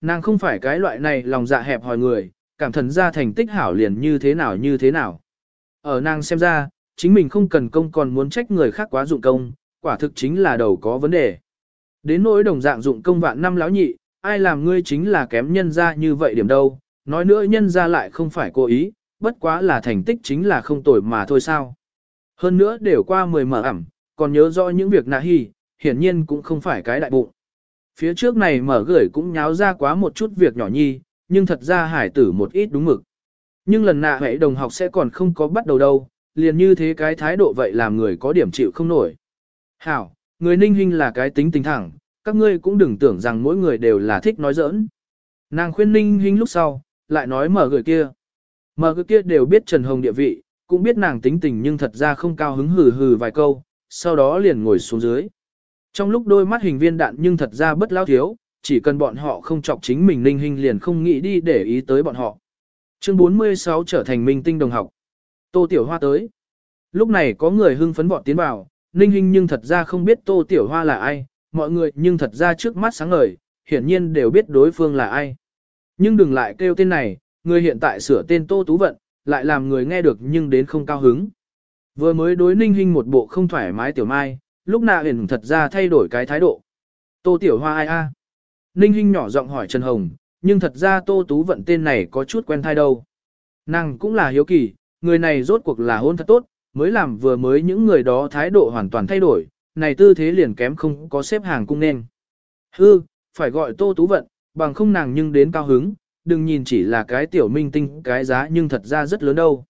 Nàng không phải cái loại này lòng dạ hẹp hòi người, cảm thần ra thành tích hảo liền như thế nào như thế nào. Ở nàng xem ra, chính mình không cần công còn muốn trách người khác quá dụng công, quả thực chính là đầu có vấn đề. Đến nỗi đồng dạng dụng công vạn năm lão nhị, ai làm ngươi chính là kém nhân ra như vậy điểm đâu, nói nữa nhân ra lại không phải cố ý, bất quá là thành tích chính là không tồi mà thôi sao. Hơn nữa đều qua mười mở ẩm, còn nhớ rõ những việc nạ hy, hiển nhiên cũng không phải cái đại bụng. Phía trước này mở gửi cũng nháo ra quá một chút việc nhỏ nhi, nhưng thật ra hải tử một ít đúng mực. Nhưng lần nạ hệ đồng học sẽ còn không có bắt đầu đâu, liền như thế cái thái độ vậy làm người có điểm chịu không nổi. Hảo, người ninh hình là cái tính tình thẳng, các ngươi cũng đừng tưởng rằng mỗi người đều là thích nói giỡn. Nàng khuyên ninh hình lúc sau, lại nói mở gửi kia. Mở gửi kia đều biết Trần Hồng địa vị, cũng biết nàng tính tình nhưng thật ra không cao hứng hừ hừ vài câu, sau đó liền ngồi xuống dưới. Trong lúc đôi mắt hình viên đạn nhưng thật ra bất lao thiếu, chỉ cần bọn họ không chọc chính mình ninh hình liền không nghĩ đi để ý tới bọn họ. Chương 46 trở thành minh tinh đồng học. Tô Tiểu Hoa tới. Lúc này có người hưng phấn vọt tiến vào, ninh hình nhưng thật ra không biết Tô Tiểu Hoa là ai, mọi người nhưng thật ra trước mắt sáng ngời, hiển nhiên đều biết đối phương là ai. Nhưng đừng lại kêu tên này, người hiện tại sửa tên Tô Tú Vận, lại làm người nghe được nhưng đến không cao hứng. Vừa mới đối ninh hình một bộ không thoải mái tiểu mai, lúc nào hiển thật ra thay đổi cái thái độ. Tô Tiểu Hoa ai a? Ninh hình nhỏ giọng hỏi Trần Hồng, nhưng thật ra Tô Tú Vận tên này có chút quen thai đâu. Nàng cũng là hiếu kỳ, người này rốt cuộc là hôn thật tốt, mới làm vừa mới những người đó thái độ hoàn toàn thay đổi, này tư thế liền kém không có xếp hàng cung nên. Hư, phải gọi Tô Tú Vận, bằng không nàng nhưng đến cao hứng, đừng nhìn chỉ là cái tiểu minh tinh cái giá nhưng thật ra rất lớn đâu.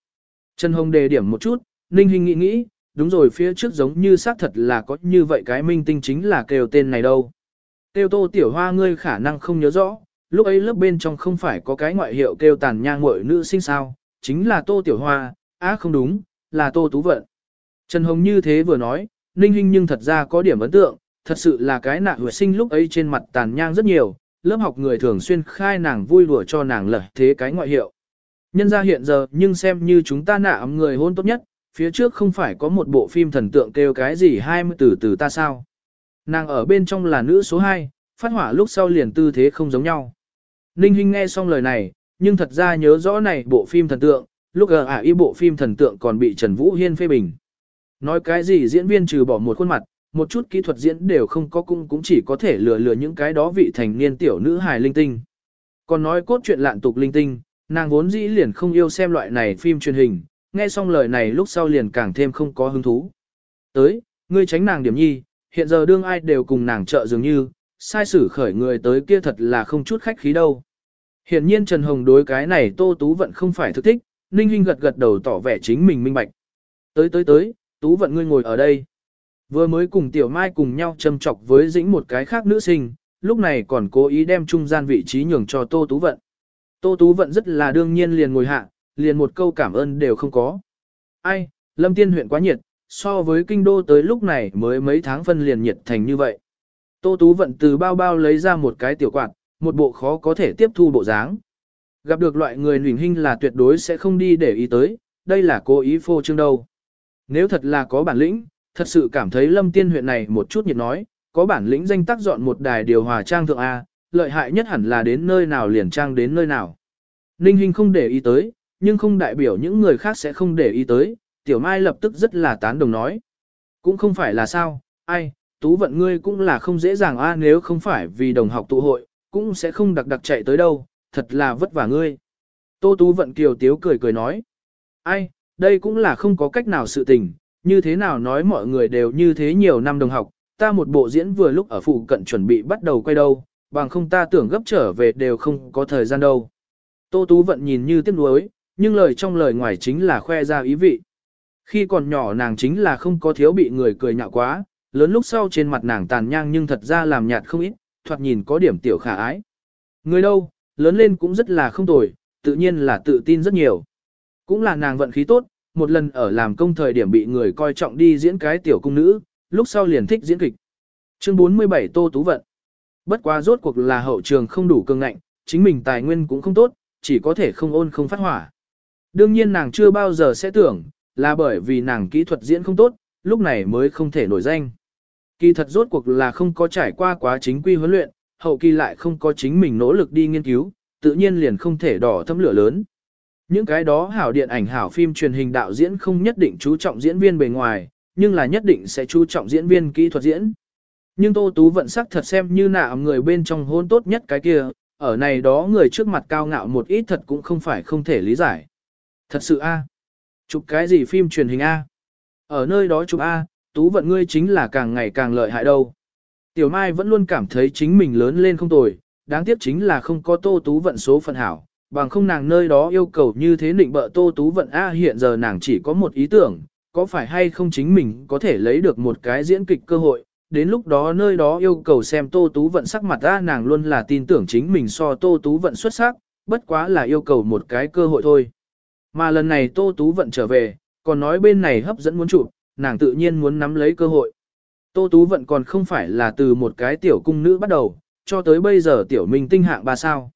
Trần Hồng đề điểm một chút, Ninh Hình nghĩ nghĩ, đúng rồi phía trước giống như xác thật là có như vậy cái minh tinh chính là kêu tên này đâu. Kêu tô tiểu hoa ngươi khả năng không nhớ rõ, lúc ấy lớp bên trong không phải có cái ngoại hiệu kêu tàn nhang muội nữ sinh sao, chính là tô tiểu hoa, á không đúng, là tô tú vận. Trần Hồng như thế vừa nói, Ninh Hinh nhưng thật ra có điểm ấn tượng, thật sự là cái nạn huệ sinh lúc ấy trên mặt tàn nhang rất nhiều, lớp học người thường xuyên khai nàng vui đùa cho nàng lợi thế cái ngoại hiệu. Nhân ra hiện giờ nhưng xem như chúng ta nạ người hôn tốt nhất, phía trước không phải có một bộ phim thần tượng kêu cái gì 20 từ từ ta sao. Nàng ở bên trong là nữ số 2, phát hỏa lúc sau liền tư thế không giống nhau. Ninh Hinh nghe xong lời này, nhưng thật ra nhớ rõ này bộ phim thần tượng, lúc ở ả y bộ phim thần tượng còn bị Trần Vũ Hiên phê bình. Nói cái gì diễn viên trừ bỏ một khuôn mặt, một chút kỹ thuật diễn đều không có cung cũng chỉ có thể lừa lừa những cái đó vị thành niên tiểu nữ hài linh tinh. Còn nói cốt truyện lạn tục linh tinh, nàng vốn dĩ liền không yêu xem loại này phim truyền hình, nghe xong lời này lúc sau liền càng thêm không có hứng thú. Tới, ngươi tránh nàng điểm nhi, hiện giờ đương ai đều cùng nàng trợ dường như, sai sử khởi người tới kia thật là không chút khách khí đâu. Hiện nhiên Trần Hồng đối cái này Tô Tú Vận không phải thức thích, Ninh Hinh gật gật đầu tỏ vẻ chính mình minh bạch. Tới tới tới, Tú Vận ngươi ngồi ở đây. Vừa mới cùng Tiểu Mai cùng nhau châm chọc với dĩnh một cái khác nữ sinh, lúc này còn cố ý đem trung gian vị trí nhường cho Tô Tú Vận. Tô Tú Vận rất là đương nhiên liền ngồi hạ, liền một câu cảm ơn đều không có. Ai, Lâm Tiên huyện quá nhiệt, so với kinh đô tới lúc này mới mấy tháng phân liền nhiệt thành như vậy. Tô Tú Vận từ bao bao lấy ra một cái tiểu quạt, một bộ khó có thể tiếp thu bộ dáng. Gặp được loại người nhuỳnh hình là tuyệt đối sẽ không đi để ý tới, đây là cố ý phô trương đâu. Nếu thật là có bản lĩnh, thật sự cảm thấy lâm tiên huyện này một chút nhiệt nói, có bản lĩnh danh tác dọn một đài điều hòa trang thượng A, lợi hại nhất hẳn là đến nơi nào liền trang đến nơi nào. Ninh Hinh không để ý tới, nhưng không đại biểu những người khác sẽ không để ý tới, Tiểu Mai lập tức rất là tán đồng nói. Cũng không phải là sao, ai, tú vận ngươi cũng là không dễ dàng a nếu không phải vì đồng học tụ hội, cũng sẽ không đặc đặc chạy tới đâu, thật là vất vả ngươi. Tô tú vận kiều tiếu cười cười nói. Ai, đây cũng là không có cách nào sự tình, như thế nào nói mọi người đều như thế nhiều năm đồng học, ta một bộ diễn vừa lúc ở phụ cận chuẩn bị bắt đầu quay đâu, bằng không ta tưởng gấp trở về đều không có thời gian đâu. Tô Tú Vận nhìn như tiếc nuối, nhưng lời trong lời ngoài chính là khoe ra ý vị. Khi còn nhỏ nàng chính là không có thiếu bị người cười nhạo quá, lớn lúc sau trên mặt nàng tàn nhang nhưng thật ra làm nhạt không ít, thoạt nhìn có điểm tiểu khả ái. Người đâu, lớn lên cũng rất là không tồi, tự nhiên là tự tin rất nhiều. Cũng là nàng vận khí tốt, một lần ở làm công thời điểm bị người coi trọng đi diễn cái tiểu cung nữ, lúc sau liền thích diễn kịch. Chương 47 Tô Tú Vận Bất quá rốt cuộc là hậu trường không đủ cường ngạnh, chính mình tài nguyên cũng không tốt, chỉ có thể không ôn không phát hỏa. Đương nhiên nàng chưa bao giờ sẽ tưởng, là bởi vì nàng kỹ thuật diễn không tốt, lúc này mới không thể nổi danh. Kỳ thật rốt cuộc là không có trải qua quá chính quy huấn luyện, hậu kỳ lại không có chính mình nỗ lực đi nghiên cứu, tự nhiên liền không thể đỏ thâm lửa lớn. Những cái đó hảo điện ảnh hảo phim truyền hình đạo diễn không nhất định chú trọng diễn viên bề ngoài, nhưng là nhất định sẽ chú trọng diễn viên kỹ thuật diễn. Nhưng Tô Tú vận sắc thật xem như nạ người bên trong hôn tốt nhất cái kia, ở này đó người trước mặt cao ngạo một ít thật cũng không phải không thể lý giải. Thật sự a Chụp cái gì phim truyền hình A? Ở nơi đó chụp A, Tú vận ngươi chính là càng ngày càng lợi hại đâu. Tiểu Mai vẫn luôn cảm thấy chính mình lớn lên không tồi, đáng tiếc chính là không có Tô Tú vận số phận hảo, bằng không nàng nơi đó yêu cầu như thế định bợ Tô Tú vận A hiện giờ nàng chỉ có một ý tưởng, có phải hay không chính mình có thể lấy được một cái diễn kịch cơ hội, đến lúc đó nơi đó yêu cầu xem Tô Tú vận sắc mặt A nàng luôn là tin tưởng chính mình so Tô Tú vận xuất sắc, bất quá là yêu cầu một cái cơ hội thôi. Mà lần này Tô Tú vận trở về, còn nói bên này hấp dẫn muốn chụp, nàng tự nhiên muốn nắm lấy cơ hội. Tô Tú vận còn không phải là từ một cái tiểu cung nữ bắt đầu, cho tới bây giờ tiểu minh tinh hạng ba sao.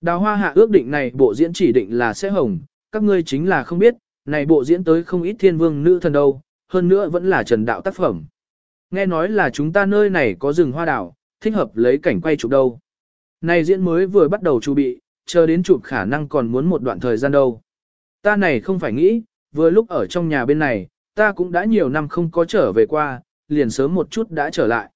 Đào hoa hạ ước định này bộ diễn chỉ định là sẽ hồng, các ngươi chính là không biết, này bộ diễn tới không ít thiên vương nữ thần đâu, hơn nữa vẫn là trần đạo tác phẩm. Nghe nói là chúng ta nơi này có rừng hoa đảo, thích hợp lấy cảnh quay chụp đâu. Này diễn mới vừa bắt đầu chuẩn bị, chờ đến chụp khả năng còn muốn một đoạn thời gian đâu. Ta này không phải nghĩ, vừa lúc ở trong nhà bên này, ta cũng đã nhiều năm không có trở về qua, liền sớm một chút đã trở lại.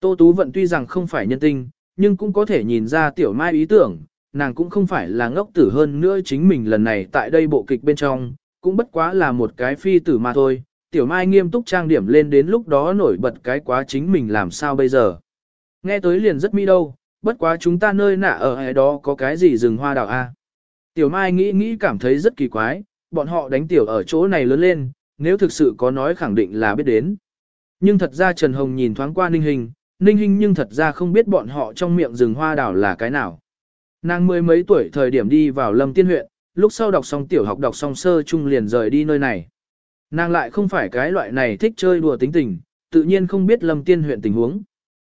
Tô Tú Vận tuy rằng không phải nhân tinh, nhưng cũng có thể nhìn ra tiểu mai ý tưởng, nàng cũng không phải là ngốc tử hơn nữa chính mình lần này tại đây bộ kịch bên trong, cũng bất quá là một cái phi tử mà thôi. Tiểu mai nghiêm túc trang điểm lên đến lúc đó nổi bật cái quá chính mình làm sao bây giờ. Nghe tới liền rất mỹ đâu, bất quá chúng ta nơi nạ ở ai đó có cái gì rừng hoa đào a Tiểu Mai nghĩ nghĩ cảm thấy rất kỳ quái, bọn họ đánh tiểu ở chỗ này lớn lên, nếu thực sự có nói khẳng định là biết đến. Nhưng thật ra Trần Hồng nhìn thoáng qua Ninh Hình, Ninh Hình nhưng thật ra không biết bọn họ trong miệng rừng hoa đảo là cái nào. Nàng mười mấy tuổi thời điểm đi vào Lâm Tiên huyện, lúc sau đọc xong tiểu học đọc xong sơ trung liền rời đi nơi này. Nàng lại không phải cái loại này thích chơi đùa tính tình, tự nhiên không biết Lâm Tiên huyện tình huống.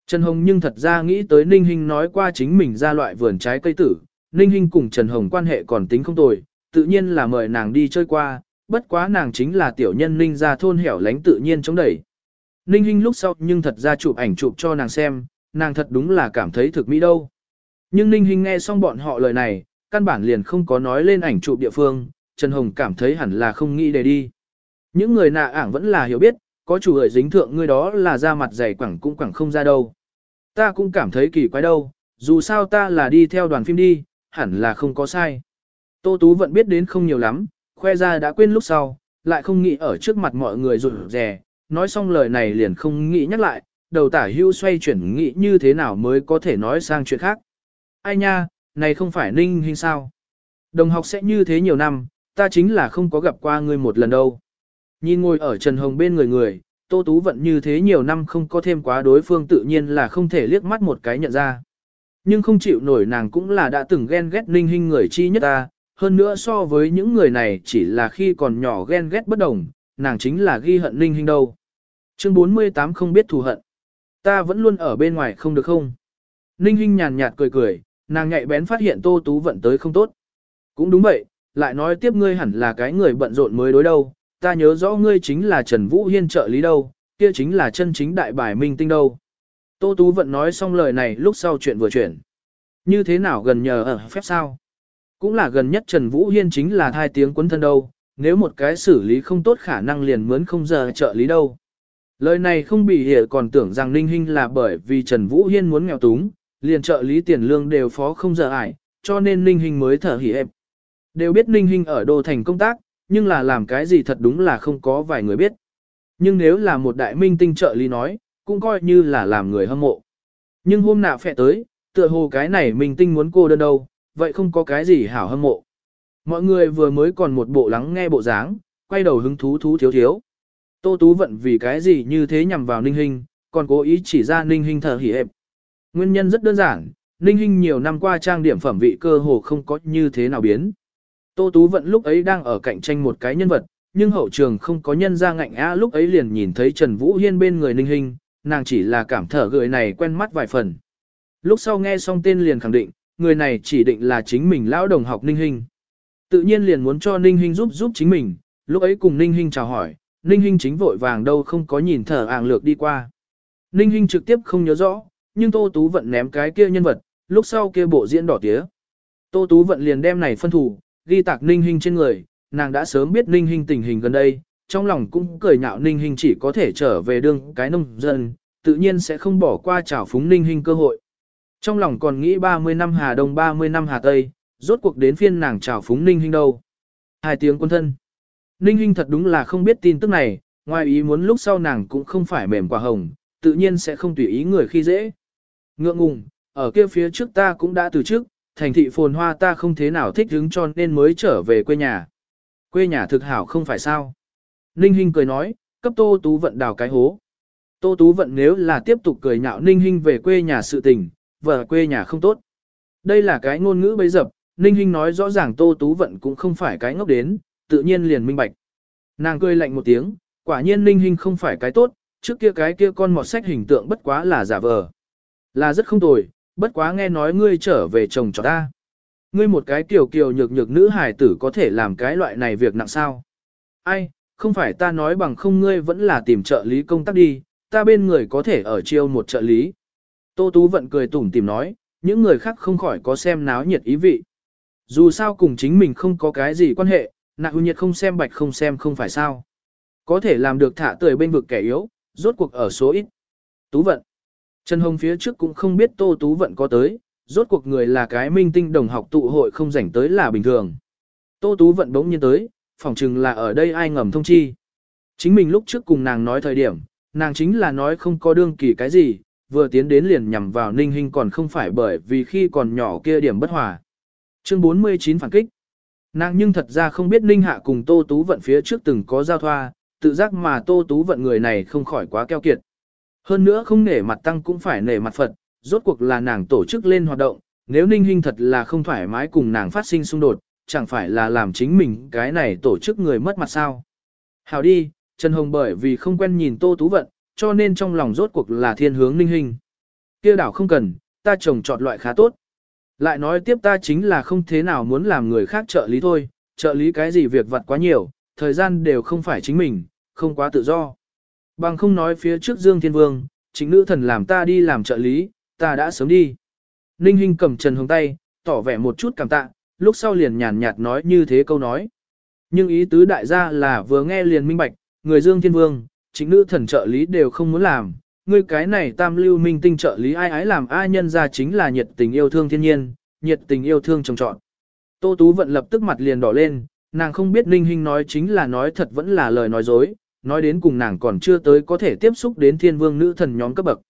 Trần Hồng nhưng thật ra nghĩ tới Ninh Hinh nói qua chính mình ra loại vườn trái cây tử, Ninh Hinh cùng Trần Hồng quan hệ còn tính không tồi, tự nhiên là mời nàng đi chơi qua, bất quá nàng chính là tiểu nhân Ninh ra thôn hẻo lánh tự nhiên chống đẩy. Ninh Hinh lúc sau nhưng thật ra chụp ảnh chụp cho nàng xem, nàng thật đúng là cảm thấy thực mỹ đâu. Nhưng Ninh Hinh nghe xong bọn họ lời này, căn bản liền không có nói lên ảnh chụp địa phương, Trần Hồng cảm thấy hẳn là không nghĩ để đi. Những người nạ ảng vẫn là hiểu biết, có chủ ở dính thượng người đó là ra mặt dày quẳng cũng quẳng không ra đâu. Ta cũng cảm thấy kỳ quái đâu, dù sao ta là đi theo đoàn phim đi, hẳn là không có sai. Tô Tú vẫn biết đến không nhiều lắm, khoe ra đã quên lúc sau, lại không nghĩ ở trước mặt mọi người rụt rè, nói xong lời này liền không nghĩ nhắc lại, đầu tả hưu xoay chuyển nghĩ như thế nào mới có thể nói sang chuyện khác. Ai nha, này không phải ninh hình sao? Đồng học sẽ như thế nhiều năm, ta chính là không có gặp qua ngươi một lần đâu. Nhìn ngồi ở Trần Hồng bên người người, Tô Tú vẫn như thế nhiều năm không có thêm quá đối phương tự nhiên là không thể liếc mắt một cái nhận ra. Nhưng không chịu nổi nàng cũng là đã từng ghen ghét ninh hình người chi nhất ta, hơn nữa so với những người này chỉ là khi còn nhỏ ghen ghét bất đồng, nàng chính là ghi hận ninh hình đâu. Chương 48 không biết thù hận. Ta vẫn luôn ở bên ngoài không được không? Ninh Hinh nhàn nhạt cười cười, nàng nhạy bén phát hiện tô tú vận tới không tốt. Cũng đúng vậy, lại nói tiếp ngươi hẳn là cái người bận rộn mới đối đâu, ta nhớ rõ ngươi chính là Trần Vũ Hiên trợ lý đâu, kia chính là chân chính đại bài minh tinh đâu. Tô Tú Vận nói xong lời này lúc sau chuyện vừa chuyển. Như thế nào gần nhờ ở phép sao? Cũng là gần nhất Trần Vũ Hiên chính là hai tiếng quấn thân đâu, nếu một cái xử lý không tốt khả năng liền mướn không giờ trợ lý đâu. Lời này không bị hiểu còn tưởng rằng Ninh Hinh là bởi vì Trần Vũ Hiên muốn nghèo túng, liền trợ lý tiền lương đều phó không giờ ải, cho nên Ninh Hinh mới thở hỉ em. Đều biết Ninh Hinh ở đô thành công tác, nhưng là làm cái gì thật đúng là không có vài người biết. Nhưng nếu là một đại minh tinh trợ lý nói, cũng coi như là làm người hâm mộ. Nhưng hôm nạ phẹ tới, tựa hồ cái này minh tinh muốn cô đơn đâu, vậy không có cái gì hảo hâm mộ. Mọi người vừa mới còn một bộ lắng nghe bộ dáng, quay đầu hứng thú thú thiếu thiếu. Tô Tú vận vì cái gì như thế nhằm vào Ninh Hinh, còn cố ý chỉ ra Ninh Hinh thở hỉ ệp. Nguyên nhân rất đơn giản, Ninh Hinh nhiều năm qua trang điểm phẩm vị cơ hồ không có như thế nào biến. Tô Tú vận lúc ấy đang ở cạnh tranh một cái nhân vật, nhưng hậu trường không có nhân ra ngạnh á lúc ấy liền nhìn thấy Trần Vũ Hiên bên người Ninh Hinh, nàng chỉ là cảm thở người này quen mắt vài phần. Lúc sau nghe xong tên liền khẳng định, người này chỉ định là chính mình lão đồng học Ninh Hinh. Tự nhiên liền muốn cho Ninh Hinh giúp giúp chính mình, lúc ấy cùng Ninh Hinh chào hỏi, Ninh Hinh chính vội vàng đâu không có nhìn thở ảng lược đi qua. Ninh Hinh trực tiếp không nhớ rõ, nhưng Tô Tú Vận ném cái kia nhân vật, lúc sau kia bộ diễn đỏ tía. Tô Tú Vận liền đem này phân thủ, ghi tạc Ninh Hinh trên người, nàng đã sớm biết Ninh Hinh tình hình gần đây, trong lòng cũng cười nhạo Ninh Hinh chỉ có thể trở về đương cái nông dân, tự nhiên sẽ không bỏ qua trào phúng Ninh Hinh cơ hội. Trong lòng còn nghĩ 30 năm Hà Đông 30 năm Hà Tây, rốt cuộc đến phiên nàng trào phúng Ninh Hinh đâu. Hai tiếng quân thân. Ninh Hinh thật đúng là không biết tin tức này, ngoài ý muốn lúc sau nàng cũng không phải mềm quả hồng, tự nhiên sẽ không tùy ý người khi dễ. Ngượng ngùng, ở kia phía trước ta cũng đã từ trước, thành thị phồn hoa ta không thế nào thích hứng cho nên mới trở về quê nhà. Quê nhà thực hảo không phải sao. Ninh Hinh cười nói, cấp Tô Tú Vận đào cái hố. Tô Tú Vận nếu là tiếp tục cười nhạo Ninh Hinh về quê nhà sự tình, vợ quê nhà không tốt. Đây là cái ngôn ngữ bấy dập, Ninh Hinh nói rõ ràng Tô Tú Vận cũng không phải cái ngốc đến, tự nhiên liền minh bạch. Nàng cười lạnh một tiếng, quả nhiên Ninh Hinh không phải cái tốt, trước kia cái kia con mọt sách hình tượng bất quá là giả vờ. Là rất không tồi, bất quá nghe nói ngươi trở về chồng cho ta. Ngươi một cái kiều kiều nhược nhược nữ hài tử có thể làm cái loại này việc nặng sao. Ai, không phải ta nói bằng không ngươi vẫn là tìm trợ lý công tác đi, ta bên người có thể ở chiêu một trợ lý. Tô Tú Vận cười tủm tìm nói, những người khác không khỏi có xem náo nhiệt ý vị. Dù sao cùng chính mình không có cái gì quan hệ, nạc hư nhiệt không xem bạch không xem không phải sao. Có thể làm được thả tời bên vực kẻ yếu, rốt cuộc ở số ít. Tú Vận. Trần Hồng phía trước cũng không biết Tô Tú Vận có tới, rốt cuộc người là cái minh tinh đồng học tụ hội không rảnh tới là bình thường. Tô Tú Vận đống nhiên tới, phỏng chừng là ở đây ai ngầm thông chi. Chính mình lúc trước cùng nàng nói thời điểm, nàng chính là nói không có đương kỳ cái gì, vừa tiến đến liền nhằm vào ninh hình còn không phải bởi vì khi còn nhỏ kia điểm bất hòa. Chương 49 phản kích. Nàng nhưng thật ra không biết ninh hạ cùng Tô Tú Vận phía trước từng có giao thoa, tự giác mà Tô Tú Vận người này không khỏi quá keo kiệt. Hơn nữa không nể mặt tăng cũng phải nể mặt Phật, rốt cuộc là nàng tổ chức lên hoạt động, nếu ninh hình thật là không thoải mái cùng nàng phát sinh xung đột, chẳng phải là làm chính mình cái này tổ chức người mất mặt sao. Hào đi, Trần Hồng bởi vì không quen nhìn Tô Tú Vận, cho nên trong lòng rốt cuộc là thiên hướng ninh hình. kia đảo không cần, ta trồng chọn loại khá tốt. Lại nói tiếp ta chính là không thế nào muốn làm người khác trợ lý thôi, trợ lý cái gì việc vặt quá nhiều, thời gian đều không phải chính mình, không quá tự do. Bằng không nói phía trước Dương Thiên Vương, chính nữ thần làm ta đi làm trợ lý, ta đã sớm đi. Ninh Hinh cầm Trần Hồng tay, tỏ vẻ một chút cảm tạ, lúc sau liền nhàn nhạt nói như thế câu nói. Nhưng ý tứ đại gia là vừa nghe liền minh bạch, người Dương Thiên Vương, chính nữ thần trợ lý đều không muốn làm, ngươi cái này tam lưu minh tinh trợ lý ai ái làm ai nhân ra chính là nhiệt tình yêu thương thiên nhiên, nhiệt tình yêu thương trồng trọn. Tô Tú Vận lập tức mặt liền đỏ lên, nàng không biết Ninh Hinh nói chính là nói thật vẫn là lời nói dối, nói đến cùng nàng còn chưa tới có thể tiếp xúc đến thiên vương nữ thần nhóm cấp bậc.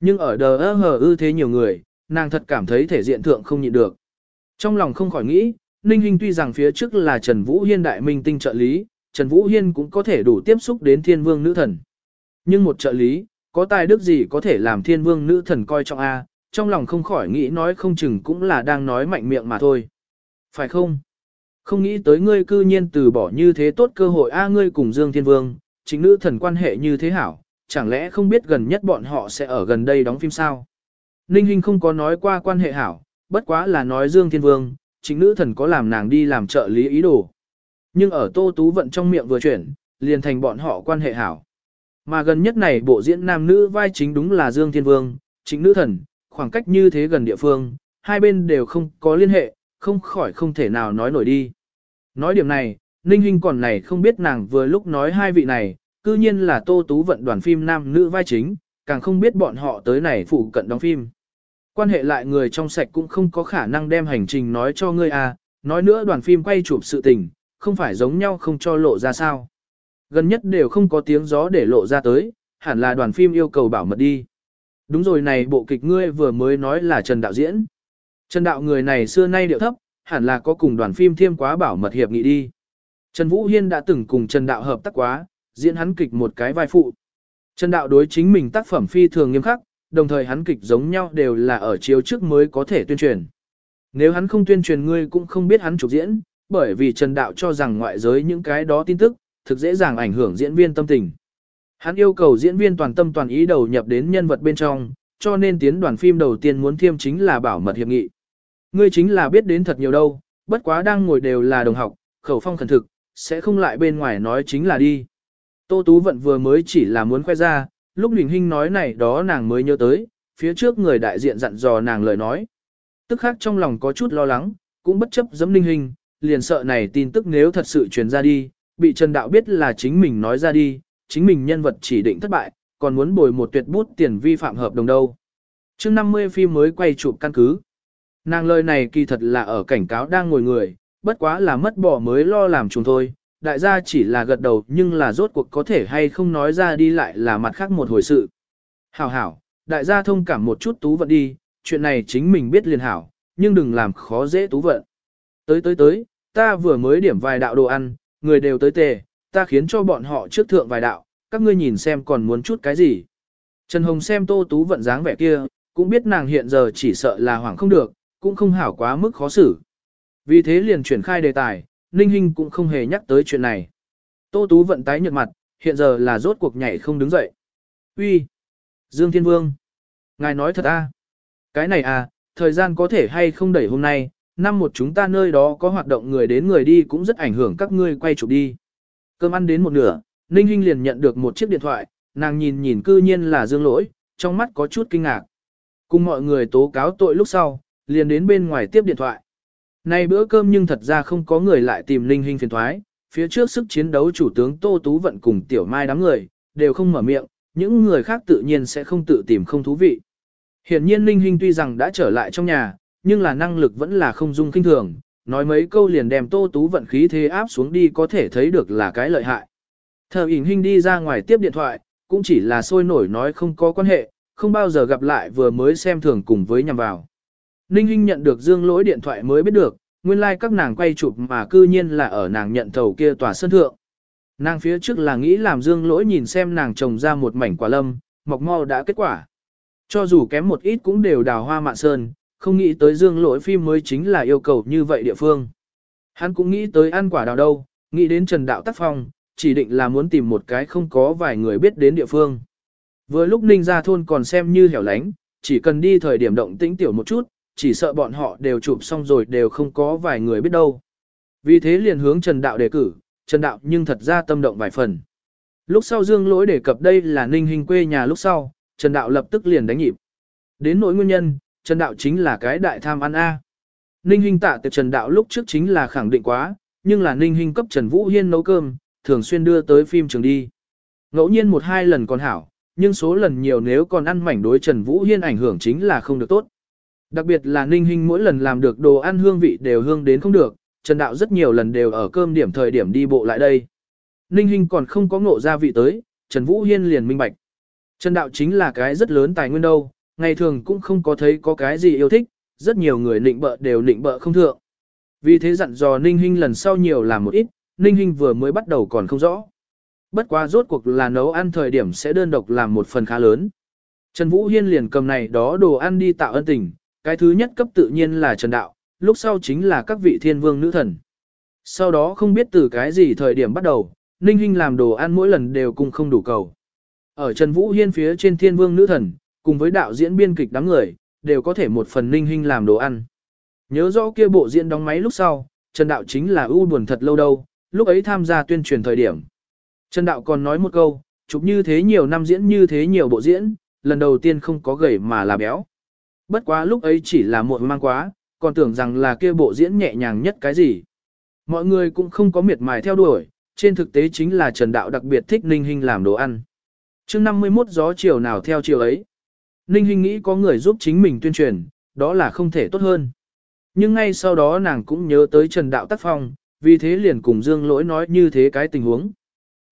Nhưng ở đờ ơ hờ ư thế nhiều người, nàng thật cảm thấy thể diện thượng không nhịn được. Trong lòng không khỏi nghĩ, Ninh Hinh tuy rằng phía trước là Trần Vũ Hiên đại minh tinh trợ lý, Trần Vũ Hiên cũng có thể đủ tiếp xúc đến thiên vương nữ thần. Nhưng một trợ lý, có tài đức gì có thể làm thiên vương nữ thần coi trọng A, trong lòng không khỏi nghĩ nói không chừng cũng là đang nói mạnh miệng mà thôi. Phải không? Không nghĩ tới ngươi cư nhiên từ bỏ như thế tốt cơ hội A ngươi cùng Dương Thiên Vương, chính nữ thần quan hệ như thế hảo, chẳng lẽ không biết gần nhất bọn họ sẽ ở gần đây đóng phim sao? Ninh Hinh không có nói qua quan hệ hảo, bất quá là nói Dương Thiên Vương, chính nữ thần có làm nàng đi làm trợ lý ý đồ. Nhưng ở Tô Tú Vận trong miệng vừa chuyển, liền thành bọn họ quan hệ hảo. Mà gần nhất này bộ diễn nam nữ vai chính đúng là Dương Thiên Vương, chính nữ thần, khoảng cách như thế gần địa phương, hai bên đều không có liên hệ, không khỏi không thể nào nói nổi đi. Nói điểm này, Ninh Hinh còn này không biết nàng vừa lúc nói hai vị này, cư nhiên là Tô Tú Vận đoàn phim nam nữ vai chính, càng không biết bọn họ tới này phụ cận đóng phim. Quan hệ lại người trong sạch cũng không có khả năng đem hành trình nói cho ngươi à, nói nữa đoàn phim quay chụp sự tình, không phải giống nhau không cho lộ ra sao. Gần nhất đều không có tiếng gió để lộ ra tới, hẳn là đoàn phim yêu cầu bảo mật đi. Đúng rồi này bộ kịch ngươi vừa mới nói là Trần Đạo diễn. Trần Đạo người này xưa nay điệu thấp, hẳn là có cùng đoàn phim thiêm quá bảo mật hiệp nghị đi. Trần Vũ Hiên đã từng cùng Trần Đạo hợp tác quá, diễn hắn kịch một cái vai phụ. Trần Đạo đối chính mình tác phẩm phi thường nghiêm khắc, đồng thời hắn kịch giống nhau đều là ở chiếu trước mới có thể tuyên truyền. Nếu hắn không tuyên truyền ngươi cũng không biết hắn chụp diễn, bởi vì Trần Đạo cho rằng ngoại giới những cái đó tin tức, thực dễ dàng ảnh hưởng diễn viên tâm tình. Hắn yêu cầu diễn viên toàn tâm toàn ý đầu nhập đến nhân vật bên trong, cho nên tiến đoàn phim đầu tiên muốn thiêm chính là bảo mật hiệp nghị. Ngươi chính là biết đến thật nhiều đâu, bất quá đang ngồi đều là đồng học, khẩu phong khẩn thực, sẽ không lại bên ngoài nói chính là đi. Tô Tú Vận vừa mới chỉ là muốn khoe ra, lúc Luyện Hinh nói này đó nàng mới nhớ tới, phía trước người đại diện dặn dò nàng lời nói. Tức khác trong lòng có chút lo lắng, cũng bất chấp dẫm ninh hình, liền sợ này tin tức nếu thật sự truyền ra đi, bị Trần Đạo biết là chính mình nói ra đi, chính mình nhân vật chỉ định thất bại, còn muốn bồi một tuyệt bút tiền vi phạm hợp đồng đâu. chương 50 phim mới quay chụp căn cứ. Nàng lời này kỳ thật là ở cảnh cáo đang ngồi người, bất quá là mất bỏ mới lo làm chúng thôi, đại gia chỉ là gật đầu nhưng là rốt cuộc có thể hay không nói ra đi lại là mặt khác một hồi sự. Hảo hảo, đại gia thông cảm một chút tú vận đi, chuyện này chính mình biết liền hảo, nhưng đừng làm khó dễ tú vận. Tới tới tới, ta vừa mới điểm vài đạo đồ ăn, người đều tới tề, ta khiến cho bọn họ trước thượng vài đạo, các ngươi nhìn xem còn muốn chút cái gì. Trần Hồng xem tô tú vận dáng vẻ kia, cũng biết nàng hiện giờ chỉ sợ là hoảng không được, cũng không hảo quá mức khó xử. Vì thế liền chuyển khai đề tài, Ninh Hinh cũng không hề nhắc tới chuyện này. Tô Tú vận tái nhợt mặt, hiện giờ là rốt cuộc nhảy không đứng dậy. Uy, Dương Thiên Vương! Ngài nói thật a Cái này à, thời gian có thể hay không đẩy hôm nay, năm một chúng ta nơi đó có hoạt động người đến người đi cũng rất ảnh hưởng các ngươi quay chụp đi. Cơm ăn đến một nửa, Ninh Hinh liền nhận được một chiếc điện thoại, nàng nhìn nhìn cư nhiên là Dương Lỗi, trong mắt có chút kinh ngạc. Cùng mọi người tố cáo tội lúc sau, liền đến bên ngoài tiếp điện thoại nay bữa cơm nhưng thật ra không có người lại tìm Ninh Hinh phiền thoái, phía trước sức chiến đấu chủ tướng Tô Tú Vận cùng Tiểu Mai đám người, đều không mở miệng, những người khác tự nhiên sẽ không tự tìm không thú vị. Hiển nhiên Ninh Hinh tuy rằng đã trở lại trong nhà, nhưng là năng lực vẫn là không dung kinh thường, nói mấy câu liền đem Tô Tú Vận khí thế áp xuống đi có thể thấy được là cái lợi hại. Thờ ỉn Hinh đi ra ngoài tiếp điện thoại, cũng chỉ là sôi nổi nói không có quan hệ, không bao giờ gặp lại vừa mới xem thường cùng với nhằm vào. Ninh Hinh nhận được Dương Lỗi điện thoại mới biết được, nguyên lai like các nàng quay chụp mà cư nhiên là ở nàng nhận thầu kia tòa sân thượng. Nàng phía trước là nghĩ làm Dương Lỗi nhìn xem nàng trồng ra một mảnh quả lâm, mọc mau đã kết quả. Cho dù kém một ít cũng đều đào hoa mạn sơn, không nghĩ tới Dương Lỗi phim mới chính là yêu cầu như vậy địa phương. Hắn cũng nghĩ tới ăn quả đào đâu, nghĩ đến Trần Đạo Tác Phong, chỉ định là muốn tìm một cái không có vài người biết đến địa phương. Vừa lúc Ninh ra thôn còn xem như hẻo lánh, chỉ cần đi thời điểm động tĩnh tiểu một chút, chỉ sợ bọn họ đều chụp xong rồi đều không có vài người biết đâu. Vì thế liền hướng Trần Đạo đề cử, Trần Đạo nhưng thật ra tâm động vài phần. Lúc sau Dương Lỗi đề cập đây là Ninh Hình quê nhà lúc sau, Trần Đạo lập tức liền đánh nhịp. Đến nỗi nguyên nhân, Trần Đạo chính là cái đại tham ăn A. Ninh Hình tạ tiệp Trần Đạo lúc trước chính là khẳng định quá, nhưng là Ninh Hình cấp Trần Vũ Hiên nấu cơm, thường xuyên đưa tới phim trường đi. Ngẫu nhiên một hai lần còn hảo, nhưng số lần nhiều nếu còn ăn mảnh đối Trần Vũ Hiên ảnh hưởng chính là không được tốt. Đặc biệt là Ninh Hinh mỗi lần làm được đồ ăn hương vị đều hương đến không được, Trần Đạo rất nhiều lần đều ở cơm điểm thời điểm đi bộ lại đây. Ninh Hinh còn không có ngộ gia vị tới, Trần Vũ Hiên liền minh bạch. Trần Đạo chính là cái rất lớn tài nguyên đâu, ngày thường cũng không có thấy có cái gì yêu thích, rất nhiều người nịnh bợ đều nịnh bợ không thượng. Vì thế dặn dò Ninh Hinh lần sau nhiều làm một ít, Ninh Hinh vừa mới bắt đầu còn không rõ. Bất quá rốt cuộc là nấu ăn thời điểm sẽ đơn độc làm một phần khá lớn. Trần Vũ Hiên liền cầm này đó đồ ăn đi tạo ân tình, cái thứ nhất cấp tự nhiên là Trần Đạo, lúc sau chính là các vị thiên vương nữ thần. Sau đó không biết từ cái gì thời điểm bắt đầu, Ninh Hinh làm đồ ăn mỗi lần đều cùng không đủ cầu. Ở Trần Vũ Hiên phía trên thiên vương nữ thần, cùng với đạo diễn biên kịch đám người, đều có thể một phần Ninh Hinh làm đồ ăn. Nhớ rõ kia bộ diễn đóng máy lúc sau, Trần Đạo chính là ưu buồn thật lâu đâu, lúc ấy tham gia tuyên truyền thời điểm. Trần Đạo còn nói một câu, chụp như thế nhiều năm diễn như thế nhiều bộ diễn, lần đầu tiên không có gầy mà là béo. Bất quá lúc ấy chỉ là một mang quá, còn tưởng rằng là kia bộ diễn nhẹ nhàng nhất cái gì. Mọi người cũng không có miệt mài theo đuổi, trên thực tế chính là Trần Đạo đặc biệt thích Ninh Hinh làm đồ ăn. chương 51 gió chiều nào theo chiều ấy. Ninh Hinh nghĩ có người giúp chính mình tuyên truyền, đó là không thể tốt hơn. Nhưng ngay sau đó nàng cũng nhớ tới Trần Đạo tác phong, vì thế liền cùng Dương Lỗi nói như thế cái tình huống.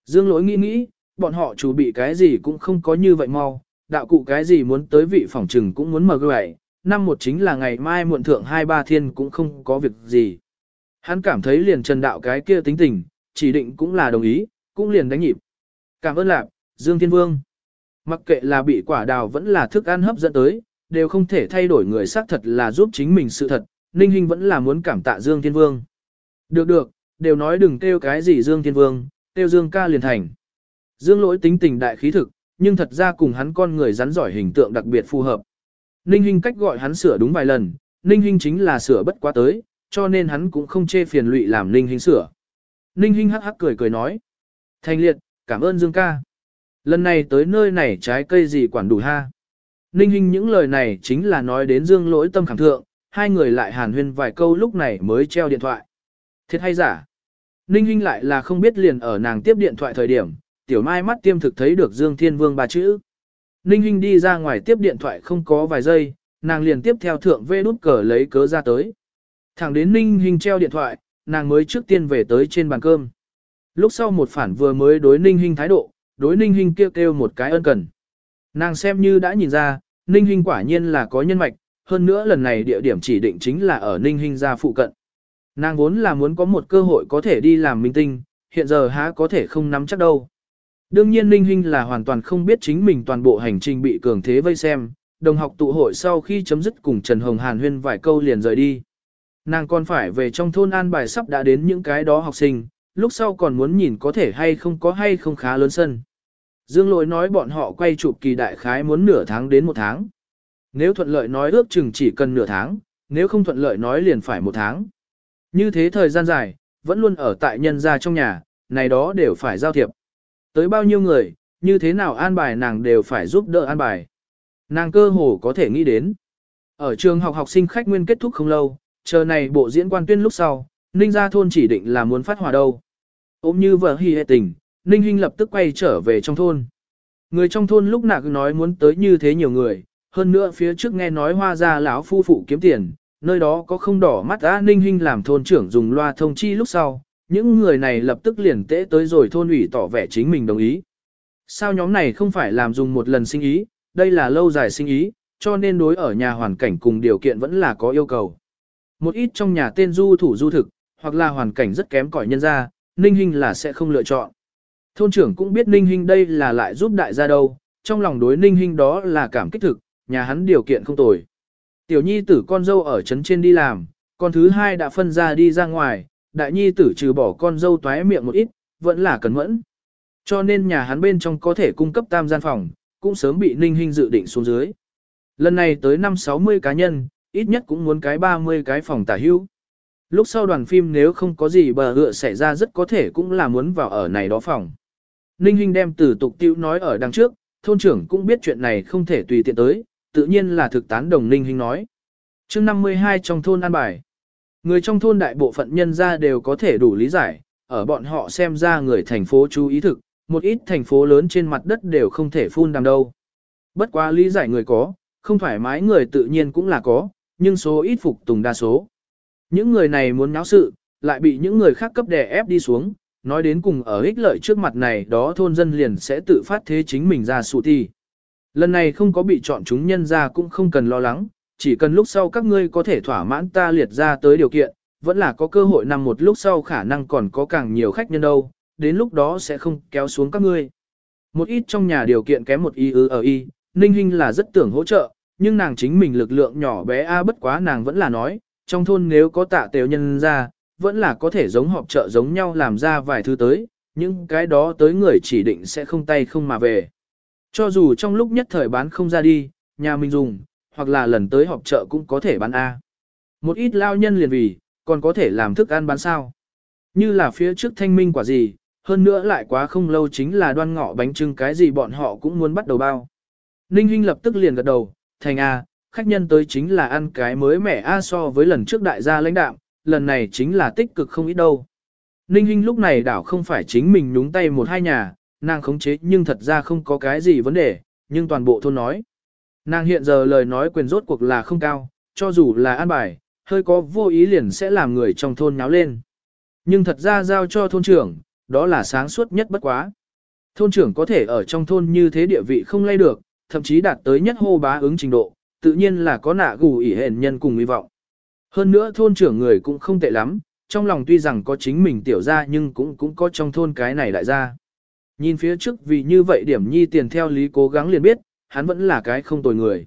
Dương Lỗi nghĩ nghĩ, bọn họ chủ bị cái gì cũng không có như vậy mau, đạo cụ cái gì muốn tới vị phòng trừng cũng muốn mở gửi, năm một chính là ngày mai muộn thượng hai ba thiên cũng không có việc gì. Hắn cảm thấy liền trần đạo cái kia tính tình, chỉ định cũng là đồng ý, cũng liền đánh nhịp. Cảm ơn lạc, Dương Thiên Vương. Mặc kệ là bị quả đào vẫn là thức ăn hấp dẫn tới, đều không thể thay đổi người xác thật là giúp chính mình sự thật, Ninh Hinh vẫn là muốn cảm tạ Dương Thiên Vương. Được được, đều nói đừng kêu cái gì Dương Thiên Vương, kêu Dương ca liền thành. Dương lỗi tính tình đại khí thực, nhưng thật ra cùng hắn con người rắn giỏi hình tượng đặc biệt phù hợp. Ninh Hinh cách gọi hắn sửa đúng vài lần, Ninh Hinh chính là sửa bất quá tới, cho nên hắn cũng không chê phiền lụy làm Ninh Hinh sửa. Ninh Hinh hắc hắc cười cười nói. Thành liệt, cảm ơn Dương ca. Lần này tới nơi này trái cây gì quản đủ ha. Ninh Hinh những lời này chính là nói đến dương lỗi tâm khẳng thượng, hai người lại hàn huyên vài câu lúc này mới treo điện thoại. Thiệt hay giả? Ninh Hinh lại là không biết liền ở nàng tiếp điện thoại thời điểm, tiểu mai mắt tiêm thực thấy được Dương Thiên Vương ba chữ. Ninh Hinh đi ra ngoài tiếp điện thoại không có vài giây, nàng liền tiếp theo thượng vê đút cờ lấy cớ ra tới. Thẳng đến Ninh Hinh treo điện thoại, nàng mới trước tiên về tới trên bàn cơm. Lúc sau một phản vừa mới đối Ninh Hinh thái độ, đối Ninh Hinh kêu kêu một cái ân cần. Nàng xem như đã nhìn ra, Ninh Hinh quả nhiên là có nhân mạch, hơn nữa lần này địa điểm chỉ định chính là ở Ninh Hinh gia phụ cận. Nàng vốn là muốn có một cơ hội có thể đi làm minh tinh, hiện giờ há có thể không nắm chắc đâu. Đương nhiên Ninh Hinh là hoàn toàn không biết chính mình toàn bộ hành trình bị cường thế vây xem, đồng học tụ hội sau khi chấm dứt cùng Trần Hồng Hàn huyên vài câu liền rời đi. Nàng còn phải về trong thôn an bài sắp đã đến những cái đó học sinh, lúc sau còn muốn nhìn có thể hay không có hay không khá lớn sân. Dương lỗi nói bọn họ quay chụp kỳ đại khái muốn nửa tháng đến một tháng. Nếu thuận lợi nói ước chừng chỉ cần nửa tháng, nếu không thuận lợi nói liền phải một tháng. Như thế thời gian dài, vẫn luôn ở tại nhân gia trong nhà, này đó đều phải giao thiệp. Tới bao nhiêu người, như thế nào an bài nàng đều phải giúp đỡ an bài. Nàng cơ hồ có thể nghĩ đến. Ở trường học học sinh khách nguyên kết thúc không lâu, chờ này bộ diễn quan tuyên lúc sau, Ninh gia thôn chỉ định là muốn phát hòa đâu. Ôm như vợ hy hệ tình, Ninh Hinh lập tức quay trở về trong thôn. Người trong thôn lúc nào cứ nói muốn tới như thế nhiều người, hơn nữa phía trước nghe nói hoa gia lão phu phụ kiếm tiền, nơi đó có không đỏ mắt á Ninh Hinh làm thôn trưởng dùng loa thông chi lúc sau, những người này lập tức liền tễ tới rồi thôn ủy tỏ vẻ chính mình đồng ý. Sao nhóm này không phải làm dùng một lần sinh ý, đây là lâu dài sinh ý, cho nên đối ở nhà hoàn cảnh cùng điều kiện vẫn là có yêu cầu. Một ít trong nhà tên du thủ du thực, hoặc là hoàn cảnh rất kém cỏi nhân ra, Ninh Hinh là sẽ không lựa chọn. Thôn trưởng cũng biết Ninh Hinh đây là lại giúp đại gia đâu, trong lòng đối Ninh Hinh đó là cảm kích thực, nhà hắn điều kiện không tồi. Tiểu nhi tử con dâu ở trấn trên đi làm, con thứ hai đã phân ra đi ra ngoài, đại nhi tử trừ bỏ con dâu toái miệng một ít, vẫn là cẩn mẫn. Cho nên nhà hắn bên trong có thể cung cấp tam gian phòng, cũng sớm bị Ninh Hinh dự định xuống dưới. Lần này tới năm 60 cá nhân, ít nhất cũng muốn cái 30 cái phòng tả hữu. Lúc sau đoàn phim nếu không có gì bờ gựa xảy ra rất có thể cũng là muốn vào ở này đó phòng. Ninh Hinh đem từ tục tiêu nói ở đằng trước, thôn trưởng cũng biết chuyện này không thể tùy tiện tới, tự nhiên là thực tán đồng Ninh Hinh nói. chương 52 trong thôn an bài. Người trong thôn đại bộ phận nhân ra đều có thể đủ lý giải, ở bọn họ xem ra người thành phố chú ý thực, một ít thành phố lớn trên mặt đất đều không thể phun đàm đâu. Bất quá lý giải người có, không thoải mái người tự nhiên cũng là có, nhưng số ít phục tùng đa số. Những người này muốn náo sự, lại bị những người khác cấp đè ép đi xuống, nói đến cùng ở ích lợi trước mặt này đó thôn dân liền sẽ tự phát thế chính mình ra sụ thi. Lần này không có bị chọn chúng nhân ra cũng không cần lo lắng, chỉ cần lúc sau các ngươi có thể thỏa mãn ta liệt ra tới điều kiện, vẫn là có cơ hội nằm một lúc sau khả năng còn có càng nhiều khách nhân đâu, đến lúc đó sẽ không kéo xuống các ngươi. Một ít trong nhà điều kiện kém một y ư ở y, Ninh Hinh là rất tưởng hỗ trợ, nhưng nàng chính mình lực lượng nhỏ bé a bất quá nàng vẫn là nói, trong thôn nếu có tạ tiểu nhân ra, vẫn là có thể giống họp chợ giống nhau làm ra vài thứ tới, những cái đó tới người chỉ định sẽ không tay không mà về. Cho dù trong lúc nhất thời bán không ra đi, nhà mình dùng, hoặc là lần tới họp chợ cũng có thể bán A. Một ít lao nhân liền vì, còn có thể làm thức ăn bán sao. Như là phía trước thanh minh quả gì, hơn nữa lại quá không lâu chính là đoan ngọ bánh trưng cái gì bọn họ cũng muốn bắt đầu bao. Ninh Hinh lập tức liền gật đầu, thành A, khách nhân tới chính là ăn cái mới mẻ A so với lần trước đại gia lãnh đạm, lần này chính là tích cực không ít đâu. Ninh Hinh lúc này đảo không phải chính mình nhúng tay một hai nhà, nàng khống chế nhưng thật ra không có cái gì vấn đề, nhưng toàn bộ thôn nói. Nàng hiện giờ lời nói quyền rốt cuộc là không cao, cho dù là an bài, hơi có vô ý liền sẽ làm người trong thôn nháo lên. Nhưng thật ra giao cho thôn trưởng, đó là sáng suốt nhất bất quá. Thôn trưởng có thể ở trong thôn như thế địa vị không lay được, thậm chí đạt tới nhất hô bá ứng trình độ, tự nhiên là có nạ gù ỉ hển nhân cùng hy vọng. Hơn nữa thôn trưởng người cũng không tệ lắm, trong lòng tuy rằng có chính mình tiểu ra nhưng cũng cũng có trong thôn cái này đại gia. Nhìn phía trước vì như vậy điểm nhi tiền theo lý cố gắng liền biết, hắn vẫn là cái không tồi người.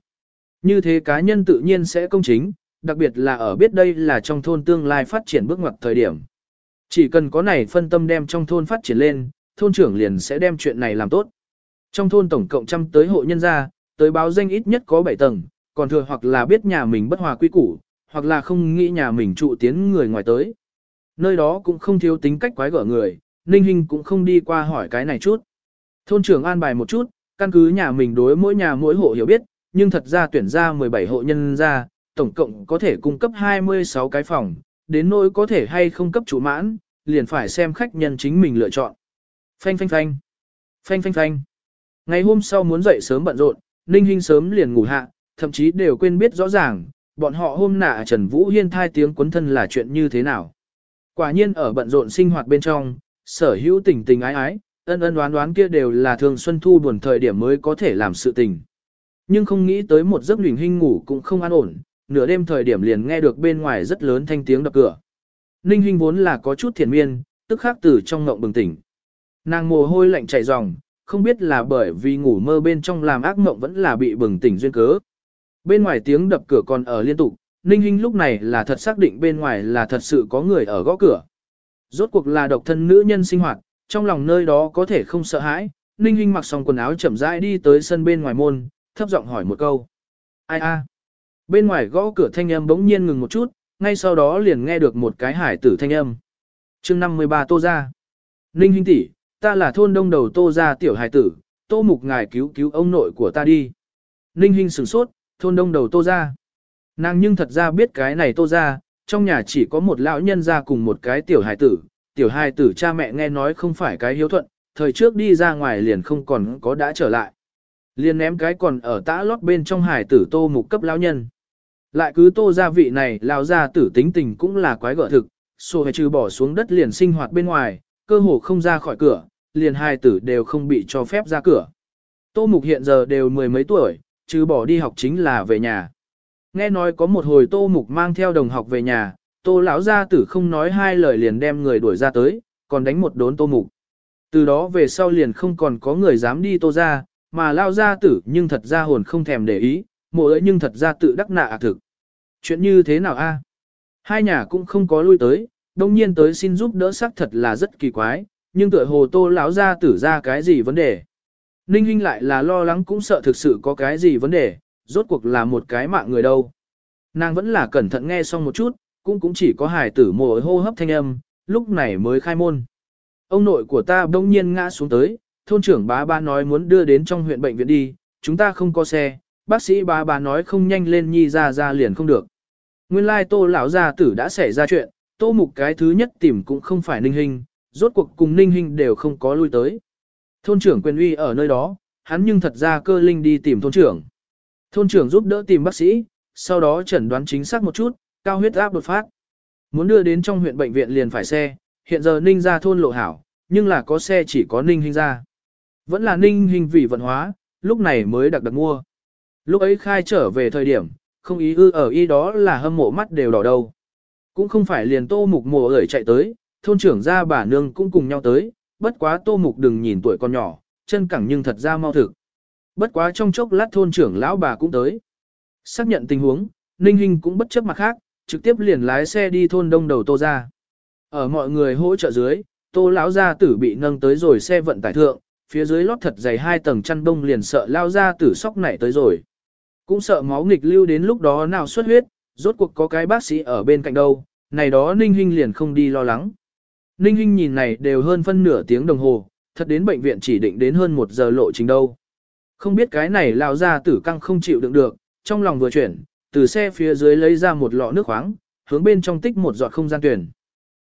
Như thế cá nhân tự nhiên sẽ công chính, đặc biệt là ở biết đây là trong thôn tương lai phát triển bước ngoặt thời điểm. Chỉ cần có này phân tâm đem trong thôn phát triển lên, thôn trưởng liền sẽ đem chuyện này làm tốt. Trong thôn tổng cộng trăm tới hộ nhân gia, tới báo danh ít nhất có 7 tầng, còn thừa hoặc là biết nhà mình bất hòa quy củ, hoặc là không nghĩ nhà mình trụ tiến người ngoài tới. Nơi đó cũng không thiếu tính cách quái gở người, Ninh Hinh cũng không đi qua hỏi cái này chút. Thôn trưởng an bài một chút, căn cứ nhà mình đối mỗi nhà mỗi hộ hiểu biết, nhưng thật ra tuyển ra 17 hộ nhân ra, tổng cộng có thể cung cấp 26 cái phòng, đến nỗi có thể hay không cấp chủ mãn, liền phải xem khách nhân chính mình lựa chọn. Phanh phanh phanh. Phanh phanh phanh. Ngày hôm sau muốn dậy sớm bận rộn, Ninh Hinh sớm liền ngủ hạ, thậm chí đều quên biết rõ ràng, bọn họ hôm nạ Trần Vũ Hiên thai tiếng quấn thân là chuyện như thế nào. Quả nhiên ở bận rộn sinh hoạt bên trong, sở hữu tình tình ái ái, ân ân đoán đoán kia đều là thường xuân thu buồn thời điểm mới có thể làm sự tình. Nhưng không nghĩ tới một giấc luyện hình ngủ cũng không an ổn, nửa đêm thời điểm liền nghe được bên ngoài rất lớn thanh tiếng đập cửa. Ninh Hinh vốn là có chút thiền miên, tức khắc từ trong ngộng bừng tỉnh. Nàng mồ hôi lạnh chảy ròng, không biết là bởi vì ngủ mơ bên trong làm ác mộng vẫn là bị bừng tỉnh duyên cớ. Bên ngoài tiếng đập cửa còn ở liên tục, Ninh Hinh lúc này là thật xác định bên ngoài là thật sự có người ở gõ cửa. Rốt cuộc là độc thân nữ nhân sinh hoạt, trong lòng nơi đó có thể không sợ hãi, Ninh Hinh mặc xong quần áo chậm rãi đi tới sân bên ngoài môn, thấp giọng hỏi một câu. Ai a? Bên ngoài gõ cửa thanh âm bỗng nhiên ngừng một chút, ngay sau đó liền nghe được một cái hải tử thanh âm. chương 53 Tô Gia. Ninh Hinh tỷ, ta là thôn đông đầu Tô Gia tiểu hải tử, Tô Mục ngài cứu cứu ông nội của ta đi. Ninh Hinh sửng sốt, thôn đông đầu Tô Gia. Nàng nhưng thật ra biết cái này Tô Gia, trong nhà chỉ có một lão nhân gia cùng một cái tiểu hải tử, tiểu hai tử cha mẹ nghe nói không phải cái hiếu thuận, thời trước đi ra ngoài liền không còn có đã trở lại. Liền ném cái còn ở tã lót bên trong hải tử Tô Mục cấp lão nhân. Lại cứ tô gia vị này lao ra tử tính tình cũng là quái gở thực, xô hề trừ bỏ xuống đất liền sinh hoạt bên ngoài, cơ hồ không ra khỏi cửa, liền hai tử đều không bị cho phép ra cửa. Tô mục hiện giờ đều mười mấy tuổi, trừ bỏ đi học chính là về nhà. Nghe nói có một hồi tô mục mang theo đồng học về nhà, tô lão gia tử không nói hai lời liền đem người đuổi ra tới, còn đánh một đốn tô mục. Từ đó về sau liền không còn có người dám đi tô ra, mà lao gia tử nhưng thật ra hồn không thèm để ý, mộ ấy nhưng thật ra tự đắc nạ thực. Chuyện như thế nào a? Hai nhà cũng không có lui tới, đông nhiên tới xin giúp đỡ xác thật là rất kỳ quái, nhưng tựa hồ tô lão gia tử ra cái gì vấn đề. Ninh Hinh lại là lo lắng cũng sợ thực sự có cái gì vấn đề, rốt cuộc là một cái mạng người đâu. Nàng vẫn là cẩn thận nghe xong một chút, cũng cũng chỉ có hài tử mồ hô hấp thanh âm, lúc này mới khai môn. Ông nội của ta bỗng nhiên ngã xuống tới, thôn trưởng bá ba nói muốn đưa đến trong huyện bệnh viện đi, chúng ta không có xe, bác sĩ bá bá nói không nhanh lên nhi ra ra liền không được. Nguyên lai tô lão gia tử đã xảy ra chuyện, tô mục cái thứ nhất tìm cũng không phải ninh hình, rốt cuộc cùng ninh hình đều không có lui tới. Thôn trưởng quyền uy ở nơi đó, hắn nhưng thật ra cơ linh đi tìm thôn trưởng. Thôn trưởng giúp đỡ tìm bác sĩ, sau đó chẩn đoán chính xác một chút, cao huyết áp đột phát. Muốn đưa đến trong huyện bệnh viện liền phải xe, hiện giờ ninh ra thôn lộ hảo, nhưng là có xe chỉ có ninh hình ra. Vẫn là ninh hình vì vận hóa, lúc này mới đặc đặc mua. Lúc ấy khai trở về thời điểm, không ý ư ở y đó là hâm mộ mắt đều đỏ đầu, Cũng không phải liền tô mục mùa ở chạy tới, thôn trưởng ra bà nương cũng cùng nhau tới, bất quá tô mục đừng nhìn tuổi con nhỏ, chân cẳng nhưng thật ra mau thực. Bất quá trong chốc lát thôn trưởng lão bà cũng tới. Xác nhận tình huống, Ninh Hinh cũng bất chấp mặt khác, trực tiếp liền lái xe đi thôn đông đầu tô ra. Ở mọi người hỗ trợ dưới, tô lão gia tử bị nâng tới rồi xe vận tải thượng, phía dưới lót thật dày hai tầng chăn đông liền sợ lao gia tử sóc nảy tới rồi. Cũng sợ máu nghịch lưu đến lúc đó nào xuất huyết, rốt cuộc có cái bác sĩ ở bên cạnh đâu, này đó Ninh Hinh liền không đi lo lắng. Ninh Hinh nhìn này đều hơn phân nửa tiếng đồng hồ, thật đến bệnh viện chỉ định đến hơn một giờ lộ trình đâu. Không biết cái này lao ra tử căng không chịu đựng được, trong lòng vừa chuyển, từ xe phía dưới lấy ra một lọ nước khoáng, hướng bên trong tích một giọt không gian tuyển.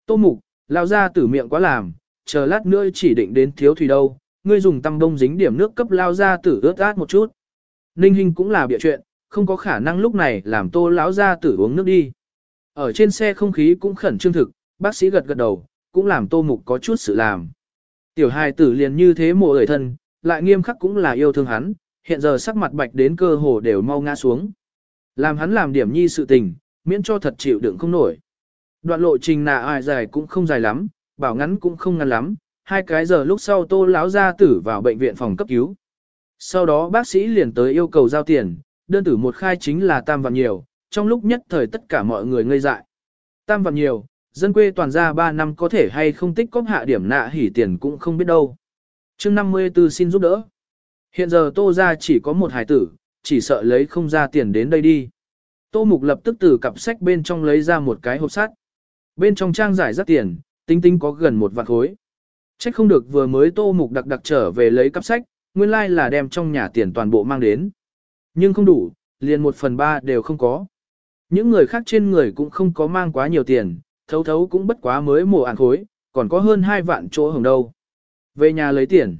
Tô mục, lao ra tử miệng quá làm, chờ lát nữa chỉ định đến thiếu thủy đâu, ngươi dùng tăm đông dính điểm nước cấp lao ra tử ướt át một chút. Ninh Hinh cũng là bịa chuyện, không có khả năng lúc này làm tô lão ra tử uống nước đi. Ở trên xe không khí cũng khẩn trương thực, bác sĩ gật gật đầu, cũng làm tô mục có chút sự làm. Tiểu hài tử liền như thế mộ ởi thân, lại nghiêm khắc cũng là yêu thương hắn, hiện giờ sắc mặt bạch đến cơ hồ đều mau ngã xuống. Làm hắn làm điểm nhi sự tình, miễn cho thật chịu đựng không nổi. Đoạn lộ trình nà ai dài cũng không dài lắm, bảo ngắn cũng không ngắn lắm, hai cái giờ lúc sau tô lão ra tử vào bệnh viện phòng cấp cứu. Sau đó bác sĩ liền tới yêu cầu giao tiền, đơn tử một khai chính là tam vạn nhiều, trong lúc nhất thời tất cả mọi người ngây dại. Tam vạn nhiều, dân quê toàn ra 3 năm có thể hay không tích cóp hạ điểm nạ hỉ tiền cũng không biết đâu. chương 54 xin giúp đỡ. Hiện giờ tô ra chỉ có một hải tử, chỉ sợ lấy không ra tiền đến đây đi. Tô Mục lập tức từ cặp sách bên trong lấy ra một cái hộp sắt. Bên trong trang giải rất tiền, tinh tinh có gần một vạn khối. Trách không được vừa mới Tô Mục đặc đặc trở về lấy cặp sách, nguyên lai like là đem trong nhà tiền toàn bộ mang đến. Nhưng không đủ, liền một phần ba đều không có. Những người khác trên người cũng không có mang quá nhiều tiền, thấu thấu cũng bất quá mới mùa ản khối, còn có hơn hai vạn chỗ hồng đâu. Về nhà lấy tiền.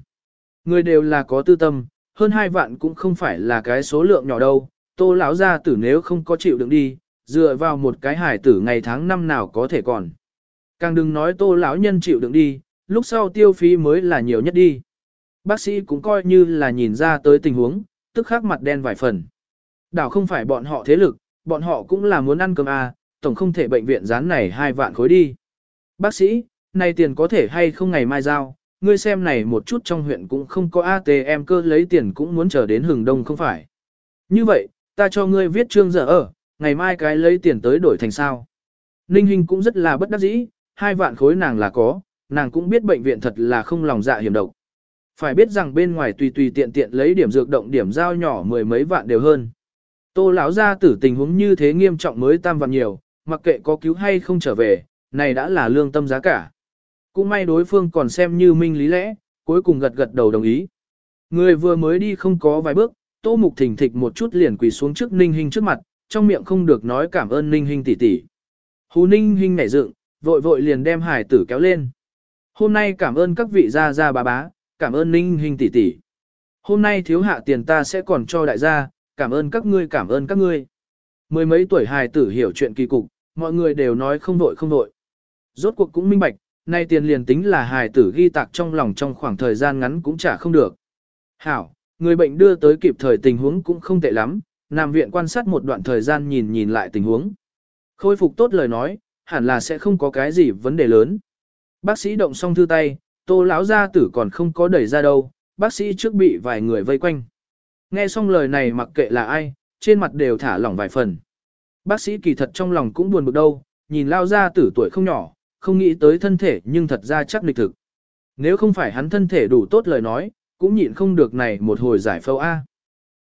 Người đều là có tư tâm, hơn hai vạn cũng không phải là cái số lượng nhỏ đâu. Tô lão gia tử nếu không có chịu đựng đi, dựa vào một cái hải tử ngày tháng năm nào có thể còn. Càng đừng nói tô lão nhân chịu đựng đi, lúc sau tiêu phí mới là nhiều nhất đi. Bác sĩ cũng coi như là nhìn ra tới tình huống, tức khắc mặt đen vài phần. Đảo không phải bọn họ thế lực, bọn họ cũng là muốn ăn cơm à, tổng không thể bệnh viện dán này hai vạn khối đi. Bác sĩ, này tiền có thể hay không ngày mai giao, ngươi xem này một chút trong huyện cũng không có ATM cơ lấy tiền cũng muốn chờ đến hừng đông không phải. Như vậy, ta cho ngươi viết trương giờ ở, ngày mai cái lấy tiền tới đổi thành sao. Ninh Hinh cũng rất là bất đắc dĩ, hai vạn khối nàng là có, nàng cũng biết bệnh viện thật là không lòng dạ hiểm độc. Phải biết rằng bên ngoài tùy tùy tiện tiện lấy điểm dược động điểm giao nhỏ mười mấy vạn đều hơn. Tô lão gia tử tình huống như thế nghiêm trọng mới tam vạn nhiều, mặc kệ có cứu hay không trở về, này đã là lương tâm giá cả. Cũng may đối phương còn xem như minh lý lẽ, cuối cùng gật gật đầu đồng ý. Người vừa mới đi không có vài bước, Tô Mục thỉnh thịch một chút liền quỳ xuống trước Ninh Hinh trước mặt, trong miệng không được nói cảm ơn Ninh Hinh tỷ tỷ. Hú Ninh Hinh nảy dựng, vội vội liền đem hải tử kéo lên. Hôm nay cảm ơn các vị gia gia bà bá, cảm ơn Ninh Hinh tỷ tỷ. Hôm nay thiếu hạ tiền ta sẽ còn cho đại gia, cảm ơn các ngươi cảm ơn các ngươi. Mười mấy tuổi hài tử hiểu chuyện kỳ cục, mọi người đều nói không vội không vội. Rốt cuộc cũng minh bạch, nay tiền liền tính là hài tử ghi tạc trong lòng trong khoảng thời gian ngắn cũng trả không được. Hảo, người bệnh đưa tới kịp thời tình huống cũng không tệ lắm, nằm viện quan sát một đoạn thời gian nhìn nhìn lại tình huống. Khôi phục tốt lời nói, hẳn là sẽ không có cái gì vấn đề lớn. Bác sĩ động xong thư tay, tô lão gia tử còn không có đẩy ra đâu, bác sĩ trước bị vài người vây quanh. Nghe xong lời này mặc kệ là ai, trên mặt đều thả lỏng vài phần. Bác sĩ kỳ thật trong lòng cũng buồn bực đâu, nhìn lao gia tử tuổi không nhỏ, không nghĩ tới thân thể nhưng thật ra chắc lịch thực. Nếu không phải hắn thân thể đủ tốt lời nói, cũng nhịn không được này một hồi giải phẫu A.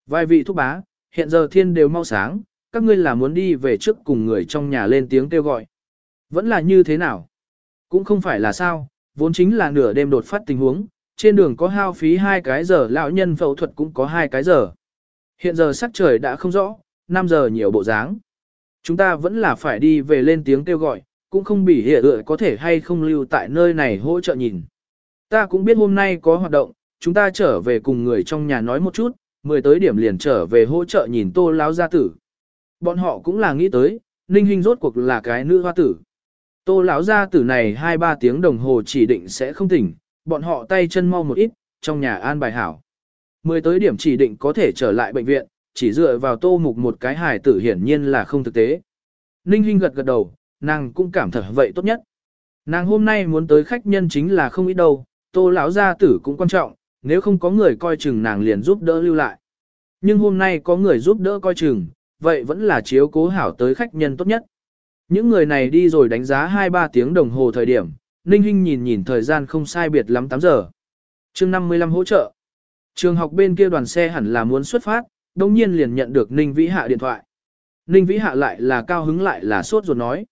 Vài vị thúc bá, hiện giờ thiên đều mau sáng, các ngươi là muốn đi về trước cùng người trong nhà lên tiếng kêu gọi. Vẫn là như thế nào? Cũng không phải là sao, vốn chính là nửa đêm đột phát tình huống, trên đường có hao phí hai cái giờ lão nhân phẫu thuật cũng có hai cái giờ. Hiện giờ sắc trời đã không rõ, 5 giờ nhiều bộ dáng. Chúng ta vẫn là phải đi về lên tiếng kêu gọi, cũng không bị hệ ựa có thể hay không lưu tại nơi này hỗ trợ nhìn. Ta cũng biết hôm nay có hoạt động, chúng ta trở về cùng người trong nhà nói một chút, mười tới điểm liền trở về hỗ trợ nhìn tô lão gia tử. Bọn họ cũng là nghĩ tới, Ninh hình rốt cuộc là cái nữ hoa tử. Tô lão gia tử này 2-3 tiếng đồng hồ chỉ định sẽ không tỉnh, bọn họ tay chân mau một ít, trong nhà an bài hảo. Mười tới điểm chỉ định có thể trở lại bệnh viện, chỉ dựa vào tô mục một cái hài tử hiển nhiên là không thực tế. Ninh Hinh gật gật đầu, nàng cũng cảm thật vậy tốt nhất. Nàng hôm nay muốn tới khách nhân chính là không ít đâu, tô lão gia tử cũng quan trọng, nếu không có người coi chừng nàng liền giúp đỡ lưu lại. Nhưng hôm nay có người giúp đỡ coi chừng, vậy vẫn là chiếu cố hảo tới khách nhân tốt nhất. Những người này đi rồi đánh giá 2-3 tiếng đồng hồ thời điểm, Ninh Hinh nhìn nhìn thời gian không sai biệt lắm 8 giờ. chương 55 hỗ trợ. Trường học bên kia đoàn xe hẳn là muốn xuất phát, đồng nhiên liền nhận được Ninh Vĩ Hạ điện thoại. Ninh Vĩ Hạ lại là cao hứng lại là sốt ruột nói.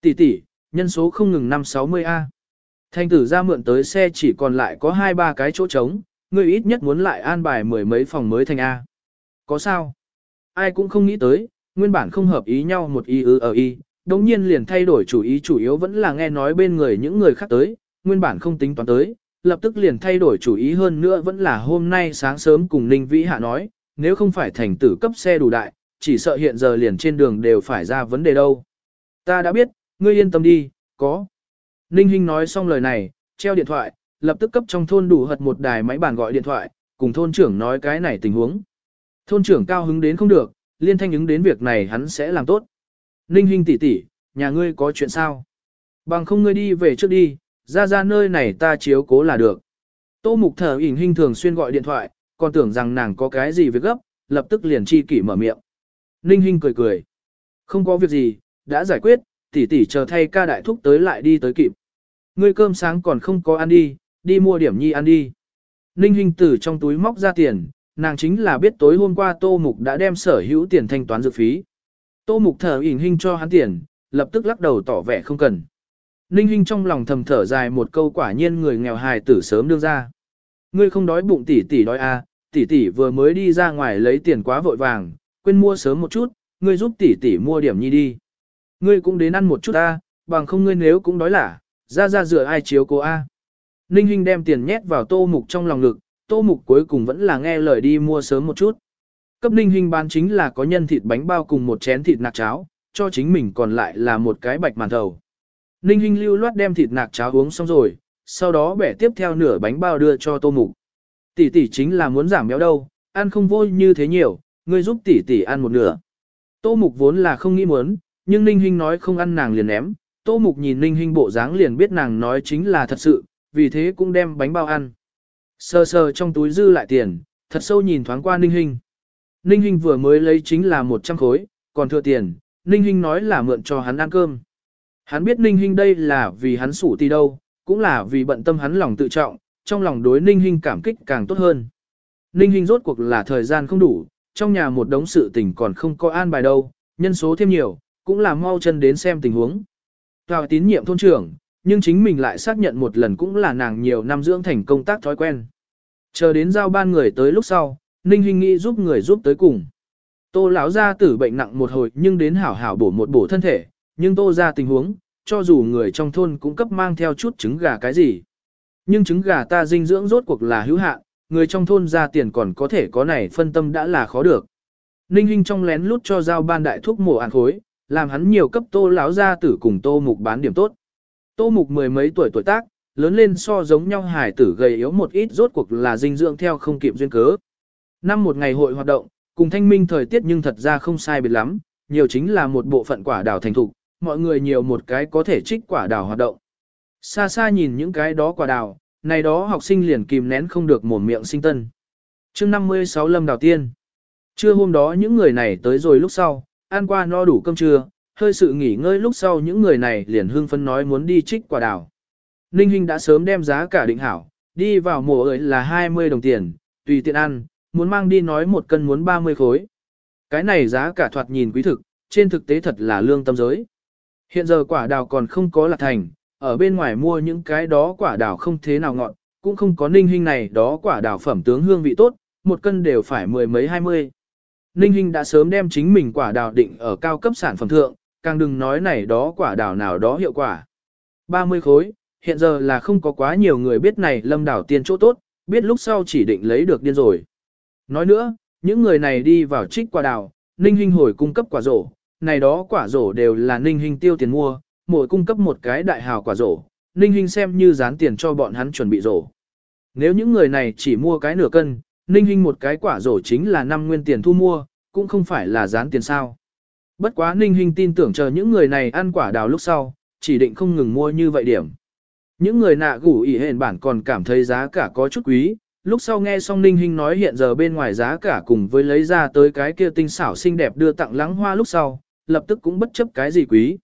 Tỷ tỷ, nhân số không ngừng 560A. Thanh tử ra mượn tới xe chỉ còn lại có 2-3 cái chỗ trống, người ít nhất muốn lại an bài mười mấy phòng mới thành A. Có sao? Ai cũng không nghĩ tới, nguyên bản không hợp ý nhau một y ư ở y, đồng nhiên liền thay đổi chủ ý chủ yếu vẫn là nghe nói bên người những người khác tới, nguyên bản không tính toán tới, lập tức liền thay đổi chủ ý hơn nữa vẫn là hôm nay sáng sớm cùng Ninh Vĩ Hạ nói, nếu không phải thành tử cấp xe đủ đại, chỉ sợ hiện giờ liền trên đường đều phải ra vấn đề đâu. Ta đã biết, ngươi yên tâm đi, có. Ninh Hinh nói xong lời này, treo điện thoại, lập tức cấp trong thôn đủ hật một đài máy bàn gọi điện thoại, cùng thôn trưởng nói cái này tình huống. Thôn trưởng cao hứng đến không được, liên thanh ứng đến việc này hắn sẽ làm tốt. Ninh Hinh tỷ tỷ, nhà ngươi có chuyện sao? Bằng không ngươi đi về trước đi, ra ra nơi này ta chiếu cố là được. Tô mục thở ỉn Hinh thường xuyên gọi điện thoại, còn tưởng rằng nàng có cái gì việc gấp, lập tức liền chi kỷ mở miệng. Ninh Hinh cười cười. Không có việc gì, đã giải quyết, tỷ tỷ chờ thay ca đại thúc tới lại đi tới kịp. Ngươi cơm sáng còn không có ăn đi, đi mua điểm nhi ăn đi. Ninh Hinh từ trong túi móc ra tiền, nàng chính là biết tối hôm qua Tô Mục đã đem sở hữu tiền thanh toán dự phí. Tô Mục thở ỉn Hinh cho hắn tiền, lập tức lắc đầu tỏ vẻ không cần. Ninh Hinh trong lòng thầm thở dài một câu quả nhiên người nghèo hài tử sớm đương ra. Ngươi không đói bụng tỷ tỷ đói à, tỷ tỷ vừa mới đi ra ngoài lấy tiền quá vội vàng, quên mua sớm một chút, ngươi giúp tỷ tỷ mua điểm nhi đi. Ngươi cũng đến ăn một chút ta, bằng không ngươi nếu cũng đói lả, ra ra rửa ai chiếu cô A. Ninh Hinh đem tiền nhét vào tô mục trong lòng ngực, tô mục cuối cùng vẫn là nghe lời đi mua sớm một chút. Cấp Ninh Hinh bán chính là có nhân thịt bánh bao cùng một chén thịt nạc cháo, cho chính mình còn lại là một cái bạch màn thầu. Ninh Hinh lưu loát đem thịt nạc cháo uống xong rồi, sau đó bẻ tiếp theo nửa bánh bao đưa cho tô mục. Tỷ tỷ chính là muốn giảm béo đâu, ăn không vô như thế nhiều, ngươi giúp tỷ tỷ ăn một nửa. Tô mục vốn là không nghĩ muốn, nhưng Ninh Hinh nói không ăn nàng liền ném. Tô mục nhìn Ninh Hinh bộ dáng liền biết nàng nói chính là thật sự, vì thế cũng đem bánh bao ăn. Sờ sờ trong túi dư lại tiền, thật sâu nhìn thoáng qua Ninh Hinh. Ninh Hinh vừa mới lấy chính là 100 khối, còn thừa tiền, Ninh Hinh nói là mượn cho hắn ăn cơm. Hắn biết Ninh Hinh đây là vì hắn sủ ti đâu, cũng là vì bận tâm hắn lòng tự trọng, trong lòng đối Ninh Hinh cảm kích càng tốt hơn. Ninh Hinh rốt cuộc là thời gian không đủ, trong nhà một đống sự tình còn không có an bài đâu, nhân số thêm nhiều, cũng là mau chân đến xem tình huống. Vào tín nhiệm thôn trưởng, nhưng chính mình lại xác nhận một lần cũng là nàng nhiều năm dưỡng thành công tác thói quen. Chờ đến giao ban người tới lúc sau, Ninh Hinh nghĩ giúp người giúp tới cùng. Tô lão gia tử bệnh nặng một hồi nhưng đến hảo hảo bổ một bổ thân thể, nhưng tô ra tình huống, cho dù người trong thôn cũng cấp mang theo chút trứng gà cái gì. Nhưng trứng gà ta dinh dưỡng rốt cuộc là hữu hạn, người trong thôn ra tiền còn có thể có này phân tâm đã là khó được. Ninh Hinh trong lén lút cho giao ban đại thuốc mổ ăn khối, làm hắn nhiều cấp tô lão gia tử cùng tô mục bán điểm tốt. Tô mục mười mấy tuổi tuổi tác, lớn lên so giống nhau hải tử gầy yếu một ít rốt cuộc là dinh dưỡng theo không kịp duyên cớ. Năm một ngày hội hoạt động, cùng thanh minh thời tiết nhưng thật ra không sai biệt lắm, nhiều chính là một bộ phận quả đào thành thục, mọi người nhiều một cái có thể trích quả đào hoạt động. Xa xa nhìn những cái đó quả đào, này đó học sinh liền kìm nén không được mồm miệng sinh tân. chương 56 Lâm Đào Tiên Trưa hôm đó những người này tới rồi lúc sau, ăn qua no đủ cơm trưa, hơi sự nghỉ ngơi lúc sau những người này liền hưng phấn nói muốn đi trích quả đào. Ninh Hinh đã sớm đem giá cả định hảo, đi vào mùa ấy là 20 đồng tiền, tùy tiện ăn, muốn mang đi nói một cân muốn 30 khối. Cái này giá cả thoạt nhìn quý thực, trên thực tế thật là lương tâm giới. Hiện giờ quả đào còn không có lạc thành, ở bên ngoài mua những cái đó quả đào không thế nào ngọn, cũng không có ninh hình này đó quả đào phẩm tướng hương vị tốt, một cân đều phải mười mấy hai mươi. Ninh Hinh đã sớm đem chính mình quả đào định ở cao cấp sản phẩm thượng, càng đừng nói này đó quả đào nào đó hiệu quả. 30 khối, hiện giờ là không có quá nhiều người biết này lâm đảo tiên chỗ tốt, biết lúc sau chỉ định lấy được điên rồi. Nói nữa, những người này đi vào trích quả đào, Ninh Hinh hồi cung cấp quả rổ, này đó quả rổ đều là Ninh Hinh tiêu tiền mua, mỗi cung cấp một cái đại hào quả rổ, Ninh Hinh xem như dán tiền cho bọn hắn chuẩn bị rổ. Nếu những người này chỉ mua cái nửa cân, Ninh Hinh một cái quả rổ chính là 5 nguyên tiền thu mua, cũng không phải là dán tiền sao. Bất quá Ninh Hinh tin tưởng chờ những người này ăn quả đào lúc sau, chỉ định không ngừng mua như vậy điểm. Những người nạ gủ ỉ hền bản còn cảm thấy giá cả có chút quý, lúc sau nghe xong Ninh Hinh nói hiện giờ bên ngoài giá cả cùng với lấy ra tới cái kia tinh xảo xinh đẹp đưa tặng lắng hoa lúc sau, lập tức cũng bất chấp cái gì quý.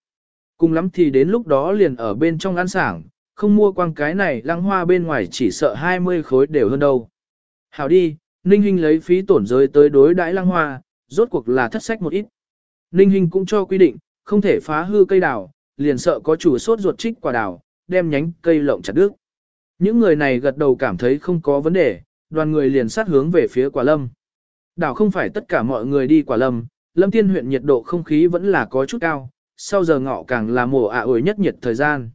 Cùng lắm thì đến lúc đó liền ở bên trong ăn sảng, không mua quang cái này lăng hoa bên ngoài chỉ sợ 20 khối đều hơn đâu. Hảo đi, Ninh Hinh lấy phí tổn giới tới đối đãi lăng hoa, rốt cuộc là thất sách một ít. Ninh Hinh cũng cho quy định, không thể phá hư cây đào, liền sợ có chủ sốt ruột trích quả đào, đem nhánh cây lộng chặt đứt. Những người này gật đầu cảm thấy không có vấn đề, đoàn người liền sát hướng về phía quả lâm. Đảo không phải tất cả mọi người đi quả lâm, lâm tiên huyện nhiệt độ không khí vẫn là có chút cao, sau giờ ngọ càng là mùa ạ ổi nhất nhiệt thời gian.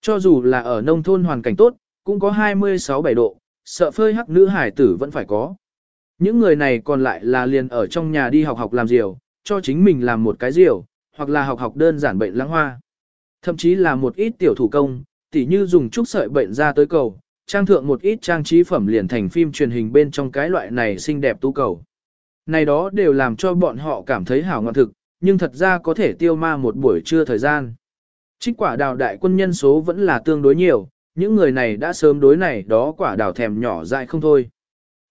Cho dù là ở nông thôn hoàn cảnh tốt, cũng có 26-7 độ, sợ phơi hắc nữ hải tử vẫn phải có. Những người này còn lại là liền ở trong nhà đi học học làm diều, cho chính mình làm một cái diều, hoặc là học học đơn giản bệnh lãng hoa. Thậm chí là một ít tiểu thủ công, tỉ như dùng trúc sợi bệnh ra tới cầu, trang thượng một ít trang trí phẩm liền thành phim truyền hình bên trong cái loại này xinh đẹp tu cầu. Này đó đều làm cho bọn họ cảm thấy hảo ngọn thực, nhưng thật ra có thể tiêu ma một buổi trưa thời gian. Trích quả đào đại quân nhân số vẫn là tương đối nhiều, những người này đã sớm đối này đó quả đào thèm nhỏ dại không thôi.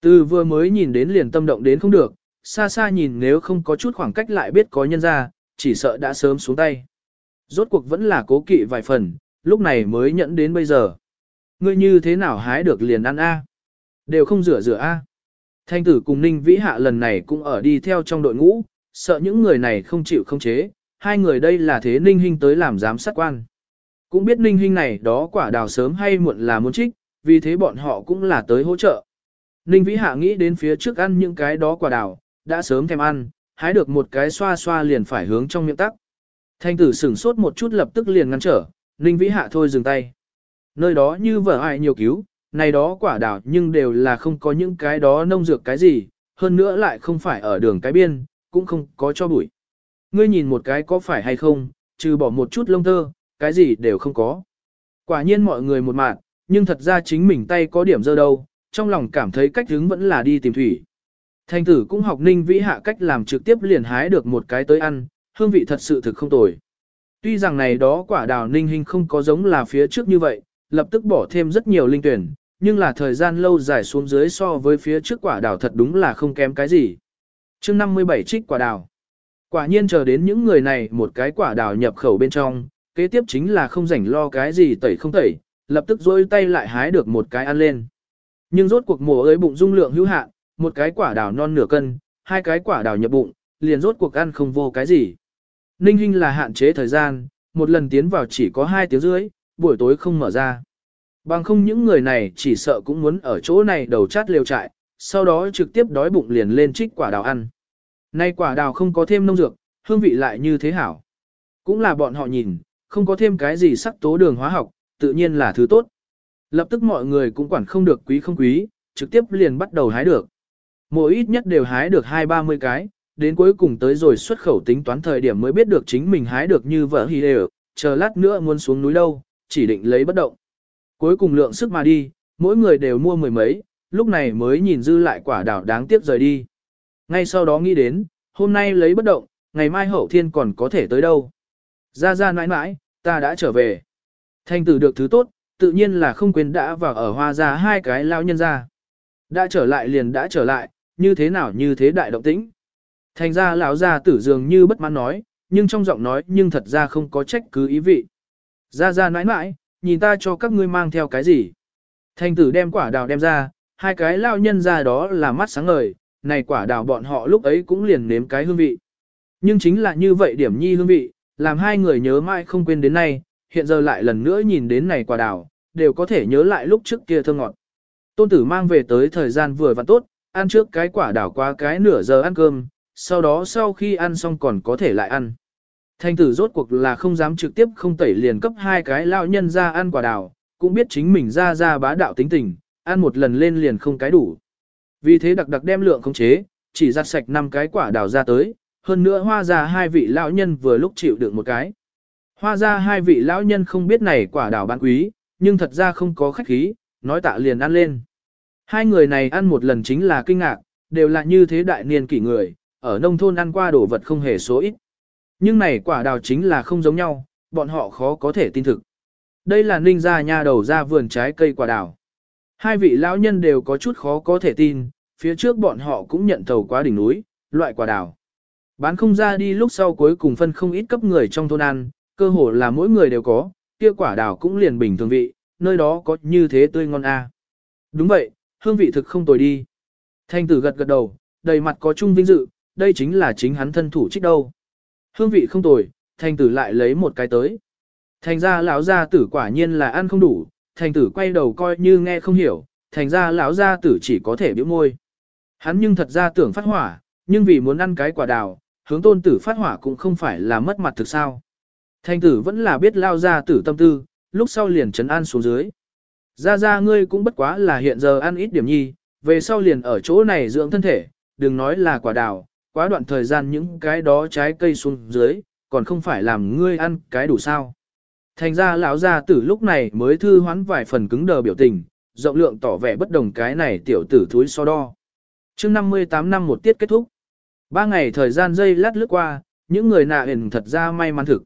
Từ vừa mới nhìn đến liền tâm động đến không được, xa xa nhìn nếu không có chút khoảng cách lại biết có nhân ra, chỉ sợ đã sớm xuống tay. Rốt cuộc vẫn là cố kỵ vài phần, lúc này mới nhẫn đến bây giờ. Ngươi như thế nào hái được liền ăn a? Đều không rửa rửa a. Thanh tử cùng Ninh Vĩ Hạ lần này cũng ở đi theo trong đội ngũ, sợ những người này không chịu không chế, hai người đây là thế Ninh Hinh tới làm giám sát quan. Cũng biết Ninh Hinh này đó quả đào sớm hay muộn là muốn trích, vì thế bọn họ cũng là tới hỗ trợ. Ninh Vĩ Hạ nghĩ đến phía trước ăn những cái đó quả đào, đã sớm thèm ăn, hái được một cái xoa xoa liền phải hướng trong miệng tắc. Thanh tử sửng sốt một chút lập tức liền ngăn trở, Ninh Vĩ Hạ thôi dừng tay. Nơi đó như vợ ai nhiều cứu, này đó quả đào nhưng đều là không có những cái đó nông dược cái gì, hơn nữa lại không phải ở đường cái biên, cũng không có cho bụi. Ngươi nhìn một cái có phải hay không, trừ bỏ một chút lông tơ, cái gì đều không có. Quả nhiên mọi người một mạng, nhưng thật ra chính mình tay có điểm dơ đâu, trong lòng cảm thấy cách hướng vẫn là đi tìm thủy. Thanh tử cũng học ninh vĩ hạ cách làm trực tiếp liền hái được một cái tới ăn, hương vị thật sự thực không tồi. Tuy rằng này đó quả đào ninh hình không có giống là phía trước như vậy, lập tức bỏ thêm rất nhiều linh tuyển, nhưng là thời gian lâu dài xuống dưới so với phía trước quả đào thật đúng là không kém cái gì. chương 57 trích quả đào. Quả nhiên chờ đến những người này một cái quả đào nhập khẩu bên trong, kế tiếp chính là không rảnh lo cái gì tẩy không tẩy, lập tức dôi tay lại hái được một cái ăn lên. Nhưng rốt cuộc mùa ấy bụng dung lượng hữu hạn, một cái quả đào non nửa cân, hai cái quả đào nhập bụng, liền rốt cuộc ăn không vô cái gì. Ninh Hinh là hạn chế thời gian, một lần tiến vào chỉ có hai tiếng rưỡi, buổi tối không mở ra. Bằng không những người này chỉ sợ cũng muốn ở chỗ này đầu chát liều trại, sau đó trực tiếp đói bụng liền lên trích quả đào ăn. Nay quả đào không có thêm nông dược, hương vị lại như thế hảo. Cũng là bọn họ nhìn, không có thêm cái gì sắc tố đường hóa học, tự nhiên là thứ tốt. Lập tức mọi người cũng quản không được quý không quý, trực tiếp liền bắt đầu hái được. Mỗi ít nhất đều hái được hai ba mươi cái, đến cuối cùng tới rồi xuất khẩu tính toán thời điểm mới biết được chính mình hái được như vợ hì đều, chờ lát nữa muốn xuống núi đâu, chỉ định lấy bất động. Cuối cùng lượng sức mà đi, mỗi người đều mua mười mấy, lúc này mới nhìn dư lại quả đào đáng tiếc rời đi. Ngay sau đó nghĩ đến, hôm nay lấy bất động, ngày mai hậu thiên còn có thể tới đâu. Ra ra nãi nãi, ta đã trở về. Thanh tử được thứ tốt, tự nhiên là không quên đã vào ở hoa ra hai cái lao nhân ra. Đã trở lại liền đã trở lại, như thế nào như thế đại động tĩnh. Thành ra lão gia tử dường như bất mãn nói, nhưng trong giọng nói nhưng thật ra không có trách cứ ý vị. Ra ra nãi nãi, nhìn ta cho các ngươi mang theo cái gì. Thành tử đem quả đào đem ra, hai cái lao nhân ra đó là mắt sáng ngời, này quả đào bọn họ lúc ấy cũng liền nếm cái hương vị. Nhưng chính là như vậy điểm nhi hương vị, làm hai người nhớ mãi không quên đến nay, hiện giờ lại lần nữa nhìn đến này quả đào, đều có thể nhớ lại lúc trước kia thơ ngọt. Tôn tử mang về tới thời gian vừa và tốt, ăn trước cái quả đào qua cái nửa giờ ăn cơm, sau đó sau khi ăn xong còn có thể lại ăn. Thanh tử rốt cuộc là không dám trực tiếp không tẩy liền cấp hai cái lão nhân ra ăn quả đào, cũng biết chính mình ra ra bá đạo tính tình, ăn một lần lên liền không cái đủ. Vì thế đặc đặc đem lượng không chế, chỉ giặt sạch năm cái quả đào ra tới, hơn nữa hoa ra hai vị lão nhân vừa lúc chịu được một cái. Hoa ra hai vị lão nhân không biết này quả đào bán quý, nhưng thật ra không có khách khí, nói tạ liền ăn lên. Hai người này ăn một lần chính là kinh ngạc, đều là như thế đại niên kỷ người, ở nông thôn ăn qua đồ vật không hề số ít. Nhưng này quả đào chính là không giống nhau, bọn họ khó có thể tin thực. Đây là ninh gia nha đầu ra vườn trái cây quả đào. Hai vị lão nhân đều có chút khó có thể tin, phía trước bọn họ cũng nhận thầu quá đỉnh núi, loại quả đào. Bán không ra đi lúc sau cuối cùng phân không ít cấp người trong thôn ăn, cơ hồ là mỗi người đều có, kia quả đào cũng liền bình thường vị, nơi đó có như thế tươi ngon a. À. Đúng vậy, hương vị thực không tồi đi. Thanh tử gật gật đầu, đầy mặt có chung vinh dự, đây chính là chính hắn thân thủ trích đâu. Hương vị không tồi, thanh tử lại lấy một cái tới. Thành ra lão gia tử quả nhiên là ăn không đủ, thành tử quay đầu coi như nghe không hiểu, thành ra lão gia tử chỉ có thể biểu môi. Hắn nhưng thật ra tưởng phát hỏa, nhưng vì muốn ăn cái quả đào, hướng tôn tử phát hỏa cũng không phải là mất mặt thực sao. thanh tử vẫn là biết lao ra tử tâm tư, lúc sau liền trấn an xuống dưới. Ra ra ngươi cũng bất quá là hiện giờ ăn ít điểm nhi, về sau liền ở chỗ này dưỡng thân thể, đừng nói là quả đào, quá đoạn thời gian những cái đó trái cây xuống dưới, còn không phải làm ngươi ăn cái đủ sao. Thành ra lão gia tử lúc này mới thư hoán vài phần cứng đờ biểu tình, rộng lượng tỏ vẻ bất đồng cái này tiểu tử thúi so đo. chương 58 năm một tiết kết thúc. Ba ngày thời gian dây lát lướt qua, những người nạ hình thật ra may mắn thực.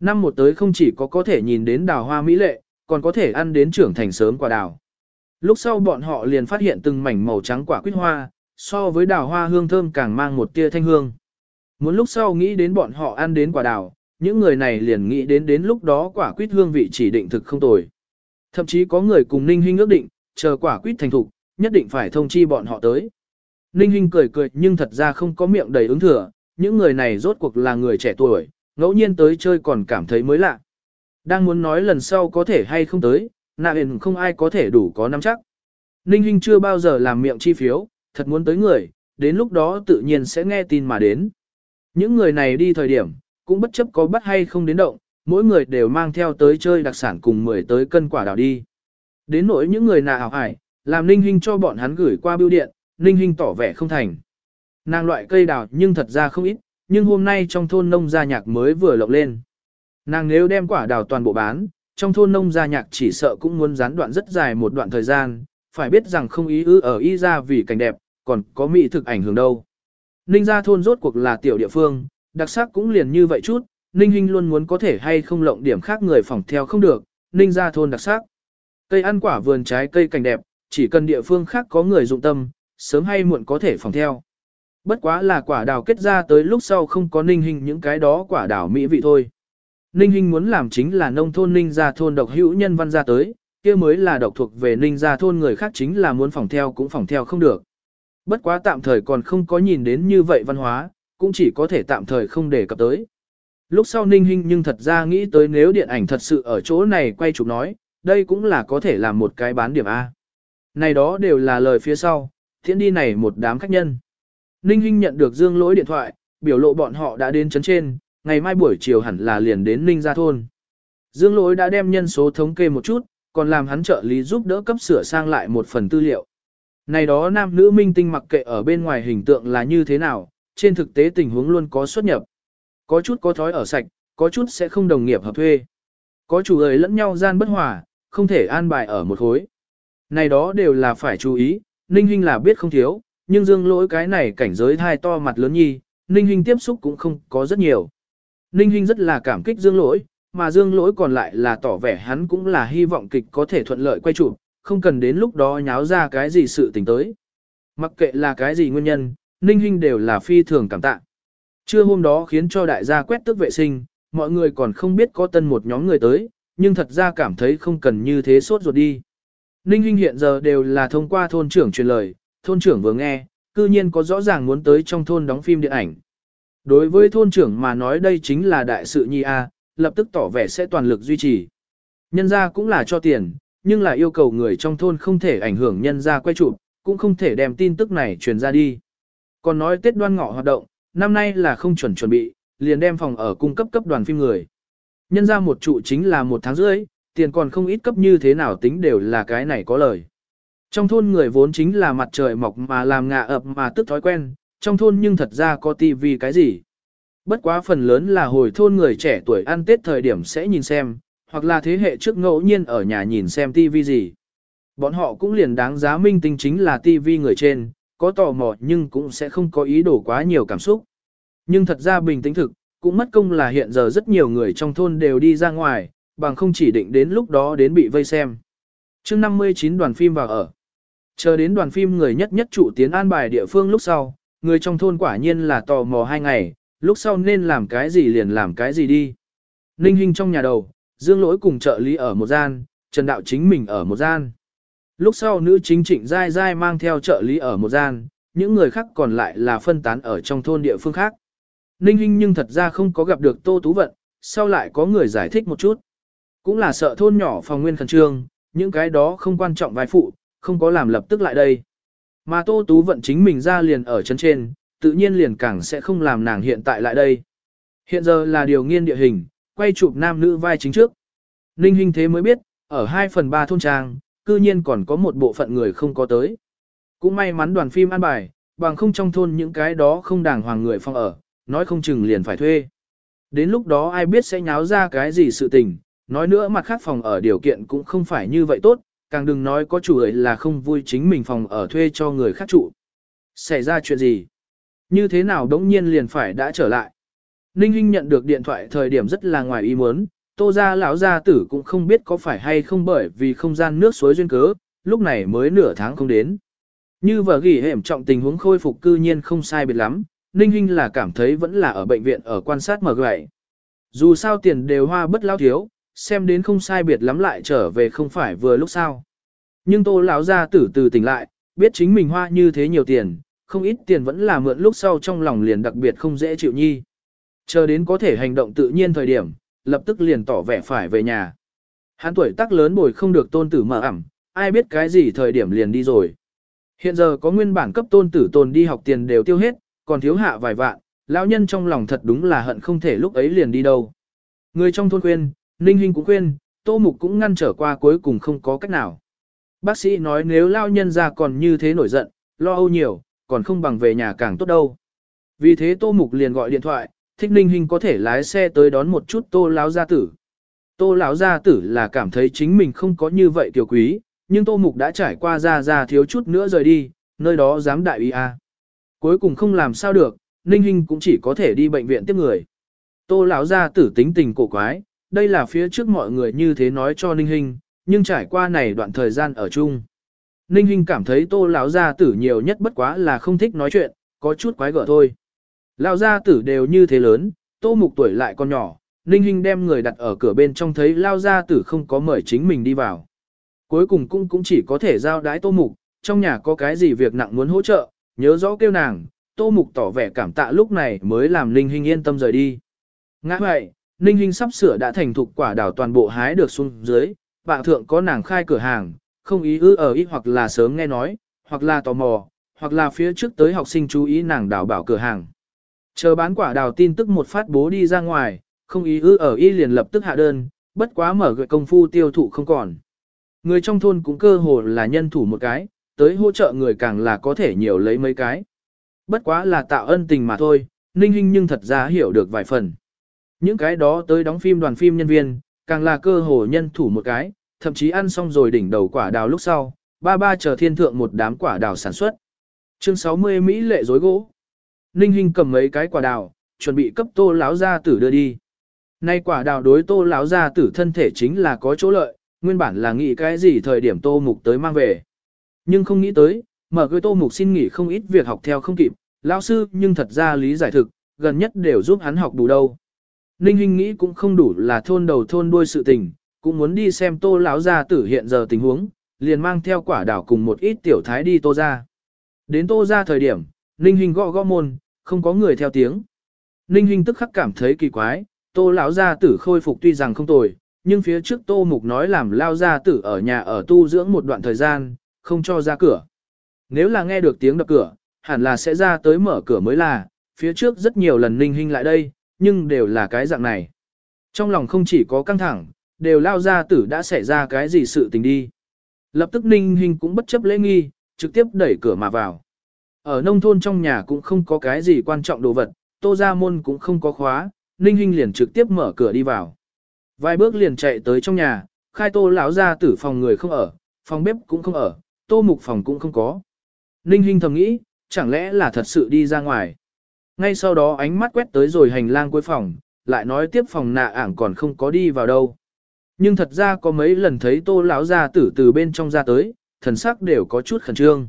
Năm một tới không chỉ có có thể nhìn đến đào hoa mỹ lệ, còn có thể ăn đến trưởng thành sớm quả đào. Lúc sau bọn họ liền phát hiện từng mảnh màu trắng quả quýt hoa, so với đào hoa hương thơm càng mang một tia thanh hương. Muốn lúc sau nghĩ đến bọn họ ăn đến quả đào, những người này liền nghĩ đến đến lúc đó quả quýt hương vị chỉ định thực không tồi. Thậm chí có người cùng Ninh Hinh ước định, chờ quả quýt thành thục, nhất định phải thông chi bọn họ tới. Ninh Hinh cười cười nhưng thật ra không có miệng đầy ứng thừa, những người này rốt cuộc là người trẻ tuổi, ngẫu nhiên tới chơi còn cảm thấy mới lạ. Đang muốn nói lần sau có thể hay không tới, nạ hình không ai có thể đủ có nắm chắc. Ninh Hinh chưa bao giờ làm miệng chi phiếu, thật muốn tới người, đến lúc đó tự nhiên sẽ nghe tin mà đến. Những người này đi thời điểm, cũng bất chấp có bắt hay không đến động, mỗi người đều mang theo tới chơi đặc sản cùng 10 tới cân quả đào đi. Đến nỗi những người nào ải, làm Ninh Hinh cho bọn hắn gửi qua bưu điện, Ninh Hinh tỏ vẻ không thành. Nàng loại cây đào nhưng thật ra không ít, nhưng hôm nay trong thôn nông gia nhạc mới vừa lộng lên. Nàng nếu đem quả đào toàn bộ bán, trong thôn nông gia nhạc chỉ sợ cũng muốn gián đoạn rất dài một đoạn thời gian, phải biết rằng không ý ư ở y ra vì cảnh đẹp, còn có mỹ thực ảnh hưởng đâu. Ninh gia thôn rốt cuộc là tiểu địa phương, đặc sắc cũng liền như vậy chút, Ninh Hinh luôn muốn có thể hay không lộng điểm khác người phòng theo không được, Ninh gia thôn đặc sắc. Cây ăn quả vườn trái cây cảnh đẹp, chỉ cần địa phương khác có người dụng tâm, sớm hay muộn có thể phòng theo. Bất quá là quả đào kết ra tới lúc sau không có Ninh hình những cái đó quả đào mỹ vị thôi. Ninh hình muốn làm chính là nông thôn Ninh gia thôn độc hữu nhân văn ra tới, kia mới là độc thuộc về Ninh gia thôn người khác chính là muốn phòng theo cũng phòng theo không được. Bất quá tạm thời còn không có nhìn đến như vậy văn hóa, cũng chỉ có thể tạm thời không để cập tới. Lúc sau Ninh hình nhưng thật ra nghĩ tới nếu điện ảnh thật sự ở chỗ này quay chụp nói, đây cũng là có thể làm một cái bán điểm A. Này đó đều là lời phía sau, thiện đi này một đám khách nhân. Ninh Hinh nhận được Dương Lỗi điện thoại, biểu lộ bọn họ đã đến chấn trên, ngày mai buổi chiều hẳn là liền đến Ninh Gia Thôn. Dương Lỗi đã đem nhân số thống kê một chút, còn làm hắn trợ lý giúp đỡ cấp sửa sang lại một phần tư liệu. Này đó nam nữ minh tinh mặc kệ ở bên ngoài hình tượng là như thế nào, trên thực tế tình huống luôn có xuất nhập. Có chút có thói ở sạch, có chút sẽ không đồng nghiệp hợp thuê. Có chủ ấy lẫn nhau gian bất hòa, không thể an bài ở một khối. Này đó đều là phải chú ý, Ninh Hinh là biết không thiếu, nhưng dương lỗi cái này cảnh giới thai to mặt lớn nhi, Ninh Hinh tiếp xúc cũng không có rất nhiều. Ninh Hinh rất là cảm kích dương lỗi, mà dương lỗi còn lại là tỏ vẻ hắn cũng là hy vọng kịch có thể thuận lợi quay chụp, không cần đến lúc đó nháo ra cái gì sự tình tới. Mặc kệ là cái gì nguyên nhân, Ninh Hinh đều là phi thường cảm tạ. Trưa hôm đó khiến cho đại gia quét tước vệ sinh, mọi người còn không biết có tân một nhóm người tới, nhưng thật ra cảm thấy không cần như thế sốt ruột đi. Ninh Hinh hiện giờ đều là thông qua thôn trưởng truyền lời, thôn trưởng vừa nghe, cư nhiên có rõ ràng muốn tới trong thôn đóng phim điện ảnh. Đối với thôn trưởng mà nói đây chính là đại sự nhi A, lập tức tỏ vẻ sẽ toàn lực duy trì. Nhân gia cũng là cho tiền, nhưng là yêu cầu người trong thôn không thể ảnh hưởng nhân gia quay chụp, cũng không thể đem tin tức này truyền ra đi. Còn nói Tết đoan ngọ hoạt động, năm nay là không chuẩn chuẩn bị, liền đem phòng ở cung cấp cấp đoàn phim người. Nhân ra một trụ chính là một tháng rưỡi, tiền còn không ít cấp như thế nào tính đều là cái này có lời. Trong thôn người vốn chính là mặt trời mọc mà làm ngạ ập mà tức thói quen, trong thôn nhưng thật ra có tivi cái gì. Bất quá phần lớn là hồi thôn người trẻ tuổi ăn Tết thời điểm sẽ nhìn xem, hoặc là thế hệ trước ngẫu nhiên ở nhà nhìn xem tivi gì. Bọn họ cũng liền đáng giá minh tinh chính là tivi người trên, có tò mò nhưng cũng sẽ không có ý đồ quá nhiều cảm xúc. Nhưng thật ra bình tĩnh thực, cũng mất công là hiện giờ rất nhiều người trong thôn đều đi ra ngoài, bằng không chỉ định đến lúc đó đến bị vây xem. chương 59 đoàn phim vào ở. Chờ đến đoàn phim người nhất nhất chủ tiến an bài địa phương lúc sau, người trong thôn quả nhiên là tò mò hai ngày, lúc sau nên làm cái gì liền làm cái gì đi. Ninh Hinh trong nhà đầu, Dương Lỗi cùng trợ lý ở một gian, Trần Đạo chính mình ở một gian. Lúc sau nữ chính trịnh dai dai mang theo trợ lý ở một gian, những người khác còn lại là phân tán ở trong thôn địa phương khác. Ninh Hinh nhưng thật ra không có gặp được Tô Tú Vận, sau lại có người giải thích một chút. Cũng là sợ thôn nhỏ phòng nguyên khẩn trương, những cái đó không quan trọng vai phụ, không có làm lập tức lại đây. Mà Tô Tú Vận chính mình ra liền ở chân trên, tự nhiên liền càng sẽ không làm nàng hiện tại lại đây. Hiện giờ là điều nghiên địa hình, quay chụp nam nữ vai chính trước. Ninh Hinh thế mới biết, ở 2 phần 3 thôn trang, cư nhiên còn có một bộ phận người không có tới. Cũng may mắn đoàn phim an bài, bằng không trong thôn những cái đó không đàng hoàng người phong ở, nói không chừng liền phải thuê. Đến lúc đó ai biết sẽ nháo ra cái gì sự tình, nói nữa mặt khác phòng ở điều kiện cũng không phải như vậy tốt, càng đừng nói có chủ ấy là không vui chính mình phòng ở thuê cho người khác trụ. Xảy ra chuyện gì? Như thế nào đống nhiên liền phải đã trở lại? Ninh Hinh nhận được điện thoại thời điểm rất là ngoài ý muốn, tô gia lão gia tử cũng không biết có phải hay không bởi vì không gian nước suối duyên cớ, lúc này mới nửa tháng không đến. Như vợ ghi hẻm trọng tình huống khôi phục cư nhiên không sai biệt lắm, Ninh Hinh là cảm thấy vẫn là ở bệnh viện ở quan sát mở gậy. Dù sao tiền đều hoa bất lao thiếu, xem đến không sai biệt lắm lại trở về không phải vừa lúc sao. Nhưng tô lão gia tử từ tỉnh lại, biết chính mình hoa như thế nhiều tiền, không ít tiền vẫn là mượn lúc sau trong lòng liền đặc biệt không dễ chịu nhi. Chờ đến có thể hành động tự nhiên thời điểm, lập tức liền tỏ vẻ phải về nhà. Hắn tuổi tác lớn bồi không được tôn tử mở ẩm, ai biết cái gì thời điểm liền đi rồi. Hiện giờ có nguyên bản cấp tôn tử tồn đi học tiền đều tiêu hết, còn thiếu hạ vài vạn, lão nhân trong lòng thật đúng là hận không thể lúc ấy liền đi đâu. Người trong thôn khuyên, Ninh Hinh cũng khuyên, Tô Mục cũng ngăn trở qua cuối cùng không có cách nào. Bác sĩ nói nếu lão nhân ra còn như thế nổi giận, lo âu nhiều, còn không bằng về nhà càng tốt đâu. Vì thế Tô Mục liền gọi điện thoại, thích Ninh Hinh có thể lái xe tới đón một chút Tô lão gia tử. Tô lão gia tử là cảm thấy chính mình không có như vậy tiểu quý, nhưng Tô Mục đã trải qua ra ra thiếu chút nữa rời đi, nơi đó dám đại ý a. Cuối cùng không làm sao được, Ninh Hinh cũng chỉ có thể đi bệnh viện tiếp người. Tô lão gia tử tính tình cổ quái, đây là phía trước mọi người như thế nói cho Ninh Hinh, nhưng trải qua này đoạn thời gian ở chung. Ninh Hinh cảm thấy Tô lão gia tử nhiều nhất bất quá là không thích nói chuyện, có chút quái gở thôi. Lão gia tử đều như thế lớn, Tô Mục tuổi lại còn nhỏ, Ninh Hinh đem người đặt ở cửa bên trong thấy Lão gia tử không có mời chính mình đi vào. Cuối cùng cũng cũng chỉ có thể giao đái Tô Mục, trong nhà có cái gì việc nặng muốn hỗ trợ, nhớ rõ kêu nàng, Tô Mục tỏ vẻ cảm tạ lúc này mới làm Ninh Hinh yên tâm rời đi. Ngã vậy, Ninh Hinh sắp sửa đã thành thục quả đào toàn bộ hái được xuống dưới, bạ thượng có nàng khai cửa hàng, không ý ư ở ít hoặc là sớm nghe nói, hoặc là tò mò, hoặc là phía trước tới học sinh chú ý nàng đào bảo cửa hàng. Chờ bán quả đào tin tức một phát bố đi ra ngoài, không ý ư ở y liền lập tức hạ đơn, bất quá mở gợi công phu tiêu thụ không còn. Người trong thôn cũng cơ hồ là nhân thủ một cái, tới hỗ trợ người càng là có thể nhiều lấy mấy cái. Bất quá là tạo ân tình mà thôi, Ninh Hinh nhưng thật ra hiểu được vài phần. Những cái đó tới đóng phim đoàn phim nhân viên, càng là cơ hồ nhân thủ một cái, thậm chí ăn xong rồi đỉnh đầu quả đào lúc sau, ba ba chờ thiên thượng một đám quả đào sản xuất. Chương 60 Mỹ lệ dối gỗ. Ninh Hinh cầm mấy cái quả đào, chuẩn bị cấp tô láo gia tử đưa đi. Nay quả đào đối tô láo gia tử thân thể chính là có chỗ lợi, nguyên bản là nghĩ cái gì thời điểm tô mục tới mang về. Nhưng không nghĩ tới, mở gửi tô mục xin nghỉ không ít việc học theo không kịp, lão sư nhưng thật ra lý giải thực, gần nhất đều giúp hắn học đủ đâu. Ninh Hinh nghĩ cũng không đủ là thôn đầu thôn đuôi sự tình, cũng muốn đi xem tô lão gia tử hiện giờ tình huống, liền mang theo quả đảo cùng một ít tiểu thái đi tô ra. Đến tô ra thời điểm, Ninh Hinh gõ gõ môn, không có người theo tiếng. Ninh Hinh tức khắc cảm thấy kỳ quái, tô lão gia tử khôi phục tuy rằng không tồi, nhưng phía trước tô mục nói làm lao gia tử ở nhà ở tu dưỡng một đoạn thời gian, không cho ra cửa. Nếu là nghe được tiếng đập cửa, hẳn là sẽ ra tới mở cửa mới là, phía trước rất nhiều lần Ninh Hinh lại đây, nhưng đều là cái dạng này. Trong lòng không chỉ có căng thẳng, đều lao ra tử đã xảy ra cái gì sự tình đi. Lập tức Ninh Hinh cũng bất chấp lễ nghi, trực tiếp đẩy cửa mà vào. Ở nông thôn trong nhà cũng không có cái gì quan trọng đồ vật, tô ra môn cũng không có khóa, Ninh Hinh liền trực tiếp mở cửa đi vào. Vài bước liền chạy tới trong nhà, khai tô lão ra tử phòng người không ở, phòng bếp cũng không ở, tô mục phòng cũng không có. Ninh Hinh thầm nghĩ, chẳng lẽ là thật sự đi ra ngoài. Ngay sau đó ánh mắt quét tới rồi hành lang cuối phòng, lại nói tiếp phòng nạ ảng còn không có đi vào đâu. Nhưng thật ra có mấy lần thấy tô lão gia tử từ bên trong ra tới, thần sắc đều có chút khẩn trương.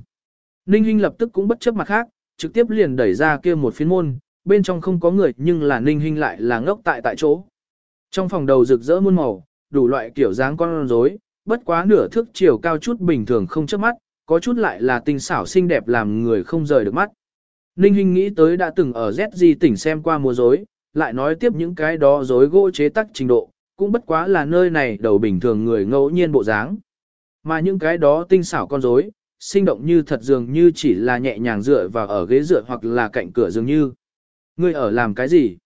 Ninh Hinh lập tức cũng bất chấp mặt khác, trực tiếp liền đẩy ra kia một phiến môn, bên trong không có người nhưng là Ninh Hinh lại là ngốc tại tại chỗ. Trong phòng đầu rực rỡ muôn màu, đủ loại kiểu dáng con rối, bất quá nửa thước chiều cao chút bình thường không chớp mắt, có chút lại là tinh xảo xinh đẹp làm người không rời được mắt. Ninh Hinh nghĩ tới đã từng ở ZG tỉnh xem qua múa rối, lại nói tiếp những cái đó rối gỗ chế tác trình độ, cũng bất quá là nơi này đầu bình thường người ngẫu nhiên bộ dáng. Mà những cái đó tinh xảo con rối, sinh động như thật dường như chỉ là nhẹ nhàng dựa vào ở ghế dựa hoặc là cạnh cửa dường như. Ngươi ở làm cái gì?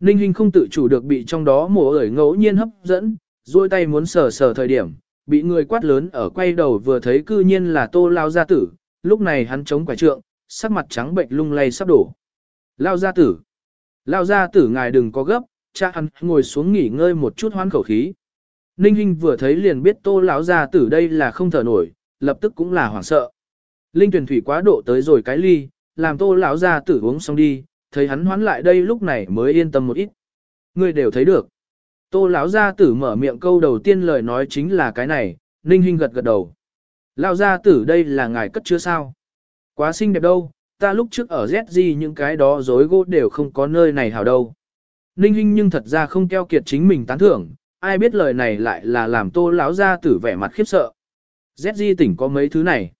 Ninh Hinh không tự chủ được bị trong đó mùa ởi ngẫu nhiên hấp dẫn, duỗi tay muốn sờ sờ thời điểm, bị người quát lớn ở quay đầu vừa thấy cư nhiên là tô lao gia tử, lúc này hắn chống quả trượng, sắc mặt trắng bệnh lung lay sắp đổ. Lao gia tử. Lao gia tử ngài đừng có gấp, cha hắn ngồi xuống nghỉ ngơi một chút hoan khẩu khí. Ninh Hinh vừa thấy liền biết tô lão gia tử đây là không thở nổi, lập tức cũng là hoảng sợ. Linh tuyển thủy quá độ tới rồi cái ly, làm tô lão gia tử uống xong đi, thấy hắn hoán lại đây lúc này mới yên tâm một ít. Người đều thấy được. Tô lão gia tử mở miệng câu đầu tiên lời nói chính là cái này, Ninh Hinh gật gật đầu. Lão gia tử đây là ngài cất chứa sao? Quá xinh đẹp đâu, ta lúc trước ở ZG những cái đó dối gỗ đều không có nơi này hảo đâu. Ninh Hinh nhưng thật ra không keo kiệt chính mình tán thưởng, ai biết lời này lại là làm tô lão ra tử vẻ mặt khiếp sợ. ZG tỉnh có mấy thứ này.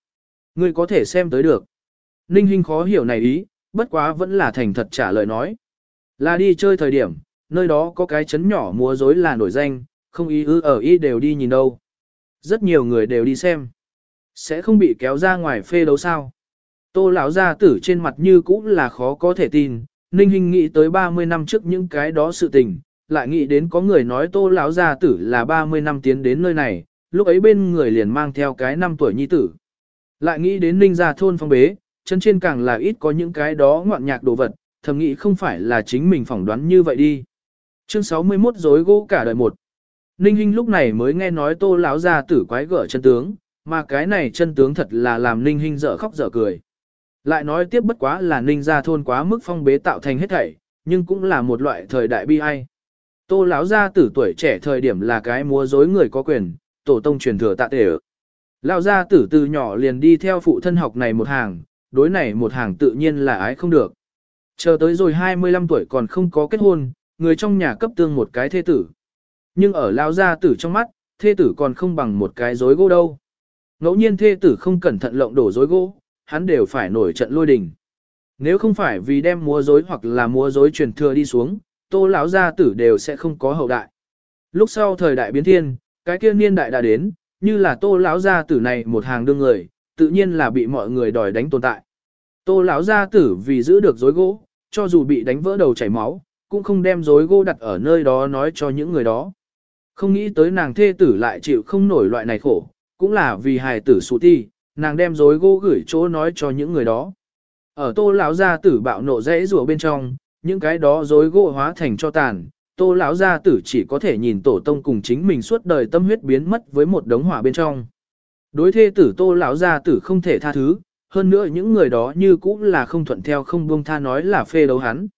Ngươi có thể xem tới được. Ninh Hinh khó hiểu này ý, bất quá vẫn là thành thật trả lời nói. Là đi chơi thời điểm, nơi đó có cái chấn nhỏ múa rối là nổi danh, không ý ư ở ý đều đi nhìn đâu. Rất nhiều người đều đi xem. Sẽ không bị kéo ra ngoài phê đấu sao. Tô lão gia tử trên mặt như cũ là khó có thể tin, Ninh Hinh nghĩ tới 30 năm trước những cái đó sự tình, lại nghĩ đến có người nói Tô lão gia tử là 30 năm tiến đến nơi này, lúc ấy bên người liền mang theo cái năm tuổi nhi tử. Lại nghĩ đến Ninh gia thôn phong bế, chân trên càng là ít có những cái đó ngoạn nhạc đồ vật, thầm nghĩ không phải là chính mình phỏng đoán như vậy đi. Chương 61 dối gỗ cả đời một. Ninh Hinh lúc này mới nghe nói Tô lão gia tử quái gở chân tướng, mà cái này chân tướng thật là làm Ninh Hinh dở khóc dở cười. Lại nói tiếp bất quá là Ninh gia thôn quá mức phong bế tạo thành hết thảy, nhưng cũng là một loại thời đại bi ai. Tô lão gia tử tuổi trẻ thời điểm là cái múa dối người có quyền, tổ tông truyền thừa tạ tể Lão gia tử từ nhỏ liền đi theo phụ thân học này một hàng, đối này một hàng tự nhiên là ái không được. Chờ tới rồi 25 tuổi còn không có kết hôn, người trong nhà cấp tương một cái thê tử. Nhưng ở lão gia tử trong mắt, thê tử còn không bằng một cái rối gỗ đâu. Ngẫu nhiên thê tử không cẩn thận lộng đổ rối gỗ, hắn đều phải nổi trận lôi đình. Nếu không phải vì đem múa rối hoặc là múa rối truyền thừa đi xuống, tô lão gia tử đều sẽ không có hậu đại. Lúc sau thời đại biến thiên, cái kia niên đại đã đến, như là tô lão gia tử này một hàng đương người, tự nhiên là bị mọi người đòi đánh tồn tại. Tô lão gia tử vì giữ được rối gỗ, cho dù bị đánh vỡ đầu chảy máu, cũng không đem rối gỗ đặt ở nơi đó nói cho những người đó. Không nghĩ tới nàng thê tử lại chịu không nổi loại này khổ, cũng là vì hài tử sụ ti, nàng đem rối gỗ gửi chỗ nói cho những người đó. Ở tô lão gia tử bạo nộ rẽ rùa bên trong, những cái đó rối gỗ hóa thành cho tàn, tô lão gia tử chỉ có thể nhìn tổ tông cùng chính mình suốt đời tâm huyết biến mất với một đống hỏa bên trong. Đối thê tử tô lão gia tử không thể tha thứ, hơn nữa những người đó như cũng là không thuận theo không buông tha nói là phê đấu hắn.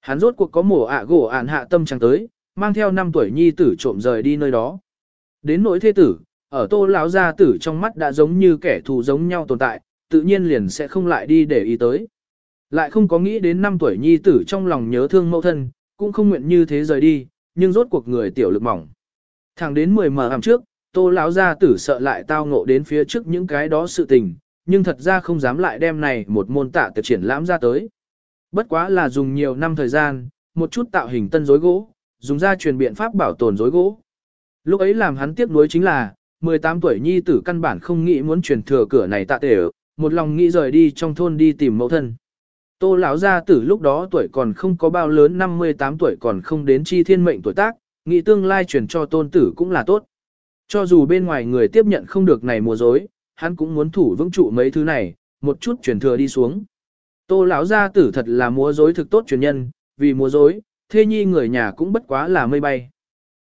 Hắn rốt cuộc có mổ ạ gỗ ạn hạ tâm chẳng tới, mang theo năm tuổi nhi tử trộm rời đi nơi đó. Đến nỗi thê tử, ở tô lão gia tử trong mắt đã giống như kẻ thù giống nhau tồn tại, tự nhiên liền sẽ không lại đi để ý tới. Lại không có nghĩ đến năm tuổi nhi tử trong lòng nhớ thương mẫu thân, cũng không nguyện như thế rời đi, nhưng rốt cuộc người tiểu lực mỏng. Thẳng đến 10 mờ hàm trước, tô lão gia tử sợ lại tao ngộ đến phía trước những cái đó sự tình, nhưng thật ra không dám lại đem này một môn tạ tiệc triển lãm ra tới. Bất quá là dùng nhiều năm thời gian, một chút tạo hình tân rối gỗ, dùng ra truyền biện pháp bảo tồn rối gỗ. Lúc ấy làm hắn tiếc nuối chính là, 18 tuổi nhi tử căn bản không nghĩ muốn truyền thừa cửa này tạ tể, một lòng nghĩ rời đi trong thôn đi tìm mẫu thân. Tô lão gia tử lúc đó tuổi còn không có bao lớn 58 tuổi còn không đến chi thiên mệnh tuổi tác, nghĩ tương lai truyền cho tôn tử cũng là tốt. Cho dù bên ngoài người tiếp nhận không được này mùa dối, hắn cũng muốn thủ vững trụ mấy thứ này, một chút truyền thừa đi xuống. Tô lão gia tử thật là múa dối thực tốt truyền nhân, vì múa dối, thê nhi người nhà cũng bất quá là mây bay.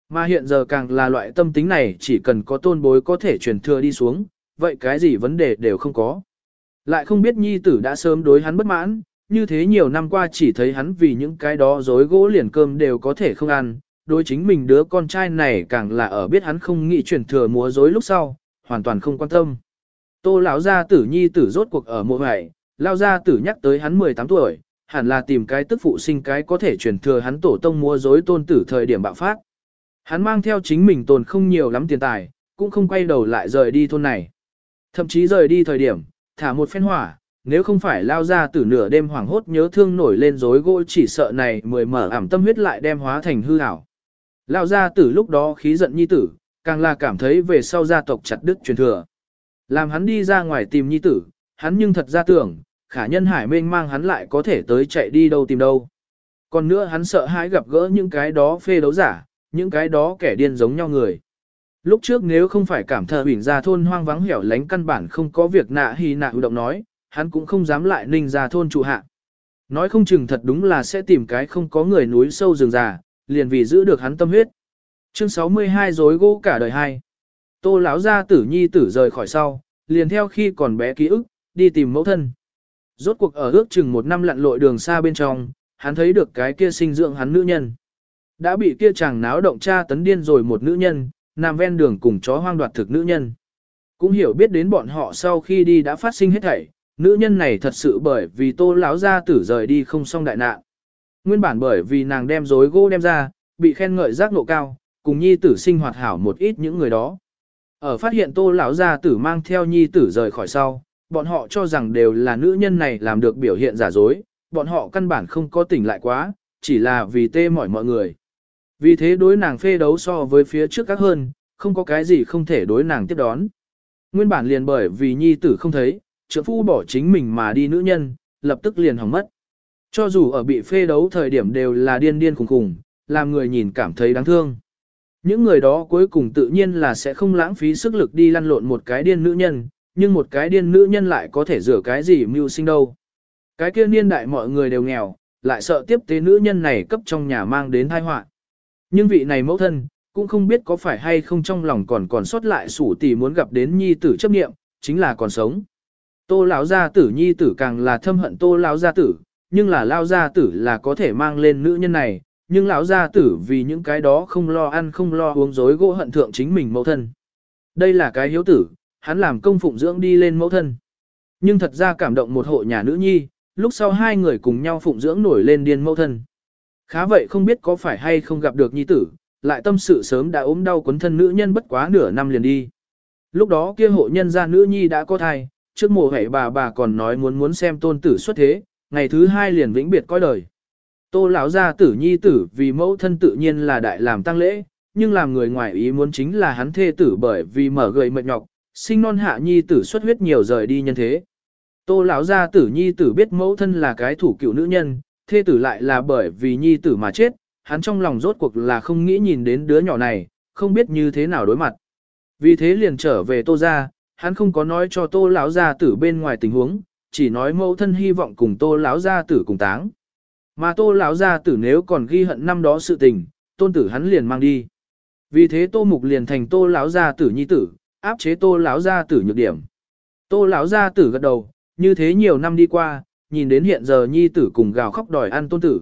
Mà hiện giờ càng là loại tâm tính này chỉ cần có tôn bối có thể truyền thừa đi xuống, vậy cái gì vấn đề đều không có. Lại không biết nhi tử đã sớm đối hắn bất mãn, như thế nhiều năm qua chỉ thấy hắn vì những cái đó dối gỗ liền cơm đều có thể không ăn, đối chính mình đứa con trai này càng là ở biết hắn không nghĩ truyền thừa múa dối lúc sau, hoàn toàn không quan tâm. Tô lão gia tử nhi tử rốt cuộc ở mộ hoại, lao gia tử nhắc tới hắn 18 tuổi, hẳn là tìm cái tức phụ sinh cái có thể truyền thừa hắn tổ tông múa dối tôn tử thời điểm bạo phát. Hắn mang theo chính mình tồn không nhiều lắm tiền tài, cũng không quay đầu lại rời đi thôn này. Thậm chí rời đi thời điểm, thả một phen hỏa, nếu không phải lao ra từ nửa đêm hoảng hốt nhớ thương nổi lên rối gỗ chỉ sợ này mười mở ảm tâm huyết lại đem hóa thành hư ảo. Lao ra từ lúc đó khí giận nhi tử, càng là cảm thấy về sau gia tộc chặt đứt truyền thừa. Làm hắn đi ra ngoài tìm nhi tử, hắn nhưng thật ra tưởng, khả nhân hải mênh mang hắn lại có thể tới chạy đi đâu tìm đâu. Còn nữa hắn sợ hãi gặp gỡ những cái đó phê đấu giả, những cái đó kẻ điên giống nhau người. Lúc trước nếu không phải cảm thờ hủy ra thôn hoang vắng hẻo lánh căn bản không có việc nạ hi nạ động nói, hắn cũng không dám lại ninh ra thôn trụ hạ. Nói không chừng thật đúng là sẽ tìm cái không có người núi sâu rừng già, liền vì giữ được hắn tâm huyết. Chương 62 dối gỗ cả đời hai. Tô lão gia tử nhi tử rời khỏi sau, liền theo khi còn bé ký ức, đi tìm mẫu thân. Rốt cuộc ở ước chừng một năm lặn lội đường xa bên trong, hắn thấy được cái kia sinh dưỡng hắn nữ nhân. Đã bị kia chàng náo động cha tấn điên rồi một nữ nhân, nằm ven đường cùng chó hoang đoạt thực nữ nhân. Cũng hiểu biết đến bọn họ sau khi đi đã phát sinh hết thảy, nữ nhân này thật sự bởi vì tô lão gia tử rời đi không xong đại nạn. Nguyên bản bởi vì nàng đem dối gỗ đem ra, bị khen ngợi giác nộ cao, cùng nhi tử sinh hoạt hảo một ít những người đó. Ở phát hiện tô lão gia tử mang theo nhi tử rời khỏi sau, bọn họ cho rằng đều là nữ nhân này làm được biểu hiện giả dối, bọn họ căn bản không có tỉnh lại quá, chỉ là vì tê mỏi mọi người. Vì thế đối nàng phê đấu so với phía trước các hơn, không có cái gì không thể đối nàng tiếp đón. Nguyên bản liền bởi vì nhi tử không thấy, trưởng phu bỏ chính mình mà đi nữ nhân, lập tức liền hỏng mất. Cho dù ở bị phê đấu thời điểm đều là điên điên khủng khủng, làm người nhìn cảm thấy đáng thương. Những người đó cuối cùng tự nhiên là sẽ không lãng phí sức lực đi lăn lộn một cái điên nữ nhân, nhưng một cái điên nữ nhân lại có thể rửa cái gì mưu sinh đâu. Cái kia niên đại mọi người đều nghèo, lại sợ tiếp tế nữ nhân này cấp trong nhà mang đến tai họa. Nhưng vị này mẫu thân, cũng không biết có phải hay không trong lòng còn còn sót lại sủ tỷ muốn gặp đến nhi tử chấp niệm, chính là còn sống. Tô lão gia tử nhi tử càng là thâm hận tô lão gia tử, nhưng là lão gia tử là có thể mang lên nữ nhân này, nhưng lão gia tử vì những cái đó không lo ăn không lo uống dối gỗ hận thượng chính mình mẫu thân. Đây là cái hiếu tử, hắn làm công phụng dưỡng đi lên mẫu thân. Nhưng thật ra cảm động một hộ nhà nữ nhi, lúc sau hai người cùng nhau phụng dưỡng nổi lên điên mẫu thân. Khá vậy không biết có phải hay không gặp được nhi tử, lại tâm sự sớm đã ốm đau quấn thân nữ nhân bất quá nửa năm liền đi. Lúc đó kia hộ nhân gia nữ nhi đã có thai, trước mùa hệ bà bà còn nói muốn muốn xem tôn tử xuất thế, ngày thứ hai liền vĩnh biệt coi đời. Tô lão gia tử nhi tử vì mẫu thân tự nhiên là đại làm tăng lễ, nhưng làm người ngoài ý muốn chính là hắn thê tử bởi vì mở gầy mệt nhọc, sinh non hạ nhi tử xuất huyết nhiều rời đi nhân thế. Tô lão gia tử nhi tử biết mẫu thân là cái thủ cựu nữ nhân, thê tử lại là bởi vì nhi tử mà chết, hắn trong lòng rốt cuộc là không nghĩ nhìn đến đứa nhỏ này, không biết như thế nào đối mặt. Vì thế liền trở về tô gia, hắn không có nói cho tô lão gia tử bên ngoài tình huống, chỉ nói mẫu thân hy vọng cùng tô lão gia tử cùng táng. Mà tô lão gia tử nếu còn ghi hận năm đó sự tình, tôn tử hắn liền mang đi. Vì thế tô mục liền thành tô lão gia tử nhi tử, áp chế tô lão gia tử nhược điểm. Tô lão gia tử gật đầu, như thế nhiều năm đi qua, nhìn đến hiện giờ nhi tử cùng gào khóc đòi ăn tôn tử.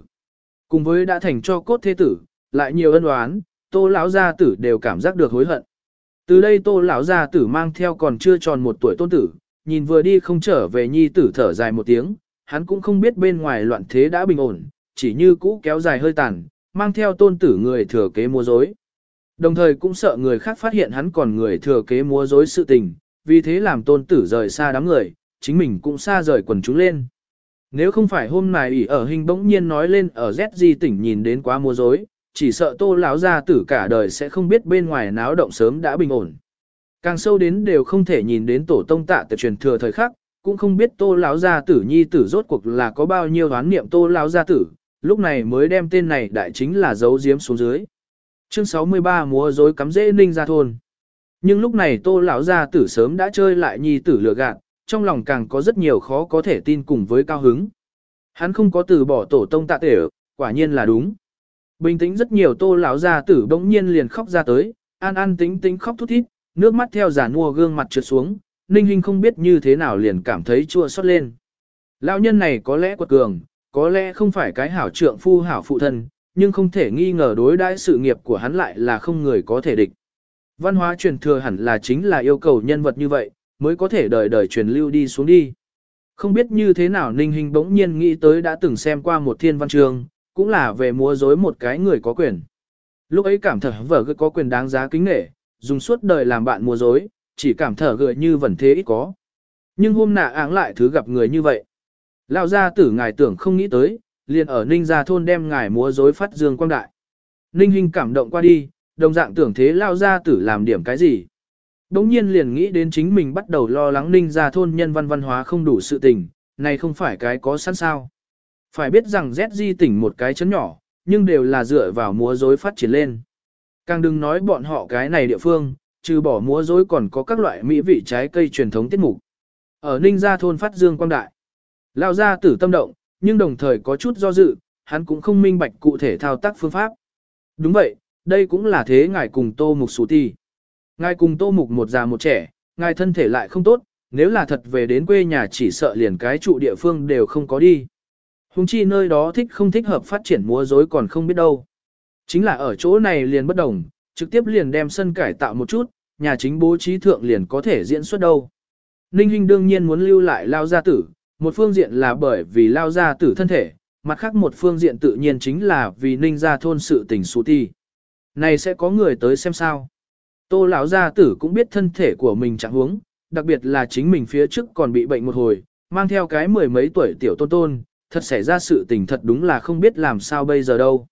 Cùng với đã thành cho cốt thế tử, lại nhiều ân oán, tô lão gia tử đều cảm giác được hối hận. Từ đây tô lão gia tử mang theo còn chưa tròn một tuổi tôn tử, nhìn vừa đi không trở về nhi tử thở dài một tiếng, hắn cũng không biết bên ngoài loạn thế đã bình ổn, chỉ như cũ kéo dài hơi tàn, mang theo tôn tử người thừa kế mua dối. Đồng thời cũng sợ người khác phát hiện hắn còn người thừa kế mua dối sự tình, vì thế làm tôn tử rời xa đám người, chính mình cũng xa rời quần chúng lên. Nếu không phải hôm nay ỉ ở hình bỗng nhiên nói lên ở ZG tỉnh nhìn đến quá mua dối, chỉ sợ tô lão gia tử cả đời sẽ không biết bên ngoài náo động sớm đã bình ổn. Càng sâu đến đều không thể nhìn đến tổ tông tạ tập truyền thừa thời khắc, cũng không biết tô lão gia tử nhi tử rốt cuộc là có bao nhiêu đoán niệm tô lão gia tử, lúc này mới đem tên này đại chính là giấu giếm xuống dưới. Chương 63 múa dối cắm dễ ninh ra thôn. Nhưng lúc này tô lão gia tử sớm đã chơi lại nhi tử lừa gạt, trong lòng càng có rất nhiều khó có thể tin cùng với cao hứng. Hắn không có từ bỏ tổ tông tạ tể, quả nhiên là đúng. Bình tĩnh rất nhiều tô lão gia tử bỗng nhiên liền khóc ra tới, an an tính tính khóc thút thít, nước mắt theo giả nua gương mặt trượt xuống, Ninh Hinh không biết như thế nào liền cảm thấy chua xót lên. Lão nhân này có lẽ quật cường, có lẽ không phải cái hảo trượng phu hảo phụ thân, nhưng không thể nghi ngờ đối đãi sự nghiệp của hắn lại là không người có thể địch. Văn hóa truyền thừa hẳn là chính là yêu cầu nhân vật như vậy, mới có thể đời đời truyền lưu đi xuống đi. Không biết như thế nào Ninh Hinh bỗng nhiên nghĩ tới đã từng xem qua một thiên văn trường, cũng là về múa dối một cái người có quyền. Lúc ấy cảm thở vở có quyền đáng giá kính nghệ, dùng suốt đời làm bạn múa dối, chỉ cảm thở gợi như vẩn thế ít có. Nhưng hôm nạ áng lại thứ gặp người như vậy. Lao ra tử ngài tưởng không nghĩ tới, liền ở Ninh gia thôn đem ngài múa dối phát dương quang đại. Ninh Hinh cảm động qua đi, đồng dạng tưởng thế Lao ra tử làm điểm cái gì. Đống nhiên liền nghĩ đến chính mình bắt đầu lo lắng Ninh gia thôn nhân văn văn hóa không đủ sự tình, này không phải cái có sẵn sao. Phải biết rằng ZG tỉnh một cái chấn nhỏ, nhưng đều là dựa vào múa dối phát triển lên. Càng đừng nói bọn họ cái này địa phương, trừ bỏ múa dối còn có các loại mỹ vị trái cây truyền thống tiết mục. Ở Ninh Gia thôn phát dương quang đại. Lao gia tử tâm động, nhưng đồng thời có chút do dự, hắn cũng không minh bạch cụ thể thao tác phương pháp. Đúng vậy, đây cũng là thế ngài cùng tô mục sủ ti. Ngài cùng tô mục một già một trẻ, ngài thân thể lại không tốt, nếu là thật về đến quê nhà chỉ sợ liền cái trụ địa phương đều không có đi. Hùng chi nơi đó thích không thích hợp phát triển múa dối còn không biết đâu. Chính là ở chỗ này liền bất đồng, trực tiếp liền đem sân cải tạo một chút, nhà chính bố trí thượng liền có thể diễn xuất đâu. Ninh Hinh đương nhiên muốn lưu lại lao gia tử, một phương diện là bởi vì lao gia tử thân thể, mặt khác một phương diện tự nhiên chính là vì Ninh gia thôn sự tình số ti. Này sẽ có người tới xem sao. Tô lão gia tử cũng biết thân thể của mình chẳng huống, đặc biệt là chính mình phía trước còn bị bệnh một hồi, mang theo cái mười mấy tuổi tiểu tôn tôn, thật xảy ra sự tình thật đúng là không biết làm sao bây giờ đâu.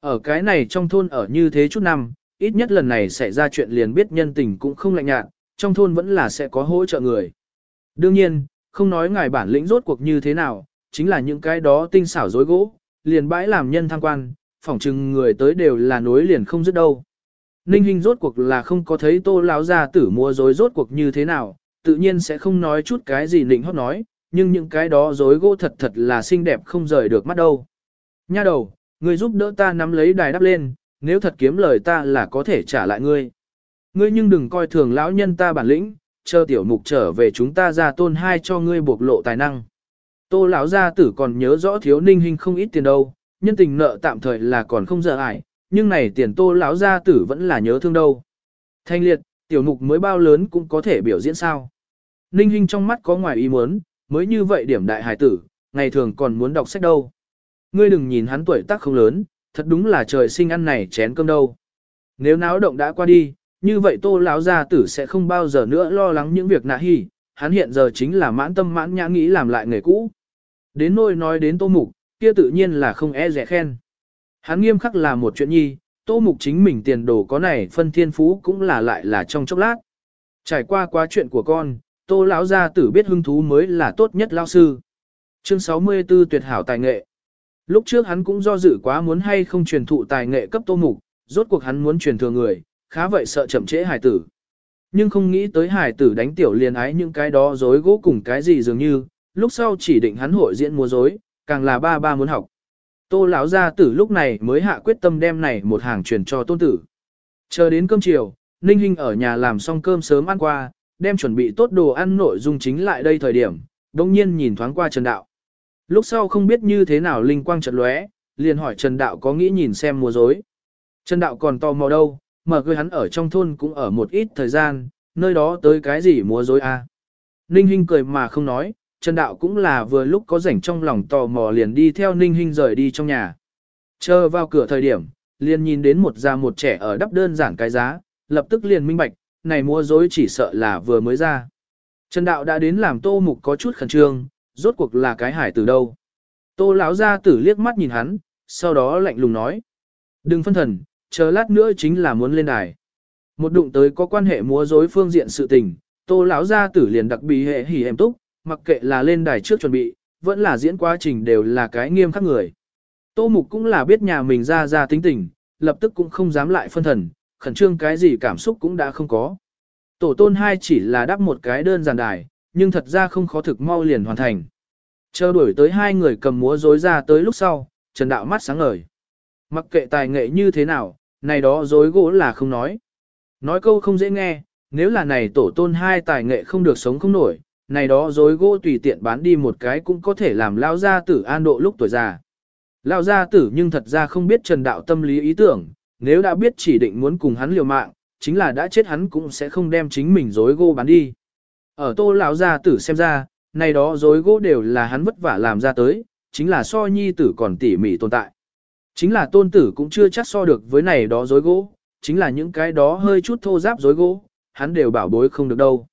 Ở cái này trong thôn ở như thế chút năm, ít nhất lần này xảy ra chuyện liền biết nhân tình cũng không lạnh nhạt, trong thôn vẫn là sẽ có hỗ trợ người. Đương nhiên, không nói ngài bản lĩnh rốt cuộc như thế nào, chính là những cái đó tinh xảo dối gỗ, liền bãi làm nhân tham quan, phỏng chừng người tới đều là nối liền không dứt đâu. Ninh Hinh rốt cuộc là không có thấy tô lão gia tử mua dối rốt cuộc như thế nào, tự nhiên sẽ không nói chút cái gì nịnh hót nói, nhưng những cái đó dối gỗ thật thật là xinh đẹp không rời được mắt đâu. Nha đầu, người giúp đỡ ta nắm lấy đài đắp lên, nếu thật kiếm lời ta là có thể trả lại ngươi. Ngươi nhưng đừng coi thường lão nhân ta bản lĩnh, chờ tiểu mục trở về chúng ta ra tôn hai cho ngươi bộc lộ tài năng. Tô lão gia tử còn nhớ rõ thiếu ninh hình không ít tiền đâu, nhân tình nợ tạm thời là còn không dở ải, nhưng này tiền tô lão gia tử vẫn là nhớ thương đâu. Thanh liệt, tiểu mục mới bao lớn cũng có thể biểu diễn sao. Ninh Hinh trong mắt có ngoài ý muốn, mới như vậy điểm đại hải tử, ngày thường còn muốn đọc sách đâu. Ngươi đừng nhìn hắn tuổi tác không lớn, thật đúng là trời sinh ăn này chén cơm đâu. Nếu náo động đã qua đi, như vậy tô lão gia tử sẽ không bao giờ nữa lo lắng những việc nạ hỉ, hắn hiện giờ chính là mãn tâm mãn nhã nghĩ làm lại nghề cũ. Đến nôi nói đến tô mục, kia tự nhiên là không e rẻ khen. Hắn nghiêm khắc là một chuyện nhi, tô mục chính mình tiền đồ có này phân thiên phú cũng là lại là trong chốc lát. Trải qua quá chuyện của con, tô lão gia tử biết hứng thú mới là tốt nhất lao sư. Chương 64 tuyệt hảo tài nghệ. Lúc trước hắn cũng do dự quá muốn hay không truyền thụ tài nghệ cấp tô mục, rốt cuộc hắn muốn truyền thừa người, khá vậy sợ chậm trễ hải tử. Nhưng không nghĩ tới hải tử đánh tiểu liền ái những cái đó dối gỗ cùng cái gì dường như, lúc sau chỉ định hắn hội diễn múa dối, càng là ba ba muốn học. Tô lão gia tử lúc này mới hạ quyết tâm đem này một hàng truyền cho tôn tử. Chờ đến cơm chiều, Ninh Hinh ở nhà làm xong cơm sớm ăn qua, đem chuẩn bị tốt đồ ăn nội dung chính lại đây thời điểm, đồng nhiên nhìn thoáng qua Trần Đạo. Lúc sau không biết như thế nào linh quang chợt lóe, liền hỏi Trần Đạo có nghĩ nhìn xem mua dối. Trần Đạo còn tò mò đâu, mở cười hắn ở trong thôn cũng ở một ít thời gian, nơi đó tới cái gì múa dối a? À? Ninh Hinh cười mà không nói, Trần Đạo cũng là vừa lúc có rảnh trong lòng tò mò liền đi theo Ninh Hinh rời đi trong nhà. Chờ vào cửa thời điểm, liền nhìn đến một già một trẻ ở đắp đơn giản cái giá, lập tức liền minh bạch, này mua dối chỉ sợ là vừa mới ra. Trần Đạo đã đến làm tô mục có chút khẩn trương, rốt cuộc là cái hải từ đâu. Tô lão ra tử liếc mắt nhìn hắn, sau đó lạnh lùng nói. Đừng phân thần, chờ lát nữa chính là muốn lên đài. Một đụng tới có quan hệ múa dối phương diện sự tình, tô lão gia tử liền đặc biệt hệ hỉ em túc, mặc kệ là lên đài trước chuẩn bị, vẫn là diễn quá trình đều là cái nghiêm khắc người. Tô mục cũng là biết nhà mình ra ra tính tình, lập tức cũng không dám lại phân thần, khẩn trương cái gì cảm xúc cũng đã không có. Tổ tôn hai chỉ là đắp một cái đơn giản đài, nhưng thật ra không khó thực mau liền hoàn thành. Chờ đuổi tới hai người cầm múa dối ra tới lúc sau, Trần Đạo mắt sáng ngời. Mặc kệ tài nghệ như thế nào, này đó dối gỗ là không nói. Nói câu không dễ nghe, nếu là này tổ tôn hai tài nghệ không được sống không nổi, này đó dối gỗ tùy tiện bán đi một cái cũng có thể làm lao gia tử an độ lúc tuổi già. Lao gia tử nhưng thật ra không biết Trần Đạo tâm lý ý tưởng, nếu đã biết chỉ định muốn cùng hắn liều mạng, chính là đã chết hắn cũng sẽ không đem chính mình dối gỗ bán đi. Ở tô lão gia tử xem ra, này đó dối gỗ đều là hắn vất vả làm ra tới, chính là so nhi tử còn tỉ mỉ tồn tại. Chính là tôn tử cũng chưa chắc so được với này đó dối gỗ, chính là những cái đó hơi chút thô giáp dối gỗ, hắn đều bảo bối không được đâu.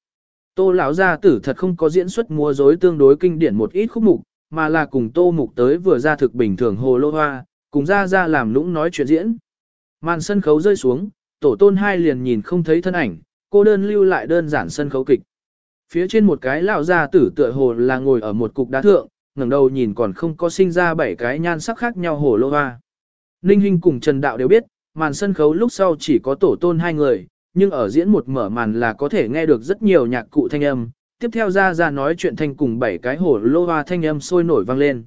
Tô lão gia tử thật không có diễn xuất mua dối tương đối kinh điển một ít khúc mục, mà là cùng tô mục tới vừa ra thực bình thường hồ lô hoa, cùng ra ra làm lũng nói chuyện diễn. Màn sân khấu rơi xuống, tổ tôn hai liền nhìn không thấy thân ảnh, cô đơn lưu lại đơn giản sân khấu kịch. Phía trên một cái lão gia tử tựa hồ là ngồi ở một cục đá thượng, ngẩng đầu nhìn còn không có sinh ra bảy cái nhan sắc khác nhau hồ lô hoa. Ninh Hinh cùng Trần Đạo đều biết, màn sân khấu lúc sau chỉ có tổ tôn hai người, nhưng ở diễn một mở màn là có thể nghe được rất nhiều nhạc cụ thanh âm, tiếp theo ra ra nói chuyện thanh cùng bảy cái hồ lô hoa thanh âm sôi nổi vang lên.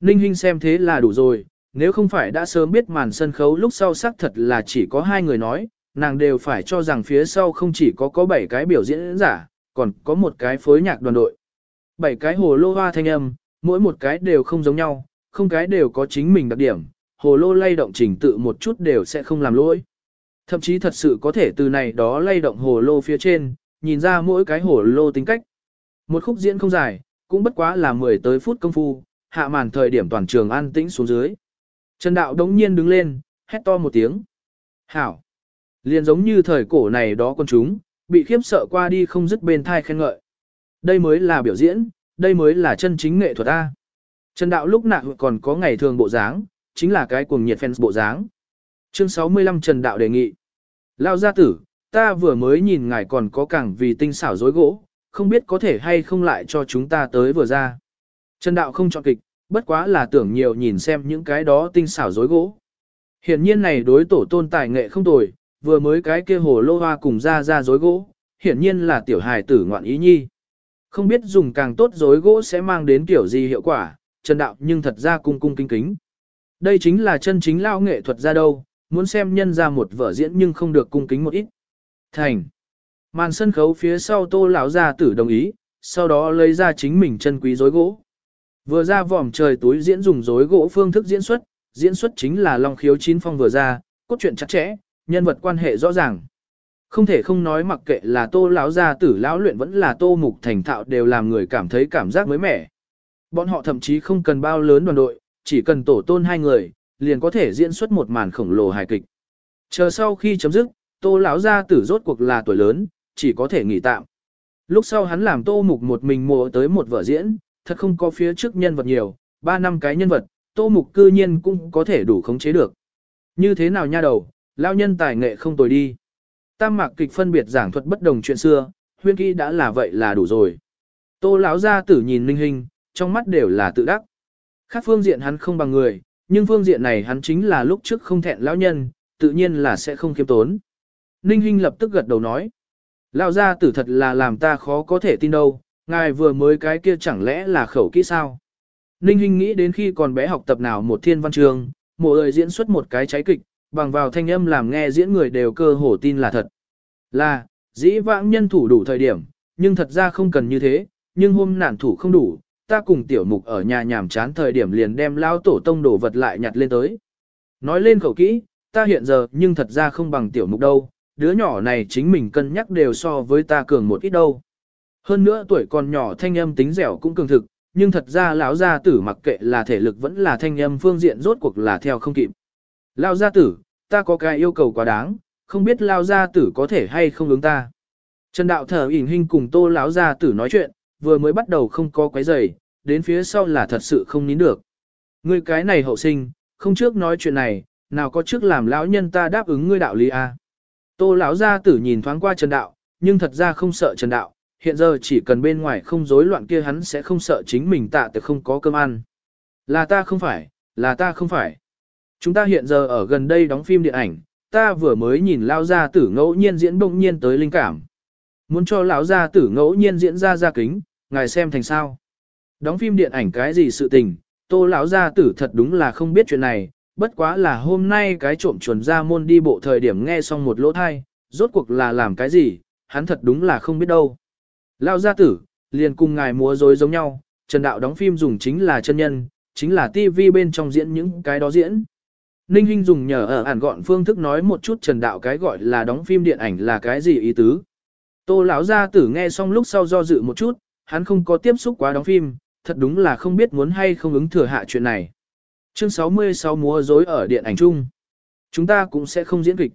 Ninh Hinh xem thế là đủ rồi, nếu không phải đã sớm biết màn sân khấu lúc sau xác thật là chỉ có hai người nói, nàng đều phải cho rằng phía sau không chỉ có có bảy cái biểu diễn giả, còn có một cái phối nhạc đoàn đội. Bảy cái hồ lô hoa thanh âm, mỗi một cái đều không giống nhau, không cái đều có chính mình đặc điểm, hồ lô lay động trình tự một chút đều sẽ không làm lỗi. Thậm chí thật sự có thể từ này đó lay động hồ lô phía trên, nhìn ra mỗi cái hồ lô tính cách. Một khúc diễn không dài, cũng bất quá là 10 tới phút công phu, hạ màn thời điểm toàn trường an tĩnh xuống dưới. Trần Đạo đống nhiên đứng lên, hét to một tiếng. Hảo! Liền giống như thời cổ này đó con chúng, bị khiếp sợ qua đi không dứt bên thai khen ngợi. Đây mới là biểu diễn, đây mới là chân chính nghệ thuật A. Trần Đạo lúc nạ còn có ngày thường bộ dáng, chính là cái cuồng nhiệt fans bộ dáng. Chương 65 Trần Đạo đề nghị. Lao gia tử, ta vừa mới nhìn ngài còn có càng vì tinh xảo dối gỗ, không biết có thể hay không lại cho chúng ta tới vừa ra. Trần đạo không chọn kịch, bất quá là tưởng nhiều nhìn xem những cái đó tinh xảo dối gỗ. Hiển nhiên này đối tổ tôn tài nghệ không tồi, vừa mới cái kia hồ lô hoa cùng ra ra dối gỗ, hiển nhiên là tiểu hài tử ngoạn ý nhi. Không biết dùng càng tốt dối gỗ sẽ mang đến kiểu gì hiệu quả, Trần Đạo nhưng thật ra cung cung kính kính. Đây chính là chân chính lao nghệ thuật ra đâu, muốn xem nhân ra một vở diễn nhưng không được cung kính một ít. Thành. Màn sân khấu phía sau tô lão gia tử đồng ý, sau đó lấy ra chính mình chân quý dối gỗ. Vừa ra vòm trời túi diễn dùng dối gỗ phương thức diễn xuất, diễn xuất chính là Long Khiếu Chín Phong vừa ra, cốt truyện chặt chẽ, nhân vật quan hệ rõ ràng. Không thể không nói mặc kệ là tô lão gia tử lão luyện vẫn là tô mục thành thạo đều làm người cảm thấy cảm giác mới mẻ. Bọn họ thậm chí không cần bao lớn đoàn đội, chỉ cần tổ tôn hai người, liền có thể diễn xuất một màn khổng lồ hài kịch. Chờ sau khi chấm dứt, tô lão gia tử rốt cuộc là tuổi lớn, chỉ có thể nghỉ tạm. Lúc sau hắn làm tô mục một mình mùa tới một vở diễn, thật không có phía trước nhân vật nhiều, ba năm cái nhân vật, tô mục cư nhiên cũng có thể đủ khống chế được. Như thế nào nha đầu, lao nhân tài nghệ không tồi đi. Tam mạc kịch phân biệt giảng thuật bất đồng chuyện xưa, huyên kỹ đã là vậy là đủ rồi. Tô lão gia tử nhìn Ninh Hình, trong mắt đều là tự đắc. Khác phương diện hắn không bằng người, nhưng phương diện này hắn chính là lúc trước không thẹn lão nhân, tự nhiên là sẽ không kiêm tốn. Ninh Hinh lập tức gật đầu nói. Lão gia tử thật là làm ta khó có thể tin đâu, ngài vừa mới cái kia chẳng lẽ là khẩu kỹ sao? Ninh Hinh nghĩ đến khi còn bé học tập nào một thiên văn trường, mộ ơi diễn xuất một cái trái kịch, bằng vào thanh âm làm nghe diễn người đều cơ hồ tin là thật. Là, dĩ vãng nhân thủ đủ thời điểm, nhưng thật ra không cần như thế, nhưng hôm nản thủ không đủ, ta cùng tiểu mục ở nhà nhàm chán thời điểm liền đem lao tổ tông đồ vật lại nhặt lên tới. Nói lên khẩu kỹ, ta hiện giờ nhưng thật ra không bằng tiểu mục đâu, đứa nhỏ này chính mình cân nhắc đều so với ta cường một ít đâu. Hơn nữa tuổi còn nhỏ thanh âm tính dẻo cũng cường thực, nhưng thật ra lão gia tử mặc kệ là thể lực vẫn là thanh âm phương diện rốt cuộc là theo không kịp. Lão gia tử, ta có cái yêu cầu quá đáng, không biết lão gia tử có thể hay không ứng ta. Trần đạo thở ỉn hình cùng tô lão gia tử nói chuyện, vừa mới bắt đầu không có quấy giày, đến phía sau là thật sự không nín được. Ngươi cái này hậu sinh, không trước nói chuyện này, nào có trước làm lão nhân ta đáp ứng ngươi đạo lý a. À. Tô lão gia tử nhìn thoáng qua Trần đạo, nhưng thật ra không sợ Trần đạo, hiện giờ chỉ cần bên ngoài không rối loạn kia hắn sẽ không sợ chính mình tạ tự không có cơm ăn. Là ta không phải, là ta không phải. Chúng ta hiện giờ ở gần đây đóng phim điện ảnh, ta vừa mới nhìn lão gia tử ngẫu nhiên diễn bỗng nhiên tới linh cảm. Muốn cho lão gia tử ngẫu nhiên diễn ra ra kính, ngài xem thành sao. Đóng phim điện ảnh cái gì sự tình, tô lão gia tử thật đúng là không biết chuyện này, bất quá là hôm nay cái trộm chuồn ra môn đi bộ thời điểm nghe xong một lỗ thai, rốt cuộc là làm cái gì, hắn thật đúng là không biết đâu. Lão gia tử, liền cùng ngài múa rối giống nhau, Trần Đạo đóng phim dùng chính là chân nhân, chính là TV bên trong diễn những cái đó diễn. Ninh Hinh dùng nhờ ở ản gọn phương thức nói một chút Trần Đạo cái gọi là đóng phim điện ảnh là cái gì ý tứ. Tô lão gia tử nghe xong lúc sau do dự một chút, hắn không có tiếp xúc quá đóng phim, thật đúng là không biết muốn hay không ứng thừa hạ chuyện này. Chương 66 múa rối ở điện ảnh chung. Chúng ta cũng sẽ không diễn kịch.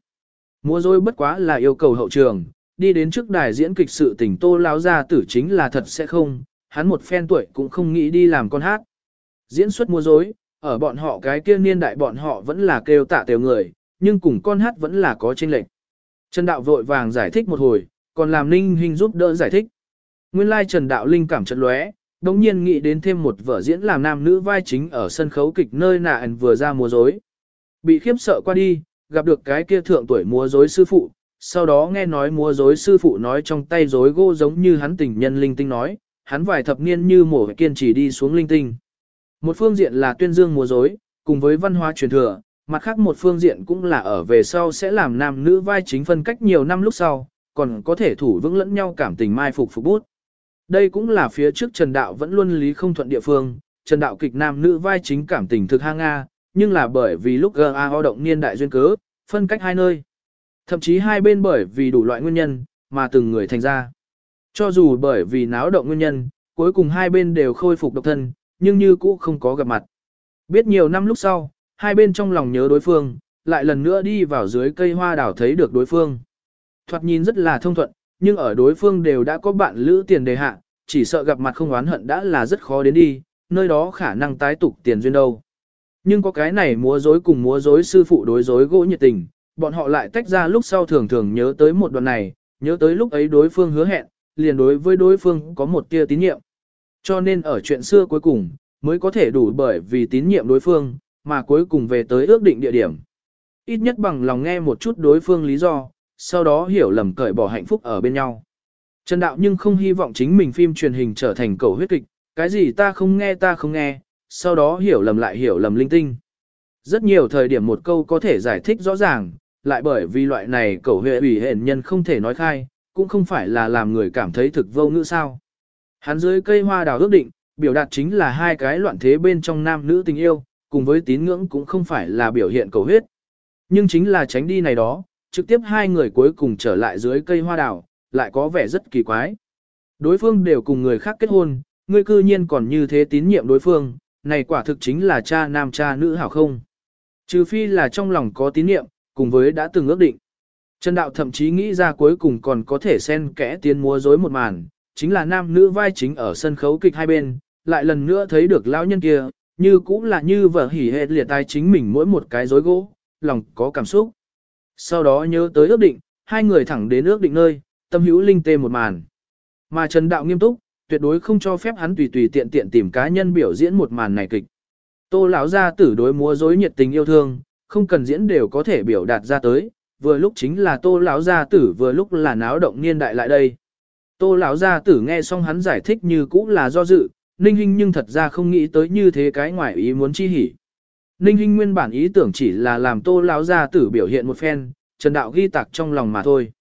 Múa rối bất quá là yêu cầu hậu trường, đi đến trước đài diễn kịch sự tình tô lão gia tử chính là thật sẽ không, hắn một phen tuổi cũng không nghĩ đi làm con hát. Diễn xuất múa rối, ở bọn họ cái kia niên đại bọn họ vẫn là kêu tạ tiểu người, nhưng cùng con hát vẫn là có chênh lệch. Trần Đạo vội vàng giải thích một hồi, còn làm Ninh Hinh giúp đỡ giải thích. Nguyên lai Trần Đạo Linh cảm chợt lóe, đồng nhiên nghĩ đến thêm một vở diễn làm nam nữ vai chính ở sân khấu kịch nơi nạ vừa ra múa dối. Bị khiếp sợ qua đi, gặp được cái kia thượng tuổi múa dối sư phụ, sau đó nghe nói múa dối sư phụ nói trong tay dối gỗ giống như hắn tình nhân linh tinh nói, hắn vài thập niên như mổ kiên trì đi xuống linh tinh. Một phương diện là tuyên dương múa dối, cùng với văn hóa truyền thừa, mặt khác một phương diện cũng là ở về sau sẽ làm nam nữ vai chính phân cách nhiều năm lúc sau, còn có thể thủ vững lẫn nhau cảm tình mai phục phục bút. Đây cũng là phía trước Trần Đạo vẫn luôn lý không thuận địa phương, Trần Đạo kịch nam nữ vai chính cảm tình thực hang Nga, nhưng là bởi vì lúc gần a o động niên đại duyên cớ, phân cách hai nơi. Thậm chí hai bên bởi vì đủ loại nguyên nhân, mà từng người thành ra. Cho dù bởi vì náo động nguyên nhân, cuối cùng hai bên đều khôi phục độc thân, nhưng như cũ không có gặp mặt. Biết nhiều năm lúc sau, hai bên trong lòng nhớ đối phương, lại lần nữa đi vào dưới cây hoa đảo thấy được đối phương. Thoạt nhìn rất là thông thuận, nhưng ở đối phương đều đã có bạn lữ tiền đề hạ, chỉ sợ gặp mặt không oán hận đã là rất khó đến đi, nơi đó khả năng tái tục tiền duyên đâu. Nhưng có cái này múa dối cùng múa dối sư phụ đối dối gỗ nhiệt tình, bọn họ lại tách ra lúc sau thường thường nhớ tới một đoạn này, nhớ tới lúc ấy đối phương hứa hẹn, liền đối với đối phương có một tia tín nhiệm. Cho nên ở chuyện xưa cuối cùng, mới có thể đủ bởi vì tín nhiệm đối phương, mà cuối cùng về tới ước định địa điểm. Ít nhất bằng lòng nghe một chút đối phương lý do, sau đó hiểu lầm cởi bỏ hạnh phúc ở bên nhau. Trần Đạo nhưng không hy vọng chính mình phim truyền hình trở thành cầu huyết kịch, cái gì ta không nghe ta không nghe, sau đó hiểu lầm lại hiểu lầm linh tinh. Rất nhiều thời điểm một câu có thể giải thích rõ ràng, lại bởi vì loại này cầu huệ ủy hẹn nhân không thể nói khai, cũng không phải là làm người cảm thấy thực vô ngữ sao. Hắn dưới cây hoa đào ước định, biểu đạt chính là hai cái loạn thế bên trong nam nữ tình yêu, cùng với tín ngưỡng cũng không phải là biểu hiện cầu huyết. Nhưng chính là tránh đi này đó, trực tiếp hai người cuối cùng trở lại dưới cây hoa đào, lại có vẻ rất kỳ quái. Đối phương đều cùng người khác kết hôn, ngươi cư nhiên còn như thế tín nhiệm đối phương, này quả thực chính là cha nam cha nữ hảo không. Trừ phi là trong lòng có tín nhiệm, cùng với đã từng ước định. Trần Đạo thậm chí nghĩ ra cuối cùng còn có thể xen kẽ tiến múa dối một màn, chính là nam nữ vai chính ở sân khấu kịch hai bên, lại lần nữa thấy được lão nhân kia, như cũng là như vở hỉ hệ liệt tai chính mình mỗi một cái rối gỗ, lòng có cảm xúc. Sau đó nhớ tới ước định, hai người thẳng đến ước định nơi, tâm hữu linh tê một màn. Mà Trần Đạo nghiêm túc, tuyệt đối không cho phép hắn tùy tùy tiện tiện tìm cá nhân biểu diễn một màn này kịch. Tô lão gia tử đối múa rối nhiệt tình yêu thương, không cần diễn đều có thể biểu đạt ra tới, vừa lúc chính là Tô lão gia tử vừa lúc là náo động niên đại lại đây. Tô lão gia tử nghe xong hắn giải thích như cũ là do dự, Ninh Hinh nhưng thật ra không nghĩ tới như thế cái ngoài ý muốn chi hỉ. Ninh Hinh nguyên bản ý tưởng chỉ là làm Tô lão gia tử biểu hiện một phen, Trần Đạo ghi tạc trong lòng mà thôi.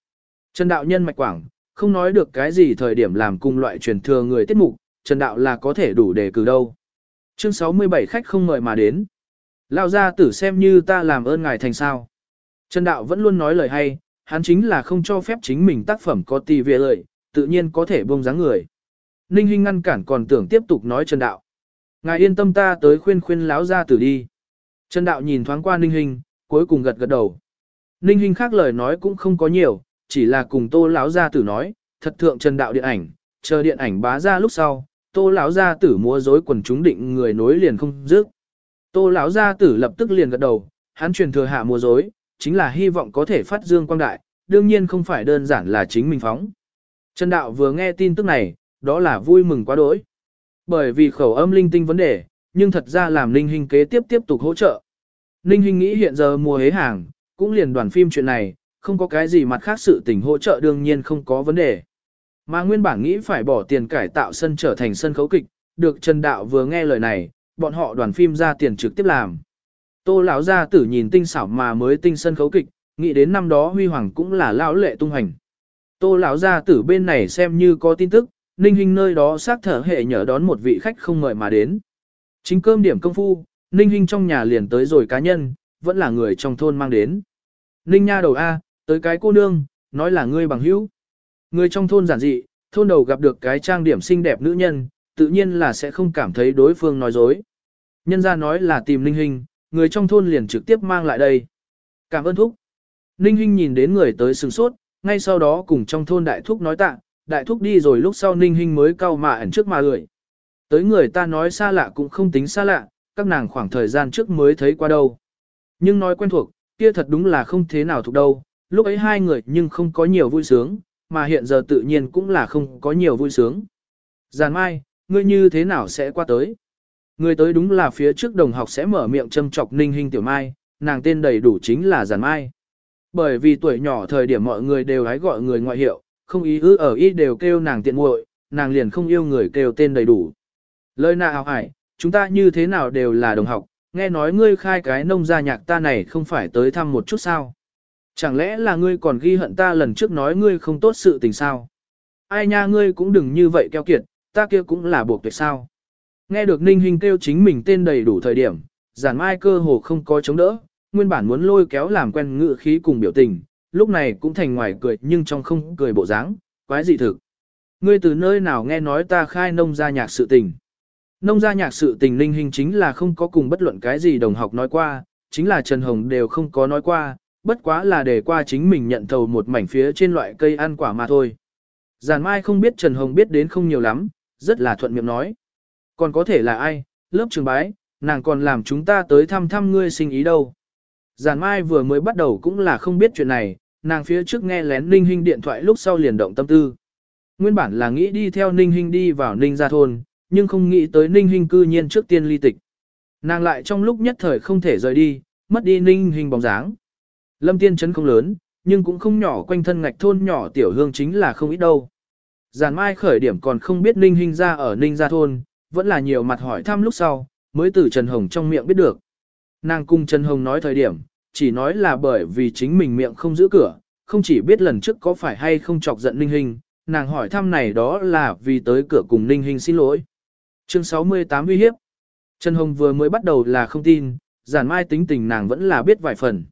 Trần Đạo nhân mạch quảng, không nói được cái gì thời điểm làm cùng loại truyền thừa người tiết mục, Trần Đạo là có thể đủ đề cử đâu. Chương 67 khách không mời mà đến. Lão gia tử xem như ta làm ơn ngài thành sao. Trần Đạo vẫn luôn nói lời hay, hắn chính là không cho phép chính mình tác phẩm có tì về lợi, tự nhiên có thể bông dáng người. Ninh Hinh ngăn cản còn tưởng tiếp tục nói Trần Đạo. Ngài yên tâm ta tới khuyên khuyên lão gia tử đi. Trần Đạo nhìn thoáng qua Ninh Hinh, cuối cùng gật gật đầu. Ninh Hinh khác lời nói cũng không có nhiều, chỉ là cùng Tô lão gia tử nói, thật thượng Trần Đạo điện ảnh, chờ điện ảnh bá ra lúc sau, Tô lão gia tử múa rối quần chúng định người nối liền không dứt. Tô lão gia tử lập tức liền gật đầu, hắn truyền thừa hạ múa rối, chính là hy vọng có thể phát dương quang đại, đương nhiên không phải đơn giản là chính mình phóng. Trần Đạo vừa nghe tin tức này, đó là vui mừng quá đỗi. Bởi vì khẩu âm linh tinh vấn đề, nhưng thật ra làm Ninh Hinh kế tiếp tiếp tục hỗ trợ. Ninh Hinh nghĩ hiện giờ mùa hế hàng, cũng liền đoàn phim chuyện này, không có cái gì mặt khác sự tình hỗ trợ đương nhiên không có vấn đề. Mà nguyên bản nghĩ phải bỏ tiền cải tạo sân trở thành sân khấu kịch, được Trần Đạo vừa nghe lời này, bọn họ đoàn phim ra tiền trực tiếp làm. Tô lão gia tử nhìn tinh xảo mà mới tinh sân khấu kịch, nghĩ đến năm đó huy hoàng cũng là lão lệ tung hành. Tô lão gia tử bên này xem như có tin tức, Ninh Hinh nơi đó xác thở hệ nhờ đón một vị khách không mời mà đến. Chính cơm điểm công phu, Ninh Hinh trong nhà liền tới rồi cá nhân, vẫn là người trong thôn mang đến. Ninh nha đầu A, tới cái cô nương, nói là ngươi bằng hữu. Người trong thôn giản dị, thôn đầu gặp được cái trang điểm xinh đẹp nữ nhân, tự nhiên là sẽ không cảm thấy đối phương nói dối. Nhân ra nói là tìm Ninh Hinh, người trong thôn liền trực tiếp mang lại đây. Cảm ơn thúc. Ninh Hinh nhìn đến người tới sừng sốt, ngay sau đó cùng trong thôn đại thúc nói tạ, đại thúc đi rồi lúc sau Ninh Hinh mới cau mà ẩn trước mà lười. Tới người ta nói xa lạ cũng không tính xa lạ, các nàng khoảng thời gian trước mới thấy qua đâu. Nhưng nói quen thuộc, kia thật đúng là không thế nào thuộc đâu, lúc ấy hai người nhưng không có nhiều vui sướng, mà hiện giờ tự nhiên cũng là không có nhiều vui sướng. Giàn mai, ngươi như thế nào sẽ qua tới? Người tới đúng là phía trước đồng học sẽ mở miệng châm chọc ninh hình tiểu mai, nàng tên đầy đủ chính là Giàn mai. Bởi vì tuổi nhỏ thời điểm mọi người đều hái gọi người ngoại hiệu, không ý ư ở ý đều kêu nàng tiện muội, nàng liền không yêu người kêu tên đầy đủ. Lời nào hải, chúng ta như thế nào đều là đồng học, nghe nói ngươi khai cái nông gia nhạc ta này không phải tới thăm một chút sao. Chẳng lẽ là ngươi còn ghi hận ta lần trước nói ngươi không tốt sự tình sao? Ai nha ngươi cũng đừng như vậy keo kiệt, ta kia cũng là buộc tuyệt sao. Nghe được Ninh Hình kêu chính mình tên đầy đủ thời điểm, giản mai cơ hồ không có chống đỡ, nguyên bản muốn lôi kéo làm quen ngự khí cùng biểu tình, lúc này cũng thành ngoài cười nhưng trong không cười bộ dáng, quái dị thực. Ngươi từ nơi nào nghe nói ta khai nông gia nhạc sự tình. Nông gia nhạc sự tình linh Hình chính là không có cùng bất luận cái gì đồng học nói qua, chính là Trần Hồng đều không có nói qua, bất quá là để qua chính mình nhận thầu một mảnh phía trên loại cây ăn quả mà thôi. Giản Mai không biết Trần Hồng biết đến không nhiều lắm, rất là thuận miệng nói. Còn có thể là ai, lớp trường bái, nàng còn làm chúng ta tới thăm thăm ngươi sinh ý đâu. Giản Mai vừa mới bắt đầu cũng là không biết chuyện này, nàng phía trước nghe lén Ninh Hinh điện thoại lúc sau liền động tâm tư. Nguyên bản là nghĩ đi theo Ninh Hinh đi vào Ninh gia thôn, nhưng không nghĩ tới Ninh Hinh cư nhiên trước tiên ly tịch. Nàng lại trong lúc nhất thời không thể rời đi, mất đi Ninh Hinh bóng dáng. Lâm Tiên Trấn không lớn, nhưng cũng không nhỏ quanh thân ngạch thôn nhỏ tiểu hương chính là không ít đâu. giàn Mai khởi điểm còn không biết Ninh Hinh ra ở Ninh gia thôn, vẫn là nhiều mặt hỏi thăm lúc sau, mới từ Trần Hồng trong miệng biết được. Nàng cùng Trần Hồng nói thời điểm, chỉ nói là bởi vì chính mình miệng không giữ cửa, không chỉ biết lần trước có phải hay không chọc giận Ninh Hinh, nàng hỏi thăm này đó là vì tới cửa cùng Ninh Hinh xin lỗi. Chương 68 uy hiếp. Trần Hồng vừa mới bắt đầu là không tin, giản mai tính tình nàng vẫn là biết vài phần.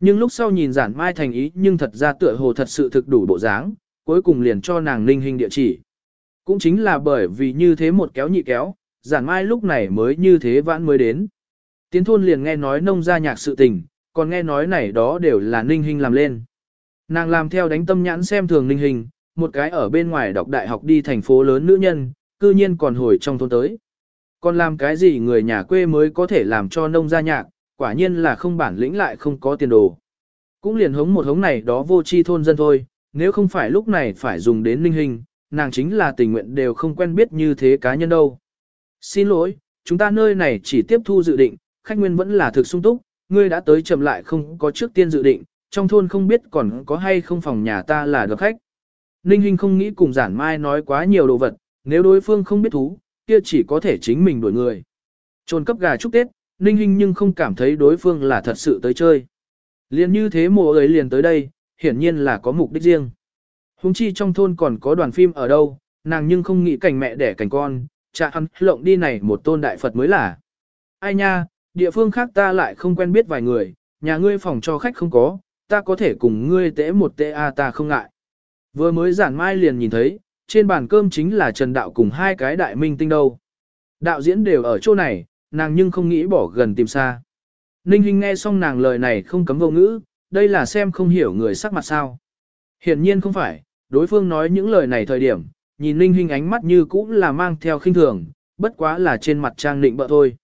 Nhưng lúc sau nhìn giản mai thành ý nhưng thật ra tựa hồ thật sự thực đủ bộ dáng, cuối cùng liền cho nàng Ninh hình địa chỉ. Cũng chính là bởi vì như thế một kéo nhị kéo, giản mai lúc này mới như thế vãn mới đến. Tiến thôn liền nghe nói nông gia nhạc sự tình, còn nghe nói này đó đều là ninh hình làm lên. Nàng làm theo đánh tâm nhãn xem thường ninh hình, một cái ở bên ngoài đọc đại học đi thành phố lớn nữ nhân, cư nhiên còn hồi trong thôn tới. Còn làm cái gì người nhà quê mới có thể làm cho nông gia nhạc, quả nhiên là không bản lĩnh lại không có tiền đồ. Cũng liền hống một hống này đó vô chi thôn dân thôi, nếu không phải lúc này phải dùng đến linh hình, nàng chính là tình nguyện đều không quen biết như thế cá nhân đâu. Xin lỗi, chúng ta nơi này chỉ tiếp thu dự định, khách nguyên vẫn là thực sung túc, ngươi đã tới chậm lại không có trước tiên dự định, trong thôn không biết còn có hay không phòng nhà ta là được khách. Ninh Hinh không nghĩ cùng giản mai nói quá nhiều đồ vật, nếu đối phương không biết thú, kia chỉ có thể chính mình đuổi người. Trồn cấp gà chúc Tết, Ninh Hinh nhưng không cảm thấy đối phương là thật sự tới chơi. Liên như thế mùa ấy liền tới đây, hiển nhiên là có mục đích riêng. Hùng chi trong thôn còn có đoàn phim ở đâu, nàng nhưng không nghĩ cảnh mẹ đẻ cảnh con, cha hắn lộng đi này một tôn đại Phật mới là. Ai nha, địa phương khác ta lại không quen biết vài người, nhà ngươi phòng cho khách không có, ta có thể cùng ngươi tễ một tễ a ta không ngại. Vừa mới giản mai liền nhìn thấy, trên bàn cơm chính là Trần Đạo cùng hai cái đại minh tinh đâu. Đạo diễn đều ở chỗ này, nàng nhưng không nghĩ bỏ gần tìm xa. Ninh Hinh nghe xong nàng lời này không cấm vô ngữ, đây là xem không hiểu người sắc mặt sao. Hiển nhiên không phải, đối phương nói những lời này thời điểm, nhìn Ninh Hinh ánh mắt như cũng là mang theo khinh thường, bất quá là trên mặt trang định bợ thôi.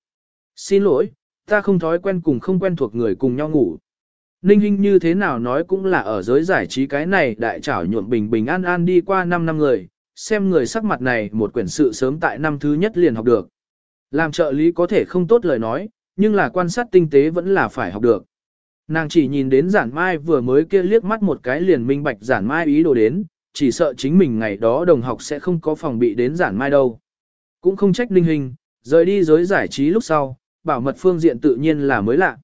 Xin lỗi, ta không thói quen cùng không quen thuộc người cùng nhau ngủ. Ninh Hinh như thế nào nói cũng là ở giới giải trí cái này đại trảo nhuộm bình bình an an đi qua 5 năm người, xem người sắc mặt này một quyển sự sớm tại năm thứ nhất liền học được. Làm trợ lý có thể không tốt lời nói, nhưng là quan sát tinh tế vẫn là phải học được. Nàng chỉ nhìn đến giản mai vừa mới kia liếc mắt một cái liền minh bạch giản mai ý đồ đến, chỉ sợ chính mình ngày đó đồng học sẽ không có phòng bị đến giản mai đâu. Cũng không trách linh Hình, rời đi giới giải trí lúc sau, bảo mật phương diện tự nhiên là mới lạ.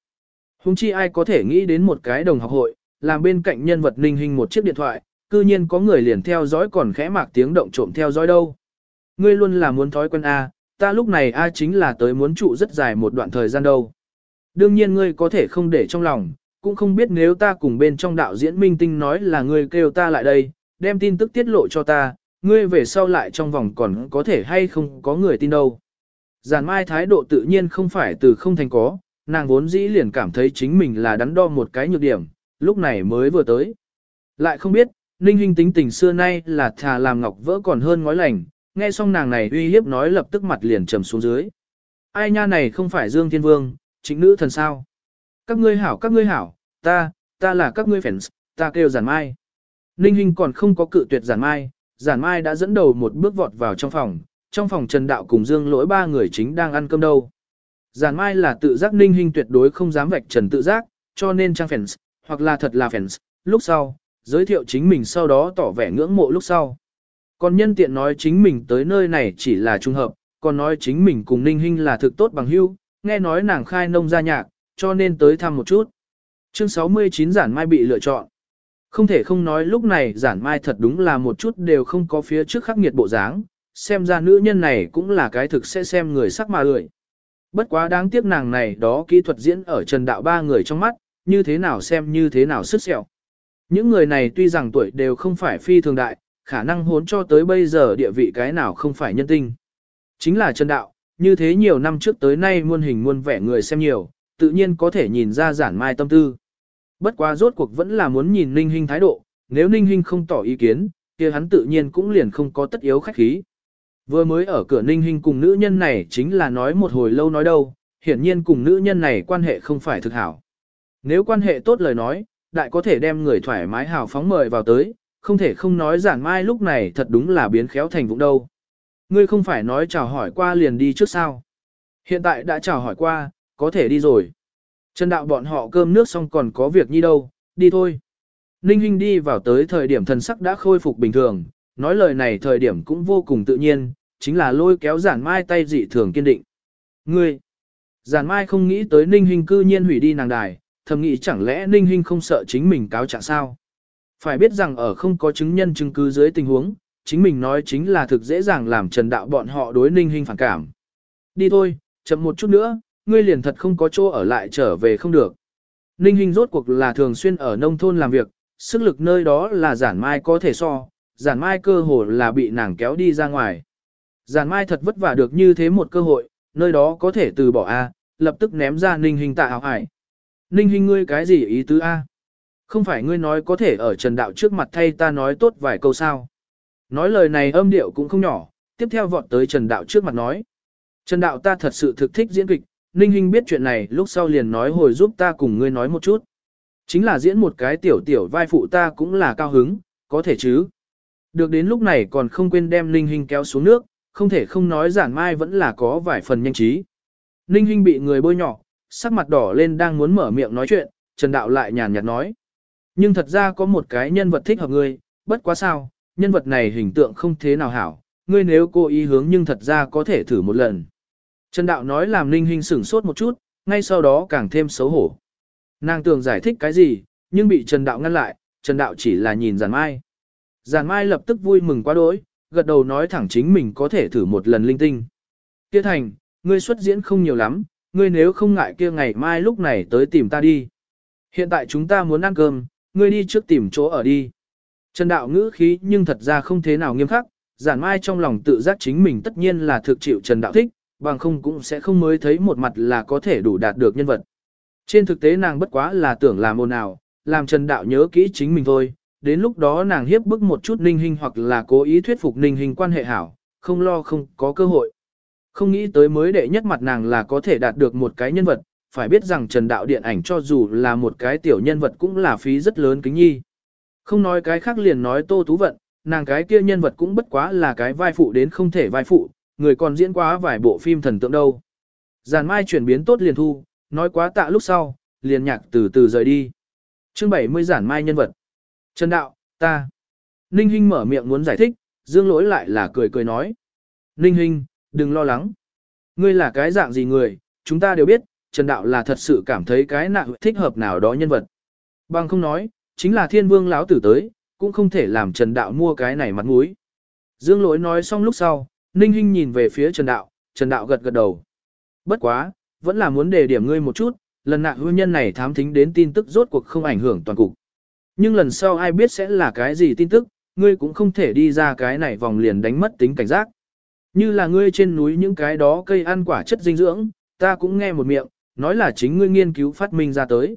Hùng chi ai có thể nghĩ đến một cái đồng học hội, làm bên cạnh nhân vật linh Hình một chiếc điện thoại, cư nhiên có người liền theo dõi còn khẽ mạc tiếng động trộm theo dõi đâu. Ngươi luôn là muốn thói quen A, ta lúc này A chính là tới muốn trụ rất dài một đoạn thời gian đâu. Đương nhiên ngươi có thể không để trong lòng, cũng không biết nếu ta cùng bên trong đạo diễn minh tinh nói là ngươi kêu ta lại đây, đem tin tức tiết lộ cho ta, ngươi về sau lại trong vòng còn có thể hay không có người tin đâu. Giản mai thái độ tự nhiên không phải từ không thành có, nàng vốn dĩ liền cảm thấy chính mình là đắn đo một cái nhược điểm, lúc này mới vừa tới. Lại không biết, Ninh Hinh tính tình xưa nay là thà làm ngọc vỡ còn hơn ngói lành, nghe xong nàng này uy hiếp nói lập tức mặt liền trầm xuống dưới. Ai nha này không phải Dương Thiên Vương, chính nữ thần sao. Các ngươi hảo các ngươi hảo, ta, ta là các ngươi fans, ta kêu giản mai. Ninh Hinh còn không có cự tuyệt giản mai, giản mai đã dẫn đầu một bước vọt vào trong phòng, trong phòng Trần Đạo cùng Dương lỗi ba người chính đang ăn cơm đâu. Giản mai là tự giác Ninh Hinh tuyệt đối không dám vạch trần tự giác, cho nên trang fans, hoặc là thật là fans, lúc sau, giới thiệu chính mình sau đó tỏ vẻ ngưỡng mộ lúc sau. Còn nhân tiện nói chính mình tới nơi này chỉ là trung hợp, còn nói chính mình cùng Ninh Hinh là thực tốt bằng hữu, nghe nói nàng khai nông gia nhạc, cho nên tới thăm một chút. Chương 69 giản mai bị lựa chọn. Không thể không nói lúc này giản mai thật đúng là một chút đều không có phía trước khắc nghiệt bộ dáng, xem ra nữ nhân này cũng là cái thực sẽ xem người sắc mà lười. Bất quá đáng tiếc nàng này đó kỹ thuật diễn ở trần đạo ba người trong mắt, như thế nào xem như thế nào sức sẹo. Những người này tuy rằng tuổi đều không phải phi thường đại, khả năng hốn cho tới bây giờ địa vị cái nào không phải nhân tinh. Chính là chân đạo, như thế nhiều năm trước tới nay muôn hình muôn vẻ người xem nhiều, tự nhiên có thể nhìn ra giản mai tâm tư. Bất quá rốt cuộc vẫn là muốn nhìn Ninh Hinh thái độ, nếu Ninh Hinh không tỏ ý kiến, kia hắn tự nhiên cũng liền không có tất yếu khách khí. Vừa mới ở cửa Ninh Hinh cùng nữ nhân này chính là nói một hồi lâu nói đâu, hiển nhiên cùng nữ nhân này quan hệ không phải thực hảo. Nếu quan hệ tốt lời nói, đại có thể đem người thoải mái hào phóng mời vào tới, không thể không nói giản mai lúc này thật đúng là biến khéo thành vụng đâu. Ngươi không phải nói chào hỏi qua liền đi trước sao. Hiện tại đã chào hỏi qua, có thể đi rồi. Trần đạo bọn họ cơm nước xong còn có việc như đâu, đi thôi. Ninh Hinh đi vào tới thời điểm thần sắc đã khôi phục bình thường, nói lời này thời điểm cũng vô cùng tự nhiên, chính là lôi kéo giản mai tay dị thường kiên định. Ngươi, giản mai không nghĩ tới Ninh Hinh cư nhiên hủy đi nàng đài, thầm nghĩ chẳng lẽ Ninh Hinh không sợ chính mình cáo trạng sao. Phải biết rằng ở không có chứng nhân chứng cứ dưới tình huống, chính mình nói chính là thực dễ dàng làm trần đạo bọn họ đối Ninh Hinh phản cảm. Đi thôi, chậm một chút nữa, ngươi liền thật không có chỗ ở lại trở về không được. Ninh Hinh rốt cuộc là thường xuyên ở nông thôn làm việc, sức lực nơi đó là giản mai có thể so, giản mai cơ hồ là bị nàng kéo đi ra ngoài. Giản mai thật vất vả được như thế một cơ hội, nơi đó có thể từ bỏ A, lập tức ném ra Ninh Hinh tạ hào hải. Ninh Hinh ngươi cái gì ý tứ A? Không phải ngươi nói có thể ở trần đạo trước mặt thay ta nói tốt vài câu sao? Nói lời này âm điệu cũng không nhỏ, tiếp theo vọt tới trần đạo trước mặt nói. Trần đạo ta thật sự thực thích diễn kịch, Ninh Hinh biết chuyện này lúc sau liền nói hồi giúp ta cùng ngươi nói một chút. Chính là diễn một cái tiểu tiểu vai phụ ta cũng là cao hứng, có thể chứ. Được đến lúc này còn không quên đem Ninh Hinh kéo xuống nước, không thể không nói giản mai vẫn là có vài phần nhanh trí. Ninh Hinh bị người bôi nhỏ, sắc mặt đỏ lên đang muốn mở miệng nói chuyện, Trần Đạo lại nhàn nhạt nói. Nhưng thật ra có một cái nhân vật thích hợp ngươi, bất quá sao, nhân vật này hình tượng không thế nào hảo, ngươi nếu cố ý hướng nhưng thật ra có thể thử một lần. Trần Đạo nói làm Ninh Hinh sửng sốt một chút, ngay sau đó càng thêm xấu hổ. Nàng tưởng giải thích cái gì, nhưng bị Trần Đạo ngăn lại, Trần Đạo chỉ là nhìn Giản Mai. Giản Mai lập tức vui mừng quá đỗi, gật đầu nói thẳng chính mình có thể thử một lần linh tinh. Tiết thành, ngươi xuất diễn không nhiều lắm, ngươi nếu không ngại kia ngày mai lúc này tới tìm ta đi. Hiện tại chúng ta muốn ăn cơm, ngươi đi trước tìm chỗ ở đi. Trần Đạo ngữ khí nhưng thật ra không thế nào nghiêm khắc, Giản Mai trong lòng tự giác chính mình tất nhiên là thực chịu Trần Đạo thích, bằng không cũng sẽ không mới thấy một mặt là có thể đủ đạt được nhân vật. Trên thực tế nàng bất quá là tưởng làm ồn ào, làm Trần Đạo nhớ kỹ chính mình thôi, đến lúc đó nàng hiếp bức một chút ninh hình hoặc là cố ý thuyết phục ninh hình quan hệ hảo, không lo không có cơ hội. Không nghĩ tới mới đệ nhất mặt nàng là có thể đạt được một cái nhân vật, phải biết rằng Trần Đạo điện ảnh cho dù là một cái tiểu nhân vật cũng là phí rất lớn kính nhi. Không nói cái khác liền nói Tô Tú Vận, nàng cái kia nhân vật cũng bất quá là cái vai phụ đến không thể vai phụ, người còn diễn quá vài bộ phim thần tượng đâu. Giàn mai chuyển biến tốt liền thu, nói quá tạ lúc sau, liền nhạc từ từ rời đi. chương 70 giản mai nhân vật. Trần Đạo, ta. Ninh Hinh mở miệng muốn giải thích, Dương Lỗi lại là cười cười nói. Ninh Hinh, đừng lo lắng. Ngươi là cái dạng gì người, chúng ta đều biết, Trần Đạo là thật sự cảm thấy cái nạn thích hợp nào đó nhân vật. Bằng không nói, chính là thiên vương lão tử tới, cũng không thể làm Trần Đạo mua cái này mặt mũi. Dương Lỗi nói xong lúc sau, Ninh Hinh nhìn về phía Trần Đạo, Trần Đạo gật gật đầu. Bất quá, vẫn là muốn đề điểm ngươi một chút, lần nạn hôn nhân này thám thính đến tin tức rốt cuộc không ảnh hưởng toàn cục. Nhưng lần sau ai biết sẽ là cái gì tin tức, ngươi cũng không thể đi ra cái này vòng liền đánh mất tính cảnh giác. Như là ngươi trên núi những cái đó cây ăn quả chất dinh dưỡng, ta cũng nghe một miệng, nói là chính ngươi nghiên cứu phát minh ra tới.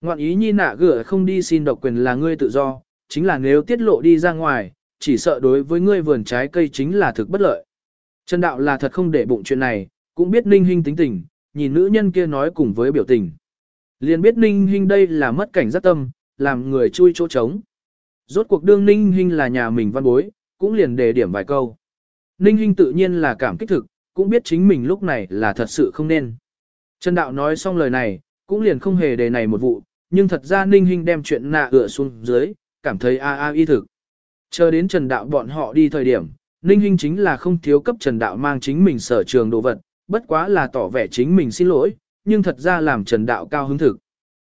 Ngoạn ý nhi nạ gửa không đi xin độc quyền là ngươi tự do, chính là nếu tiết lộ đi ra ngoài, chỉ sợ đối với ngươi vườn trái cây chính là thực bất lợi. Trần đạo là thật không để bụng chuyện này, cũng biết ninh Hinh tính tình, nhìn nữ nhân kia nói cùng với biểu tình. Liền biết ninh Hinh đây là mất cảnh giác tâm, làm người chui chỗ trống. Rốt cuộc đương ninh Hinh là nhà mình văn bối, cũng liền đề điểm vài câu. Ninh Hinh tự nhiên là cảm kích thực, cũng biết chính mình lúc này là thật sự không nên. Trần đạo nói xong lời này, cũng liền không hề đề này một vụ, nhưng thật ra ninh Hinh đem chuyện nạ ựa xuống dưới, cảm thấy a a y thực. Chờ đến Trần Đạo bọn họ đi thời điểm, Ninh Hinh chính là không thiếu cấp Trần Đạo mang chính mình sở trường đồ vật, bất quá là tỏ vẻ chính mình xin lỗi, nhưng thật ra làm Trần Đạo cao hứng thực.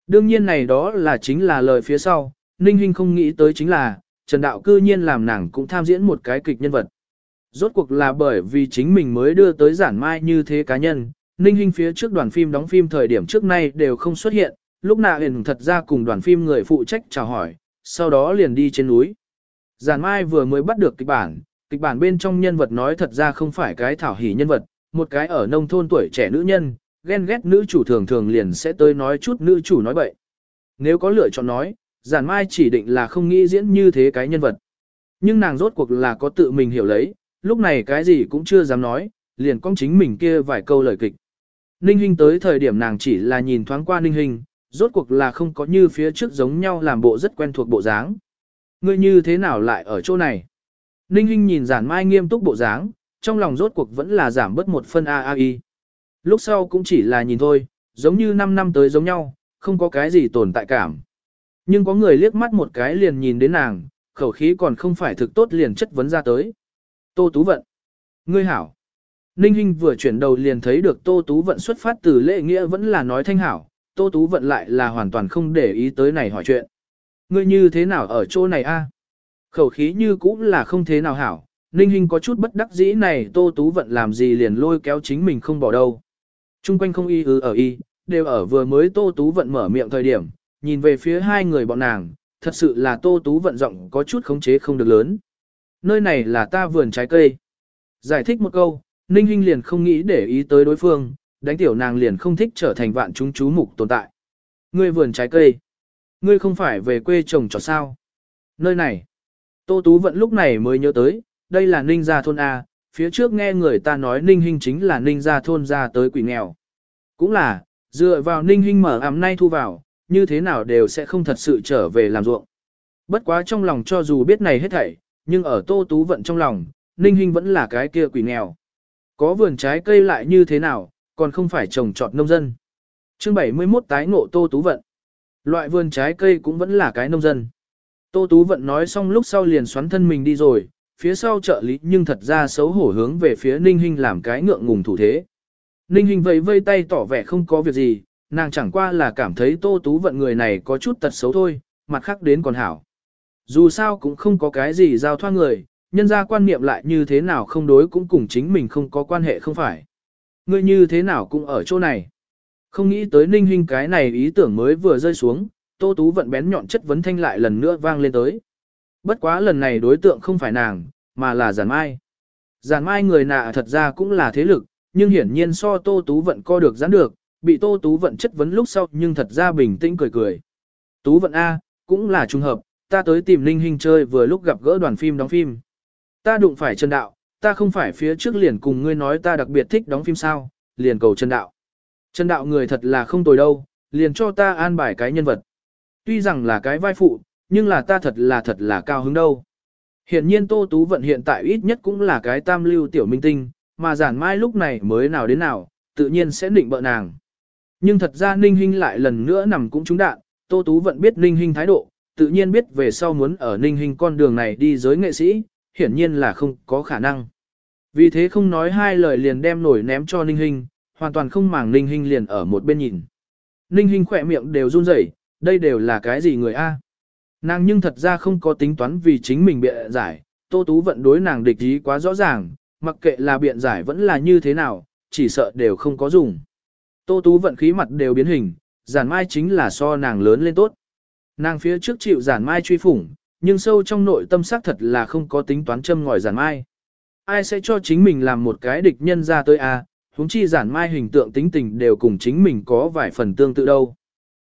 Đương nhiên này đó là chính là lời phía sau, Ninh Hinh không nghĩ tới chính là, Trần Đạo cư nhiên làm nàng cũng tham diễn một cái kịch nhân vật. Rốt cuộc là bởi vì chính mình mới đưa tới giản mai như thế cá nhân, Ninh Hinh phía trước đoàn phim đóng phim thời điểm trước nay đều không xuất hiện, lúc nào hiện thật ra cùng đoàn phim người phụ trách chào hỏi, sau đó liền đi trên núi. Giản Mai vừa mới bắt được kịch bản, kịch bản bên trong nhân vật nói thật ra không phải cái thảo hỉ nhân vật, một cái ở nông thôn tuổi trẻ nữ nhân, ghen ghét nữ chủ thường thường liền sẽ tới nói chút nữ chủ nói bậy. Nếu có lựa chọn nói, Giản Mai chỉ định là không nghĩ diễn như thế cái nhân vật. Nhưng nàng rốt cuộc là có tự mình hiểu lấy, lúc này cái gì cũng chưa dám nói, liền cong chính mình kia vài câu lời kịch. Ninh Hinh tới thời điểm nàng chỉ là nhìn thoáng qua Ninh Hinh, rốt cuộc là không có như phía trước giống nhau làm bộ rất quen thuộc bộ dáng. Ngươi như thế nào lại ở chỗ này? Ninh Hinh nhìn giản mai nghiêm túc bộ dáng, trong lòng rốt cuộc vẫn là giảm bớt một phân a a i. Lúc sau cũng chỉ là nhìn thôi, giống như 5 năm tới giống nhau, không có cái gì tồn tại cảm. Nhưng có người liếc mắt một cái liền nhìn đến nàng, khẩu khí còn không phải thực tốt liền chất vấn ra tới. Tô Tú Vận. Ngươi hảo. Ninh Hinh vừa chuyển đầu liền thấy được Tô Tú Vận xuất phát từ lễ nghĩa vẫn là nói thanh hảo, Tô Tú Vận lại là hoàn toàn không để ý tới này hỏi chuyện. Ngươi như thế nào ở chỗ này a? Khẩu khí như cũng là không thế nào hảo, Ninh Hinh có chút bất đắc dĩ này Tô Tú Vận làm gì liền lôi kéo chính mình không bỏ đâu. Trung quanh không y ư ở y, đều ở vừa mới Tô Tú Vận mở miệng thời điểm, nhìn về phía hai người bọn nàng, thật sự là Tô Tú Vận giọng có chút khống chế không được lớn. Nơi này là ta vườn trái cây. Giải thích một câu, Ninh Hinh liền không nghĩ để ý tới đối phương, đánh tiểu nàng liền không thích trở thành vạn chúng chú mục tồn tại. Ngươi vườn trái cây. Ngươi không phải về quê trồng trọt sao. Nơi này. Tô Tú Vận lúc này mới nhớ tới, đây là Ninh Gia Thôn A, phía trước nghe người ta nói Ninh Hinh chính là Ninh Gia Thôn ra tới quỷ nghèo. Cũng là, dựa vào Ninh Hinh mở ám nay thu vào, như thế nào đều sẽ không thật sự trở về làm ruộng. Bất quá trong lòng cho dù biết này hết thảy, nhưng ở Tô Tú Vận trong lòng, Ninh Hinh vẫn là cái kia quỷ nghèo. Có vườn trái cây lại như thế nào, còn không phải trồng trọt nông dân. chương 71 tái ngộ Tô Tú Vận. Loại vườn trái cây cũng vẫn là cái nông dân. Tô Tú Vận nói xong lúc sau liền xoắn thân mình đi rồi, phía sau trợ lý nhưng thật ra xấu hổ hướng về phía Ninh Hinh làm cái ngượng ngùng thủ thế. Ninh Hinh vẫy vây tay tỏ vẻ không có việc gì, nàng chẳng qua là cảm thấy Tô Tú Vận người này có chút tật xấu thôi, mặt khác đến còn hảo. Dù sao cũng không có cái gì giao thoa người, nhân ra quan niệm lại như thế nào không đối cũng cùng chính mình không có quan hệ không phải. Ngươi như thế nào cũng ở chỗ này. Không nghĩ tới ninh huynh cái này ý tưởng mới vừa rơi xuống, Tô Tú vận bén nhọn chất vấn thanh lại lần nữa vang lên tới. Bất quá lần này đối tượng không phải nàng, mà là giản mai. Giản mai người nạ thật ra cũng là thế lực, nhưng hiển nhiên so Tô Tú vận co được giãn được, bị Tô Tú vận chất vấn lúc sau nhưng thật ra bình tĩnh cười cười. Tú vận A, cũng là trùng hợp, ta tới tìm Ninh Hinh chơi vừa lúc gặp gỡ đoàn phim đóng phim. Ta đụng phải Trần Đạo, ta không phải phía trước liền cùng ngươi nói ta đặc biệt thích đóng phim sao, liền cầu Trần Đạo. Trần Đạo người thật là không tồi đâu, liền cho ta an bài cái nhân vật. Tuy rằng là cái vai phụ, nhưng là ta thật là thật là cao hứng đâu. Hiện nhiên Tô Tú Vận hiện tại ít nhất cũng là cái tam lưu tiểu minh tinh, mà giản mai lúc này mới nào đến nào, tự nhiên sẽ định bợ nàng. Nhưng thật ra Ninh Hinh lại lần nữa nằm cũng trúng đạn, Tô Tú Vận biết Ninh Hinh thái độ, tự nhiên biết về sau muốn ở Ninh hình con đường này đi giới nghệ sĩ, hiển nhiên là không có khả năng. Vì thế không nói hai lời liền đem nổi ném cho Ninh hình, hoàn toàn không màng Ninh hình liền ở một bên nhìn. Ninh hình khỏe miệng đều run rẩy, đây đều là cái gì người A. Nàng nhưng thật ra không có tính toán vì chính mình biện giải, Tô Tú vận đối nàng địch ý quá rõ ràng, mặc kệ là biện giải vẫn là như thế nào, chỉ sợ đều không có dùng. Tô Tú vận khí mặt đều biến hình, giản mai chính là so nàng lớn lên tốt. Nàng phía trước chịu giản mai truy phủng, nhưng sâu trong nội tâm xác thật là không có tính toán châm ngòi giản mai. Ai sẽ cho chính mình làm một cái địch nhân ra tới? À, huống chi giản mai hình tượng tính tình đều cùng chính mình có vài phần tương tự đâu.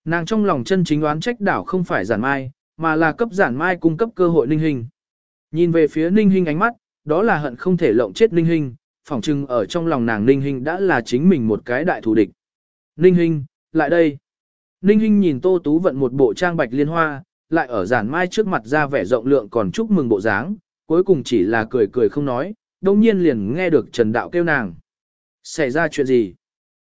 Nàng trong lòng chân chính oán trách đảo không phải giản mai, mà là cấp giản mai cung cấp cơ hội ninh hình. Nhìn về phía ninh hình ánh mắt, đó là hận không thể lộng chết ninh hình, phỏng chừng ở trong lòng nàng ninh hình đã là chính mình một cái đại thù địch. Ninh hình, lại đây. Ninh Hinh nhìn Tô Tú vận một bộ trang bạch liên hoa, lại ở giản mai trước mặt ra vẻ rộng lượng còn chúc mừng bộ dáng, cuối cùng chỉ là cười cười không nói, đồng nhiên liền nghe được Trần Đạo kêu nàng. Xảy ra chuyện gì?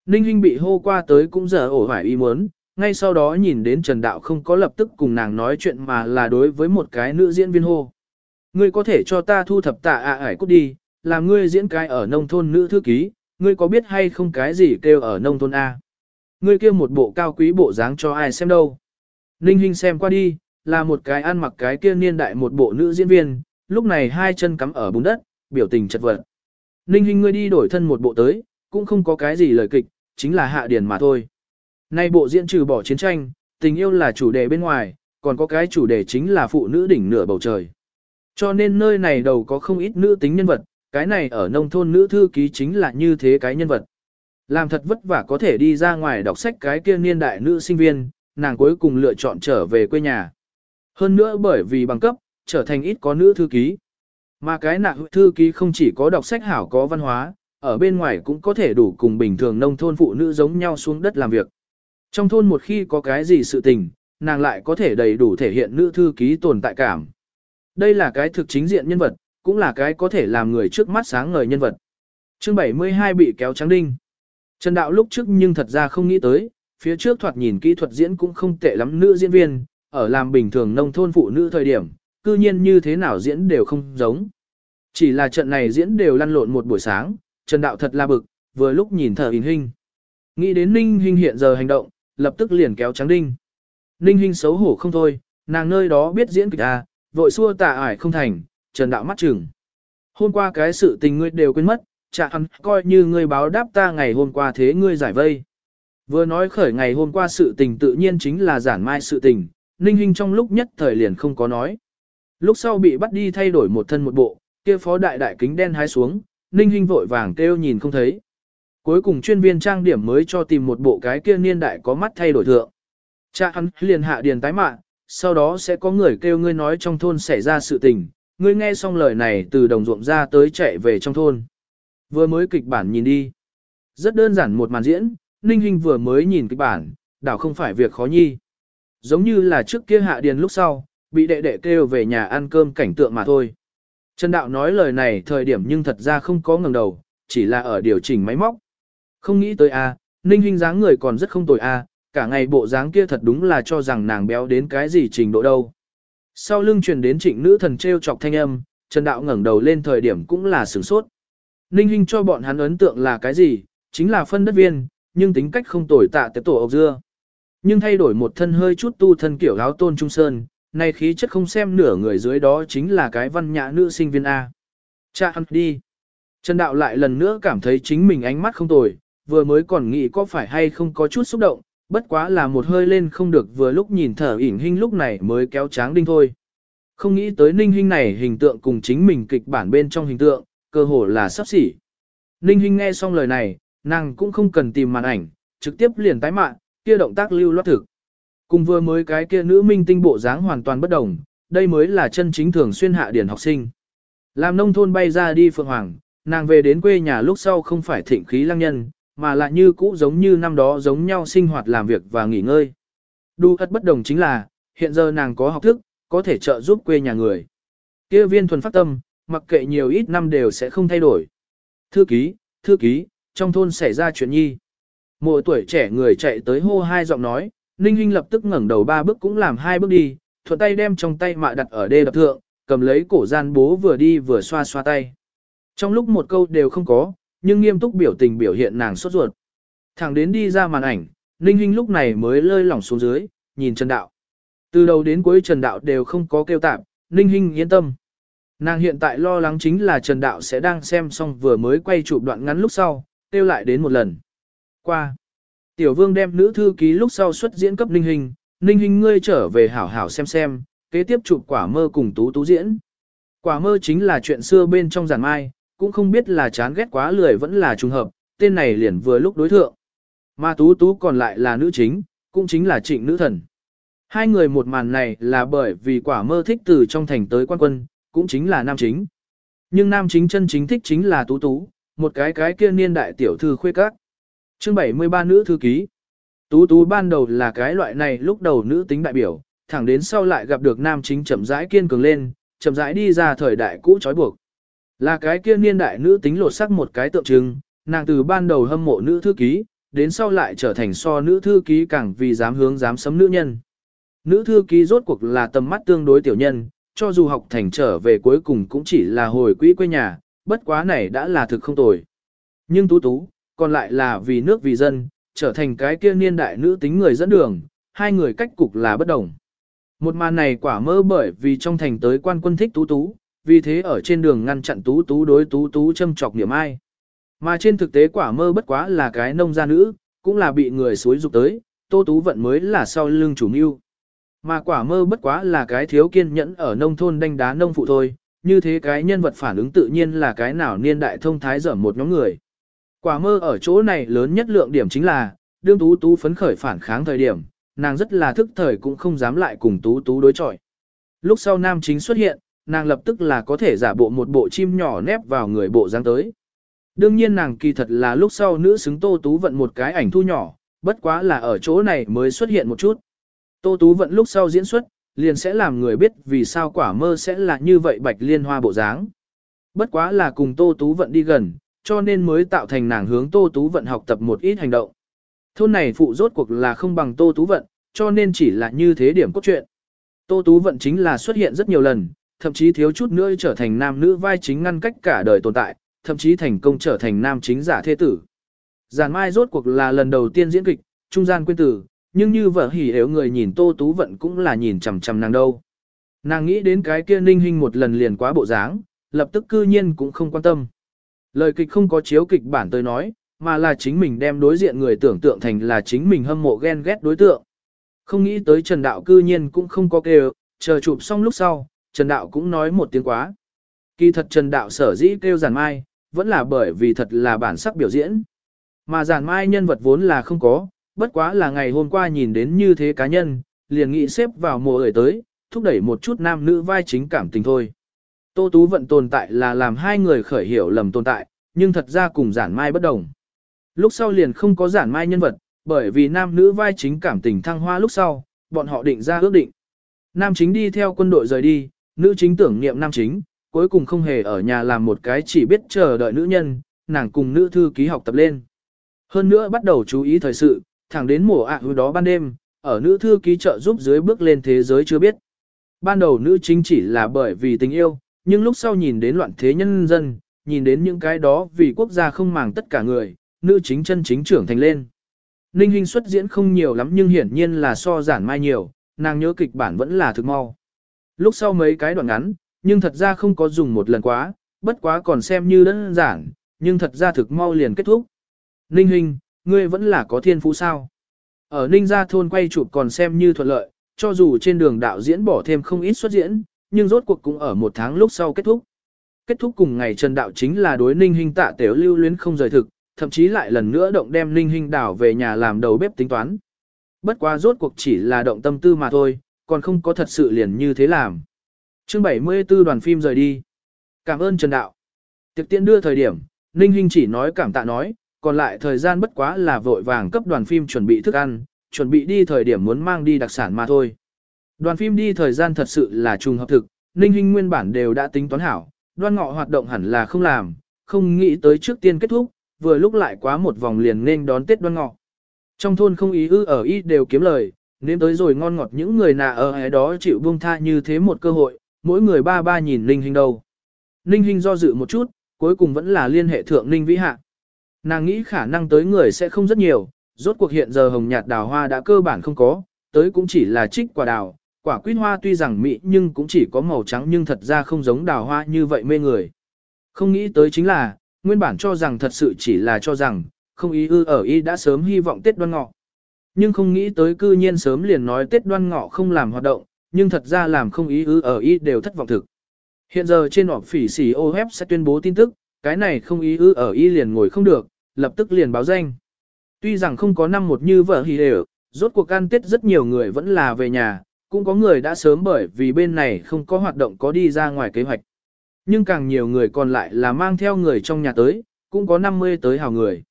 Ninh Hinh bị hô qua tới cũng giờ ổ hoài y muốn, ngay sau đó nhìn đến Trần Đạo không có lập tức cùng nàng nói chuyện mà là đối với một cái nữ diễn viên hô. Ngươi có thể cho ta thu thập tạ ạ à ải cút đi, làm ngươi diễn cái ở nông thôn nữ thư ký, ngươi có biết hay không cái gì kêu ở nông thôn A. Ngươi kia một bộ cao quý bộ dáng cho ai xem đâu. Ninh Hinh xem qua đi, là một cái ăn mặc cái kia niên đại một bộ nữ diễn viên, lúc này hai chân cắm ở bùn đất, biểu tình chật vật. Ninh Hinh ngươi đi đổi thân một bộ tới, cũng không có cái gì lời kịch, chính là hạ điển mà thôi. Nay bộ diễn trừ bỏ chiến tranh, tình yêu là chủ đề bên ngoài, còn có cái chủ đề chính là phụ nữ đỉnh nửa bầu trời. Cho nên nơi này đầu có không ít nữ tính nhân vật, cái này ở nông thôn nữ thư ký chính là như thế cái nhân vật. Làm thật vất vả có thể đi ra ngoài đọc sách cái kia niên đại nữ sinh viên, nàng cuối cùng lựa chọn trở về quê nhà. Hơn nữa bởi vì bằng cấp, trở thành ít có nữ thư ký. Mà cái nạ thư ký không chỉ có đọc sách hảo có văn hóa, ở bên ngoài cũng có thể đủ cùng bình thường nông thôn phụ nữ giống nhau xuống đất làm việc. Trong thôn một khi có cái gì sự tình, nàng lại có thể đầy đủ thể hiện nữ thư ký tồn tại cảm. Đây là cái thực chính diện nhân vật, cũng là cái có thể làm người trước mắt sáng ngời nhân vật. Chương 72 bị kéo trắng đinh. Trần Đạo lúc trước nhưng thật ra không nghĩ tới, phía trước thoạt nhìn kỹ thuật diễn cũng không tệ lắm nữ diễn viên, ở làm bình thường nông thôn phụ nữ thời điểm, cư nhiên như thế nào diễn đều không giống. Chỉ là trận này diễn đều lăn lộn một buổi sáng, Trần Đạo thật là bực, vừa lúc nhìn thở hình hình. Nghĩ đến Ninh Hinh hiện giờ hành động, lập tức liền kéo trắng đinh. Ninh Hinh xấu hổ không thôi, nàng nơi đó biết diễn kịch à, vội xua tạ ải không thành, Trần Đạo mắt chừng. Hôm qua cái sự tình ngươi đều quên mất, chả hắn coi như ngươi báo đáp ta ngày hôm qua thế ngươi giải vây. Vừa nói khởi ngày hôm qua sự tình tự nhiên chính là giản mai sự tình, Ninh Hinh trong lúc nhất thời liền không có nói. Lúc sau bị bắt đi thay đổi một thân một bộ, kia phó đại đại kính đen hái xuống, Ninh Hinh vội vàng kêu nhìn không thấy. Cuối cùng chuyên viên trang điểm mới cho tìm một bộ cái kia niên đại có mắt thay đổi thượng. Cha hắn liền hạ điền tái mạng, sau đó sẽ có người kêu ngươi nói trong thôn xảy ra sự tình, ngươi nghe xong lời này từ đồng ruộng ra tới chạy về trong thôn. Vừa mới kịch bản nhìn đi. Rất đơn giản một màn diễn, Ninh Hinh vừa mới nhìn kịch bản, đảo không phải việc khó nhi. Giống như là trước kia hạ điền lúc sau, bị đệ đệ kêu về nhà ăn cơm cảnh tượng mà thôi. Trần Đạo nói lời này thời điểm nhưng thật ra không có ngẩng đầu, chỉ là ở điều chỉnh máy móc. Không nghĩ tới a, Ninh Hinh dáng người còn rất không tồi a, cả ngày bộ dáng kia thật đúng là cho rằng nàng béo đến cái gì trình độ đâu. Sau lưng truyền đến trịnh nữ thần treo chọc thanh âm, Trần Đạo ngẩng đầu lên thời điểm cũng là sửng sốt. Ninh Hinh cho bọn hắn ấn tượng là cái gì, chính là phân đất viên, nhưng tính cách không tồi tạ tiếp tổ ốc dưa. Nhưng thay đổi một thân hơi chút tu thân kiểu áo tôn trung sơn, nay khí chất không xem nửa người dưới đó chính là cái văn nhã nữ sinh viên A. Cha hắn đi. Trần Đạo lại lần nữa cảm thấy chính mình ánh mắt không tồi, vừa mới còn nghĩ có phải hay không có chút xúc động, bất quá là một hơi lên không được vừa lúc nhìn thở ỉn Hinh lúc này mới kéo tráng đinh thôi. Không nghĩ tới ninh Hinh này hình tượng cùng chính mình kịch bản bên trong hình tượng, cơ hồ là sắp xỉ. Ninh Hinh nghe xong lời này, nàng cũng không cần tìm màn ảnh, trực tiếp liền tái mạng, kia động tác lưu loát thực. Cùng vừa mới cái kia nữ minh tinh bộ dáng hoàn toàn bất đồng, đây mới là chân chính thường xuyên hạ điển học sinh. Làm nông thôn bay ra đi Phượng Hoàng, nàng về đến quê nhà lúc sau không phải thịnh khí lăng nhân, mà lại như cũ giống như năm đó giống nhau sinh hoạt làm việc và nghỉ ngơi. Đu ất bất đồng chính là, hiện giờ nàng có học thức, có thể trợ giúp quê nhà người. kia viên thuần phát tâm, mặc kệ nhiều ít năm đều sẽ không thay đổi. Thư ký, thư ký, trong thôn xảy ra chuyện nhi. Mùa tuổi trẻ người chạy tới hô hai giọng nói, Ninh Hinh lập tức ngẩng đầu ba bước cũng làm hai bước đi, thuận tay đem trong tay mạ đặt ở đê đập thượng, cầm lấy cổ gian bố vừa đi vừa xoa xoa tay. Trong lúc một câu đều không có, nhưng nghiêm túc biểu tình biểu hiện nàng sốt ruột. Thẳng đến đi ra màn ảnh, Ninh Hinh lúc này mới lơi lỏng xuống dưới, nhìn Trần Đạo. Từ đầu đến cuối Trần Đạo đều không có kêu tạm, Ninh Hinh yên tâm. Nàng hiện tại lo lắng chính là Trần Đạo sẽ đang xem xong vừa mới quay chụp đoạn ngắn lúc sau, kêu lại đến một lần. Qua. Tiểu vương đem nữ thư ký lúc sau xuất diễn cấp Ninh Hình, Ninh Hình ngươi trở về hảo hảo xem xem, kế tiếp chụp quả mơ cùng tú tú diễn. Quả mơ chính là chuyện xưa bên trong giản mai, cũng không biết là chán ghét quá lười vẫn là trùng hợp, tên này liền vừa lúc đối thượng. Mà tú tú còn lại là nữ chính, cũng chính là trịnh nữ thần. Hai người một màn này là bởi vì quả mơ thích từ trong thành tới quan quân, cũng chính là nam chính. Nhưng nam chính chân chính thích chính là tú tú, một cái cái kia niên đại tiểu thư khuê các. Chương 73 nữ thư ký. Tú tú ban đầu là cái loại này lúc đầu nữ tính đại biểu, thẳng đến sau lại gặp được nam chính chậm rãi kiên cường lên, chậm rãi đi ra thời đại cũ trói buộc. Là cái kia niên đại nữ tính lột sắc một cái tượng trưng, nàng từ ban đầu hâm mộ nữ thư ký, đến sau lại trở thành so nữ thư ký càng vì dám hướng dám sấm nữ nhân. Nữ thư ký rốt cuộc là tầm mắt tương đối tiểu nhân, cho dù học thành trở về cuối cùng cũng chỉ là hồi quỹ quê nhà, bất quá này đã là thực không tồi. Nhưng tú tú, còn lại là vì nước vì dân, trở thành cái kia niên đại nữ tính người dẫn đường, hai người cách cục là bất đồng. Một màn này quả mơ bởi vì trong thành tới quan quân thích tú tú, vì thế ở trên đường ngăn chặn tú tú đối tú tú châm chọc niệm ai. Mà trên thực tế quả mơ bất quá là cái nông gia nữ, cũng là bị người xối dục tới, tô tú vận mới là sau lưng chủ mưu. Mà quả mơ bất quá là cái thiếu kiên nhẫn ở nông thôn đánh đá nông phụ thôi, như thế cái nhân vật phản ứng tự nhiên là cái nào niên đại thông thái dở một nhóm người. Quả mơ ở chỗ này lớn nhất lượng điểm chính là, đương tú tú phấn khởi phản kháng thời điểm, nàng rất là thức thời cũng không dám lại cùng tú tú đối chọi. Lúc sau nam chính xuất hiện, nàng lập tức là có thể giả bộ một bộ chim nhỏ nép vào người bộ dáng tới. Đương nhiên nàng kỳ thật là lúc sau nữ xứng tô tú vận một cái ảnh thu nhỏ, bất quá là ở chỗ này mới xuất hiện một chút. Tô Tú Vận lúc sau diễn xuất, liền sẽ làm người biết vì sao quả mơ sẽ là như vậy bạch liên hoa bộ dáng. Bất quá là cùng Tô Tú Vận đi gần, cho nên mới tạo thành nàng hướng Tô Tú Vận học tập một ít hành động. Thôn này phụ rốt cuộc là không bằng Tô Tú Vận, cho nên chỉ là như thế điểm cốt truyện. Tô Tú Vận chính là xuất hiện rất nhiều lần, thậm chí thiếu chút nữa trở thành nam nữ vai chính ngăn cách cả đời tồn tại, thậm chí thành công trở thành nam chính giả thế tử. Giản Mai rốt cuộc là lần đầu tiên diễn kịch, trung gian quên tử, nhưng như vợ hỉ yếu người nhìn Tô Tú Vận cũng là nhìn chằm chằm nàng đâu. Nàng nghĩ đến cái kia ninh hình một lần liền quá bộ dáng, lập tức cư nhiên cũng không quan tâm. Lời kịch không có chiếu kịch bản tới nói, mà là chính mình đem đối diện người tưởng tượng thành là chính mình hâm mộ ghen ghét đối tượng. Không nghĩ tới Trần Đạo cư nhiên cũng không có kêu, chờ chụp xong lúc sau, Trần Đạo cũng nói một tiếng quá. Kỳ thật Trần Đạo sở dĩ kêu giản mai, vẫn là bởi vì thật là bản sắc biểu diễn. Mà giản mai nhân vật vốn là không có, bất quá là ngày hôm qua nhìn đến như thế cá nhân, liền nghĩ xếp vào mùa ở tới, thúc đẩy một chút nam nữ vai chính cảm tình thôi. Tô Tú vận tồn tại là làm hai người khởi hiểu lầm tồn tại, nhưng thật ra cùng giản mai bất đồng. Lúc sau liền không có giản mai nhân vật, bởi vì nam nữ vai chính cảm tình thăng hoa lúc sau, bọn họ định ra ước định. Nam chính đi theo quân đội rời đi, nữ chính tưởng niệm nam chính, cuối cùng không hề ở nhà làm một cái chỉ biết chờ đợi nữ nhân, nàng cùng nữ thư ký học tập lên. Hơn nữa bắt đầu chú ý thời sự, thẳng đến mùa ạ à đó ban đêm, ở nữ thư ký trợ giúp dưới bước lên thế giới chưa biết. Ban đầu nữ chính chỉ là bởi vì tình yêu, nhưng lúc sau nhìn đến loạn thế nhân dân, nhìn đến những cái đó vì quốc gia không màng tất cả người, nữ chính chân chính trưởng thành lên. Ninh Hinh xuất diễn không nhiều lắm nhưng hiển nhiên là so giản mai nhiều, nàng nhớ kịch bản vẫn là thực mau. Lúc sau mấy cái đoạn ngắn, nhưng thật ra không có dùng một lần quá, bất quá còn xem như đơn giản, nhưng thật ra thực mau liền kết thúc. Ninh Hinh, ngươi vẫn là có thiên phú sao? Ở Ninh Gia thôn quay chụp còn xem như thuận lợi, cho dù trên đường đạo diễn bỏ thêm không ít xuất diễn, nhưng rốt cuộc cũng ở một tháng lúc sau kết thúc. Kết thúc cùng ngày Trần Đạo chính là đối Ninh Hinh tạ tiểu lưu luyến không rời thực, thậm chí lại lần nữa động đem Ninh Hinh đảo về nhà làm đầu bếp tính toán. Bất quá rốt cuộc chỉ là động tâm tư mà thôi, còn không có thật sự liền như thế làm. Chương 74 đoàn phim rời đi. Cảm ơn Trần Đạo. Tiệc tiễn đưa thời điểm, Ninh Hinh chỉ nói cảm tạ nói, còn lại thời gian bất quá là vội vàng cấp đoàn phim chuẩn bị thức ăn, chuẩn bị đi thời điểm muốn mang đi đặc sản mà thôi. Đoàn phim đi thời gian thật sự là trùng hợp thực, Ninh Hinh nguyên bản đều đã tính toán hảo, đoan ngọ hoạt động hẳn là không làm, không nghĩ tới trước tiên kết thúc, vừa lúc lại quá một vòng liền nên đón Tết đoan ngọ. Trong thôn không ý ư ở ý đều kiếm lời, nếm tới rồi ngon ngọt những người nà ở ấy đó chịu buông tha như thế một cơ hội, mỗi người ba ba nhìn Ninh Hinh đâu. Ninh Hinh do dự một chút, cuối cùng vẫn là liên hệ thượng Ninh Vĩ Hạ. Nàng nghĩ khả năng tới người sẽ không rất nhiều, rốt cuộc hiện giờ hồng nhạt đào hoa đã cơ bản không có, tới cũng chỉ là trích quả đào, quả quýt hoa tuy rằng mỹ nhưng cũng chỉ có màu trắng nhưng thật ra không giống đào hoa như vậy mê người. Không nghĩ tới chính là, nguyên bản cho rằng thật sự chỉ là cho rằng, không ý ư ở ý đã sớm hy vọng Tết đoan ngọ. Nhưng không nghĩ tới cư nhiên sớm liền nói Tết đoan ngọ không làm hoạt động, nhưng thật ra làm không ý ư ở ý đều thất vọng thực. Hiện giờ trên họp phỉ xỉ OF sẽ tuyên bố tin tức, cái này không ý ư ở ý liền ngồi không được, lập tức liền báo danh. Tuy rằng không có năm một như vợ hì đều, rốt cuộc ăn Tết rất nhiều người vẫn là về nhà, cũng có người đã sớm bởi vì bên này không có hoạt động có đi ra ngoài kế hoạch. Nhưng càng nhiều người còn lại là mang theo người trong nhà tới, cũng có 50 tới hào người.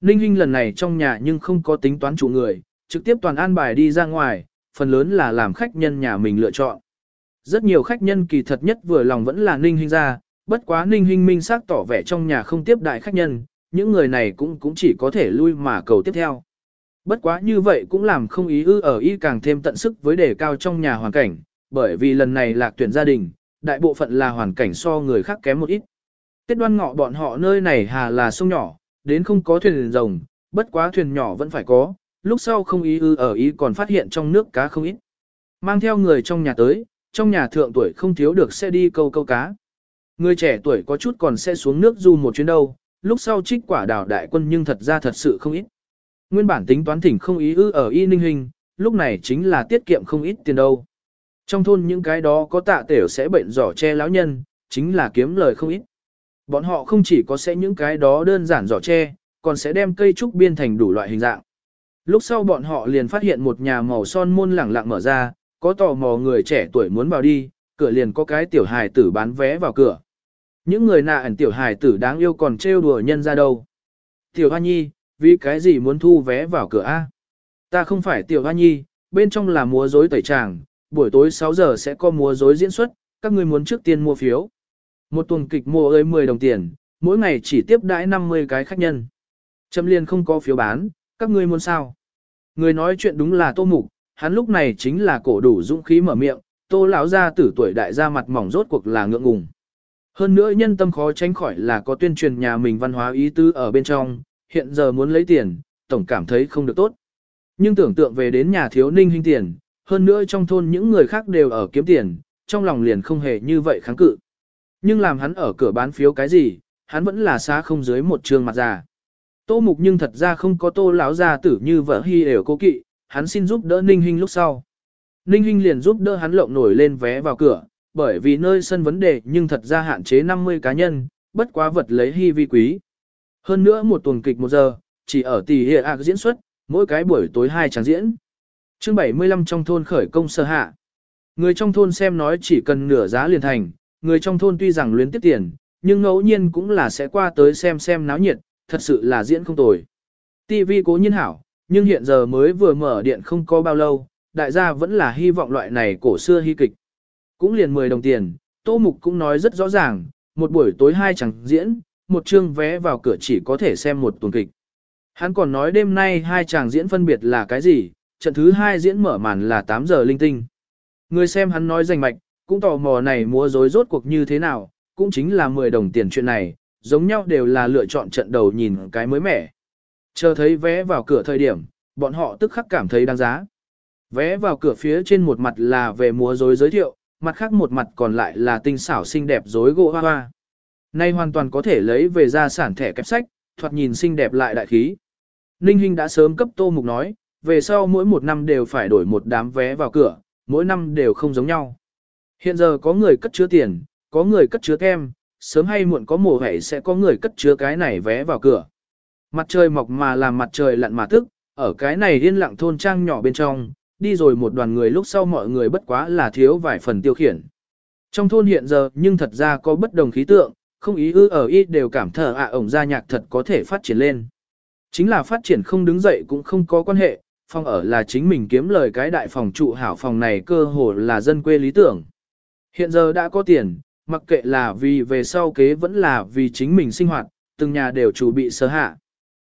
Ninh Hinh lần này trong nhà nhưng không có tính toán chủ người, trực tiếp toàn an bài đi ra ngoài, phần lớn là làm khách nhân nhà mình lựa chọn. Rất nhiều khách nhân kỳ thật nhất vừa lòng vẫn là Ninh Hinh ra, bất quá Ninh Hinh minh xác tỏ vẻ trong nhà không tiếp đại khách nhân, những người này cũng cũng chỉ có thể lui mà cầu tiếp theo. Bất quá như vậy cũng làm không ý ư ở y càng thêm tận sức với đề cao trong nhà hoàn cảnh, bởi vì lần này lạc tuyển gia đình, đại bộ phận là hoàn cảnh so người khác kém một ít. Tết đoan ngọ bọn họ nơi này hà là sông nhỏ, đến không có thuyền rồng, bất quá thuyền nhỏ vẫn phải có, lúc sau không ý ư ở ý còn phát hiện trong nước cá không ít. Mang theo người trong nhà tới, trong nhà thượng tuổi không thiếu được sẽ đi câu câu cá. Người trẻ tuổi có chút còn sẽ xuống nước du một chuyến đâu, lúc sau trích quả đào đại quân nhưng thật ra thật sự không ít. Nguyên bản tính toán thỉnh không ý ư ở y ninh hình, lúc này chính là tiết kiệm không ít tiền đâu. Trong thôn những cái đó có tạ tiểu sẽ bệnh giỏ che lão nhân, chính là kiếm lời không ít. Bọn họ không chỉ có sẽ những cái đó đơn giản giỏ che, còn sẽ đem cây trúc biên thành đủ loại hình dạng. Lúc sau bọn họ liền phát hiện một nhà màu son môn lẳng lặng mở ra, có tò mò người trẻ tuổi muốn vào đi, cửa liền có cái tiểu hài tử bán vé vào cửa. Những người nạ ẩn tiểu hài tử đáng yêu còn trêu đùa nhân ra đâu. Tiểu Hoa Nhi, vì cái gì muốn thu vé vào cửa A. Ta không phải tiểu hoa nhi, bên trong là múa rối tẩy tràng, buổi tối 6 giờ sẽ có múa rối diễn xuất, các ngươi muốn trước tiên mua phiếu. Một tuần kịch mua ơi 10 đồng tiền, mỗi ngày chỉ tiếp đãi 50 cái khách nhân. Trâm liên không có phiếu bán, các ngươi muốn sao? Người nói chuyện đúng là tô mục, hắn lúc này chính là cổ đủ dũng khí mở miệng, tô lão gia tử tuổi đại gia mặt mỏng rốt cuộc là ngượng ngùng. Hơn nữa nhân tâm khó tránh khỏi là có tuyên truyền nhà mình văn hóa ý tứ ở bên trong, hiện giờ muốn lấy tiền, tổng cảm thấy không được tốt. Nhưng tưởng tượng về đến nhà thiếu ninh hình tiền, hơn nữa trong thôn những người khác đều ở kiếm tiền, trong lòng liền không hề như vậy kháng cự. Nhưng làm hắn ở cửa bán phiếu cái gì, hắn vẫn là xa không dưới một trường mặt già. Tô mục nhưng thật ra không có tô lão gia tử như vợ hy đều cố kỵ, hắn xin giúp đỡ Ninh Hinh lúc sau. Ninh Hinh liền giúp đỡ hắn lộng nổi lên vé vào cửa, bởi vì nơi sân vấn đề nhưng thật ra hạn chế 50 cá nhân, bất quá vật lấy hy vi quý. Hơn nữa một tuần kịch một giờ, chỉ ở tỷ hệ ạc diễn xuất, mỗi cái buổi tối hai tràng diễn. chương 75 trong thôn khởi công sơ hạ. Người trong thôn xem nói chỉ cần nửa giá liền thành, người trong thôn tuy rằng luyến tiếp tiền, nhưng ngẫu nhiên cũng là sẽ qua tới xem xem náo nhiệt, thật sự là diễn không tồi. TV cố nhiên hảo, nhưng hiện giờ mới vừa mở điện không có bao lâu, đại gia vẫn là hy vọng loại này cổ xưa hy kịch. Cũng liền 10 đồng tiền, Tô Mục cũng nói rất rõ ràng, một buổi tối hai chẳng diễn, một chương vé vào cửa chỉ có thể xem một tuần kịch. Hắn còn nói đêm nay hai chàng diễn phân biệt là cái gì, trận thứ hai diễn mở màn là 8 giờ linh tinh. Người xem hắn nói rành mạch, cũng tò mò này múa rối rốt cuộc như thế nào, cũng chính là 10 đồng tiền chuyện này, giống nhau đều là lựa chọn trận đầu nhìn cái mới mẻ. Chờ thấy vé vào cửa thời điểm, bọn họ tức khắc cảm thấy đáng giá. Vé vào cửa phía trên một mặt là về múa rối giới thiệu, mặt khác một mặt còn lại là tinh xảo xinh đẹp rối gỗ hoa hoa. Nay hoàn toàn có thể lấy về gia sản thẻ kẹp sách, thoạt nhìn xinh đẹp lại đại khí. Ninh Hinh đã sớm cấp Tô Mục nói, về sau mỗi một năm đều phải đổi một đám vé vào cửa, mỗi năm đều không giống nhau. Hiện giờ có người cất chứa tiền, có người cất chứa kem, sớm hay muộn có mùa hè sẽ có người cất chứa cái này vé vào cửa. Mặt trời mọc mà làm mặt trời lặn mà thức, ở cái này yên lặng thôn trang nhỏ bên trong, đi rồi một đoàn người lúc sau mọi người bất quá là thiếu vài phần tiêu khiển. Trong thôn hiện giờ nhưng thật ra có bất đồng khí tượng, không ý ư ở ít đều cảm thở ạ ổng gia nhạc thật có thể phát triển lên. Chính là phát triển không đứng dậy cũng không có quan hệ, phòng ở là chính mình kiếm lời cái đại phòng trụ hảo phòng này cơ hồ là dân quê lý tưởng. Hiện giờ đã có tiền, mặc kệ là vì về sau kế vẫn là vì chính mình sinh hoạt, từng nhà đều chủ bị sơ hạ.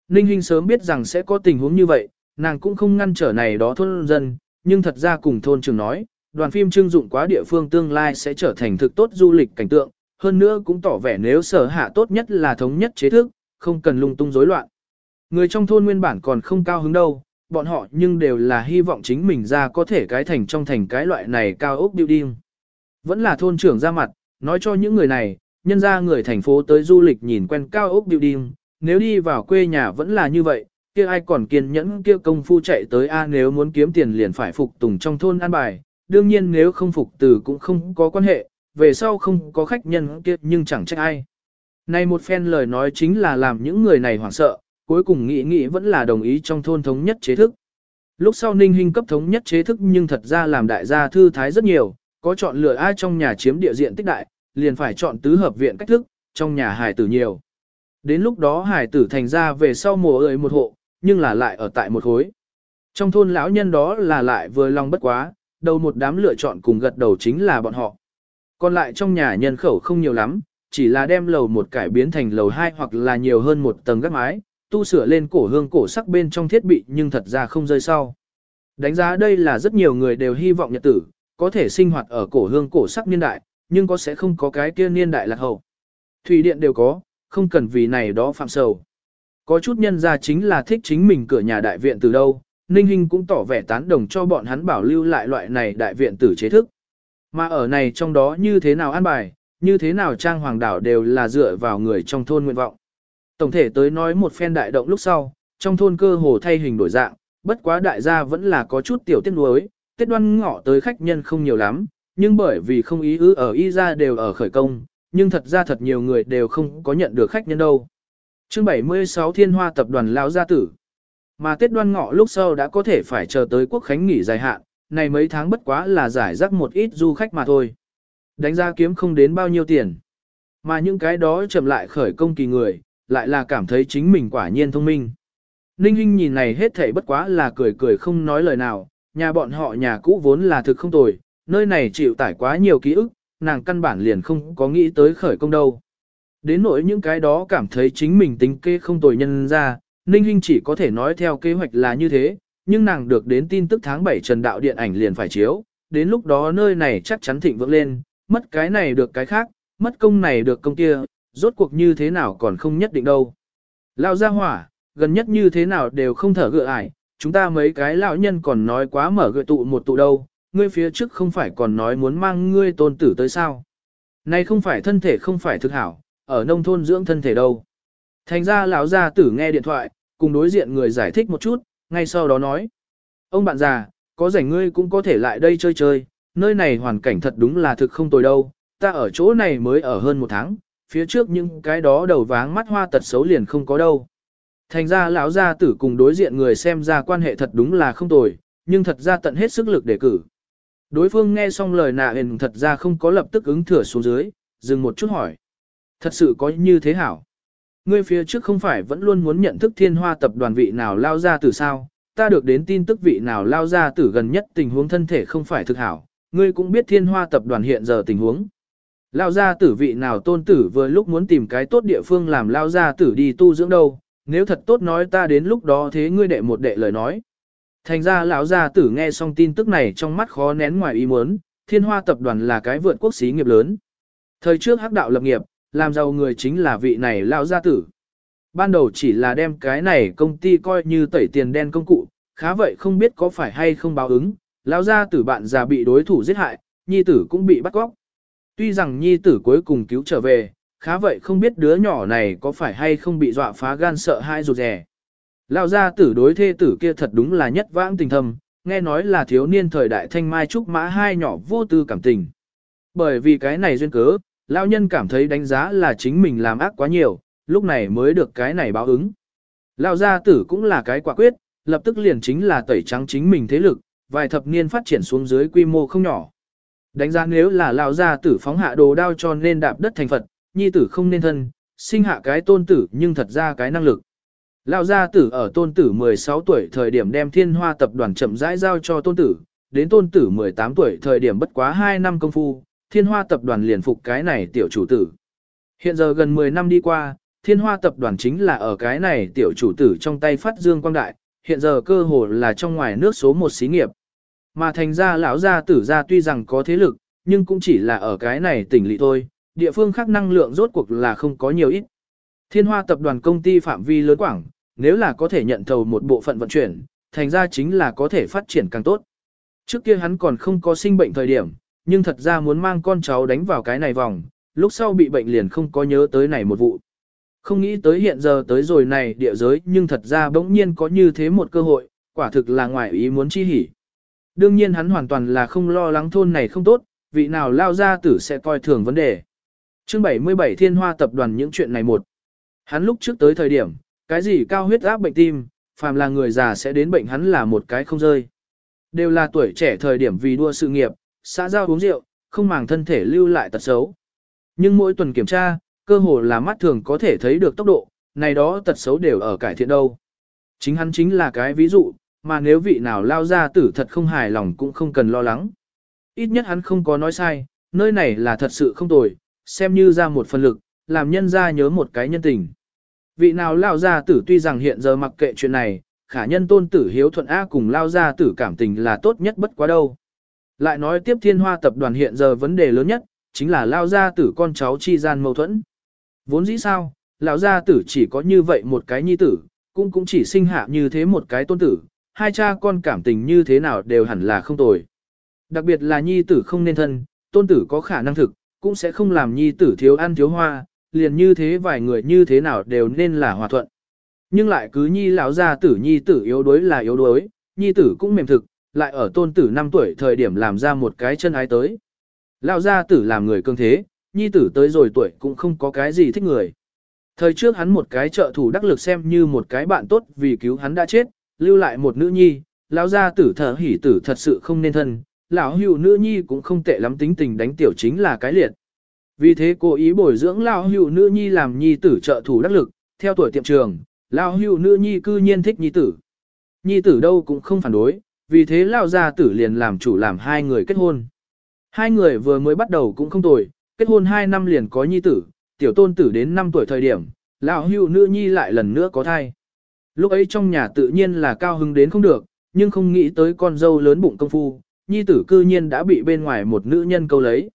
Ninh Hinh sớm biết rằng sẽ có tình huống như vậy, nàng cũng không ngăn trở này đó thôn dân, nhưng thật ra cùng thôn trường nói, đoàn phim trưng dụng quá địa phương tương lai sẽ trở thành thực tốt du lịch cảnh tượng, hơn nữa cũng tỏ vẻ nếu sở hạ tốt nhất là thống nhất chế thức, không cần lung tung rối loạn. Người trong thôn nguyên bản còn không cao hứng đâu, bọn họ nhưng đều là hy vọng chính mình ra có thể cái thành trong thành cái loại này cao ốc building. Vẫn là thôn trưởng ra mặt, nói cho những người này, nhân ra người thành phố tới du lịch nhìn quen cao ốc building, nếu đi vào quê nhà vẫn là như vậy, kia ai còn kiên nhẫn kia công phu chạy tới a nếu muốn kiếm tiền liền phải phục tùng trong thôn an bài, đương nhiên nếu không phục từ cũng không có quan hệ, về sau không có khách nhân kia nhưng chẳng trách ai. Này một phen lời nói chính là làm những người này hoảng sợ, cuối cùng nghĩ nghĩ vẫn là đồng ý trong thôn thống nhất chế thức. Lúc sau ninh hình cấp thống nhất chế thức nhưng thật ra làm đại gia thư thái rất nhiều, có chọn lựa ai trong nhà chiếm địa diện tích đại, liền phải chọn tứ hợp viện cách thức, trong nhà hài tử nhiều. Đến lúc đó hài tử thành ra về sau mùa ơi một hộ, nhưng là lại ở tại một khối. Trong thôn lão nhân đó là lại vừa lòng bất quá, đầu một đám lựa chọn cùng gật đầu chính là bọn họ. Còn lại trong nhà nhân khẩu không nhiều lắm, chỉ là đem lầu một cải biến thành lầu hai hoặc là nhiều hơn một tầng gác mái, tu sửa lên cổ hương cổ sắc bên trong thiết bị nhưng thật ra không rơi sau. Đánh giá đây là rất nhiều người đều hy vọng nhật tử, có thể sinh hoạt ở cổ hương cổ sắc niên đại, nhưng có sẽ không có cái kia niên đại lạc hậu. Thủy điện đều có, không cần vì này đó phạm sầu. Có chút nhân ra chính là thích chính mình cửa nhà đại viện từ đâu, Ninh Hinh cũng tỏ vẻ tán đồng cho bọn hắn bảo lưu lại loại này đại viện tử chế thức. Mà ở này trong đó như thế nào an bài, như thế nào trang hoàng đảo đều là dựa vào người trong thôn nguyện vọng. Tổng thể tới nói một phen đại động lúc sau, trong thôn cơ hồ thay hình đổi dạng, bất quá đại gia vẫn là có chút tiểu tiết nuối, Tết đoan ngọ tới khách nhân không nhiều lắm, nhưng bởi vì không ý ứ ở y ra đều ở khởi công, nhưng thật ra thật nhiều người đều không có nhận được khách nhân đâu. Chương 76 Thiên Hoa tập đoàn lão gia tử. Mà Tết đoan ngọ lúc sau đã có thể phải chờ tới quốc khánh nghỉ dài hạn, này mấy tháng bất quá là giải rác một ít du khách mà thôi. Đánh ra kiếm không đến bao nhiêu tiền. Mà những cái đó chậm lại khởi công kỳ người, lại là cảm thấy chính mình quả nhiên thông minh. Ninh Hinh nhìn này hết thảy bất quá là cười cười không nói lời nào, nhà bọn họ nhà cũ vốn là thực không tồi, nơi này chịu tải quá nhiều ký ức, nàng căn bản liền không có nghĩ tới khởi công đâu. Đến nỗi những cái đó cảm thấy chính mình tính kê không tồi nhân ra, Ninh Hinh chỉ có thể nói theo kế hoạch là như thế, nhưng nàng được đến tin tức tháng 7 trần đạo điện ảnh liền phải chiếu, đến lúc đó nơi này chắc chắn thịnh vượng lên, mất cái này được cái khác, mất công này được công kia, rốt cuộc như thế nào còn không nhất định đâu. Lao ra hỏa, gần nhất như thế nào đều không thở gựa ải, chúng ta mấy cái lão nhân còn nói quá mở gợi tụ một tụ đâu, ngươi phía trước không phải còn nói muốn mang ngươi tôn tử tới sao. Này không phải thân thể không phải thực hảo, ở nông thôn dưỡng thân thể đâu. Thành ra lão gia tử nghe điện thoại, cùng đối diện người giải thích một chút, ngay sau đó nói. Ông bạn già, có rảnh ngươi cũng có thể lại đây chơi chơi, nơi này hoàn cảnh thật đúng là thực không tồi đâu, ta ở chỗ này mới ở hơn một tháng, phía trước những cái đó đầu váng mắt hoa tật xấu liền không có đâu. Thành ra lão gia tử cùng đối diện người xem ra quan hệ thật đúng là không tồi, nhưng thật ra tận hết sức lực để cử. Đối phương nghe xong lời nạ hền thật ra không có lập tức ứng thừa xuống dưới, dừng một chút hỏi. Thật sự có như thế hảo? Ngươi phía trước không phải vẫn luôn muốn nhận thức thiên hoa tập đoàn vị nào lao ra từ sao? Ta được đến tin tức vị nào lao ra từ gần nhất tình huống thân thể không phải thực hảo. Ngươi cũng biết thiên hoa tập đoàn hiện giờ tình huống. Lao ra tử vị nào tôn tử vừa lúc muốn tìm cái tốt địa phương làm lao ra tử đi tu dưỡng đâu, nếu thật tốt nói ta đến lúc đó thế ngươi đệ một đệ lời nói. Thành ra lão gia tử nghe xong tin tức này trong mắt khó nén ngoài ý muốn, thiên hoa tập đoàn là cái vượt quốc xí nghiệp lớn. Thời trước hắc đạo lập nghiệp, làm giàu người chính là vị này lão gia tử. Ban đầu chỉ là đem cái này công ty coi như tẩy tiền đen công cụ, khá vậy không biết có phải hay không báo ứng, lão gia tử bạn già bị đối thủ giết hại, nhi tử cũng bị bắt cóc. Tuy rằng nhi tử cuối cùng cứu trở về, khá vậy không biết đứa nhỏ này có phải hay không bị dọa phá gan sợ hai rụt rè. Lão gia tử đối thê tử kia thật đúng là nhất vãng tình thầm, nghe nói là thiếu niên thời đại thanh mai trúc mã hai nhỏ vô tư cảm tình. Bởi vì cái này duyên cớ, lão nhân cảm thấy đánh giá là chính mình làm ác quá nhiều, lúc này mới được cái này báo ứng. Lão gia tử cũng là cái quả quyết, lập tức liền chính là tẩy trắng chính mình thế lực, vài thập niên phát triển xuống dưới quy mô không nhỏ. Đánh giá nếu là lão gia tử phóng hạ đồ đao cho nên đạp đất thành Phật, nhi tử không nên thân, sinh hạ cái tôn tử nhưng thật ra cái năng lực. Lão gia tử ở tôn tử 16 tuổi thời điểm đem thiên hoa tập đoàn chậm rãi giao cho tôn tử, đến tôn tử 18 tuổi thời điểm bất quá 2 năm công phu, thiên hoa tập đoàn liền phục cái này tiểu chủ tử. Hiện giờ gần 10 năm đi qua, thiên hoa tập đoàn chính là ở cái này tiểu chủ tử trong tay phát dương quang đại, hiện giờ cơ hồ là trong ngoài nước số một xí nghiệp. Mà thành ra lão gia tử gia tuy rằng có thế lực, nhưng cũng chỉ là ở cái này tỉnh lỵ thôi, địa phương khác năng lượng rốt cuộc là không có nhiều ít. Thiên hoa tập đoàn công ty phạm vi lớn quảng, nếu là có thể nhận thầu một bộ phận vận chuyển, thành ra chính là có thể phát triển càng tốt. Trước kia hắn còn không có sinh bệnh thời điểm, nhưng thật ra muốn mang con cháu đánh vào cái này vòng, lúc sau bị bệnh liền không có nhớ tới này một vụ. Không nghĩ tới hiện giờ tới rồi này địa giới nhưng thật ra bỗng nhiên có như thế một cơ hội, quả thực là ngoài ý muốn chi hỉ. Đương nhiên hắn hoàn toàn là không lo lắng thôn này không tốt, vị nào lao ra tử sẽ coi thường vấn đề. chương 77 Thiên Hoa tập đoàn những chuyện này một. Hắn lúc trước tới thời điểm, cái gì cao huyết áp bệnh tim, phàm là người già sẽ đến bệnh hắn là một cái không rơi. Đều là tuổi trẻ thời điểm vì đua sự nghiệp, xã giao uống rượu, không màng thân thể lưu lại tật xấu. Nhưng mỗi tuần kiểm tra, cơ hồ là mắt thường có thể thấy được tốc độ, này đó tật xấu đều ở cải thiện đâu. Chính hắn chính là cái ví dụ, mà nếu vị nào lao ra tử thật không hài lòng cũng không cần lo lắng. Ít nhất hắn không có nói sai, nơi này là thật sự không tồi, xem như ra một phần lực, làm nhân ra nhớ một cái nhân tình vị nào lao gia tử tuy rằng hiện giờ mặc kệ chuyện này, khả nhân tôn tử hiếu thuận A cùng lao gia tử cảm tình là tốt nhất bất quá đâu. Lại nói tiếp thiên hoa tập đoàn hiện giờ vấn đề lớn nhất, chính là lao gia tử con cháu chi gian mâu thuẫn. Vốn dĩ sao, lão gia tử chỉ có như vậy một cái nhi tử, cũng cũng chỉ sinh hạ như thế một cái tôn tử, hai cha con cảm tình như thế nào đều hẳn là không tồi. Đặc biệt là nhi tử không nên thân, tôn tử có khả năng thực, cũng sẽ không làm nhi tử thiếu ăn thiếu hoa, liền như thế vài người như thế nào đều nên là hòa thuận. Nhưng lại cứ nhi lão gia tử nhi tử yếu đuối là yếu đuối, nhi tử cũng mềm thực, lại ở tôn tử 5 tuổi thời điểm làm ra một cái chân ái tới. Lão gia tử làm người cương thế, nhi tử tới rồi tuổi cũng không có cái gì thích người. Thời trước hắn một cái trợ thủ đắc lực xem như một cái bạn tốt vì cứu hắn đã chết, lưu lại một nữ nhi, lão gia tử thở hỉ tử thật sự không nên thân, lão hữu nữ nhi cũng không tệ lắm tính tình đánh tiểu chính là cái liệt. Vì thế cố ý bồi dưỡng lão hữu nữ nhi làm nhi tử trợ thủ đắc lực, theo tuổi tiệm trường, lão hưu nữ nhi cư nhiên thích nhi tử. Nhi tử đâu cũng không phản đối, vì thế lao gia tử liền làm chủ làm hai người kết hôn. Hai người vừa mới bắt đầu cũng không tồi, kết hôn hai năm liền có nhi tử, tiểu tôn tử đến năm tuổi thời điểm, lão hưu nữ nhi lại lần nữa có thai. Lúc ấy trong nhà tự nhiên là cao hứng đến không được, nhưng không nghĩ tới con dâu lớn bụng công phu, nhi tử cư nhiên đã bị bên ngoài một nữ nhân câu lấy.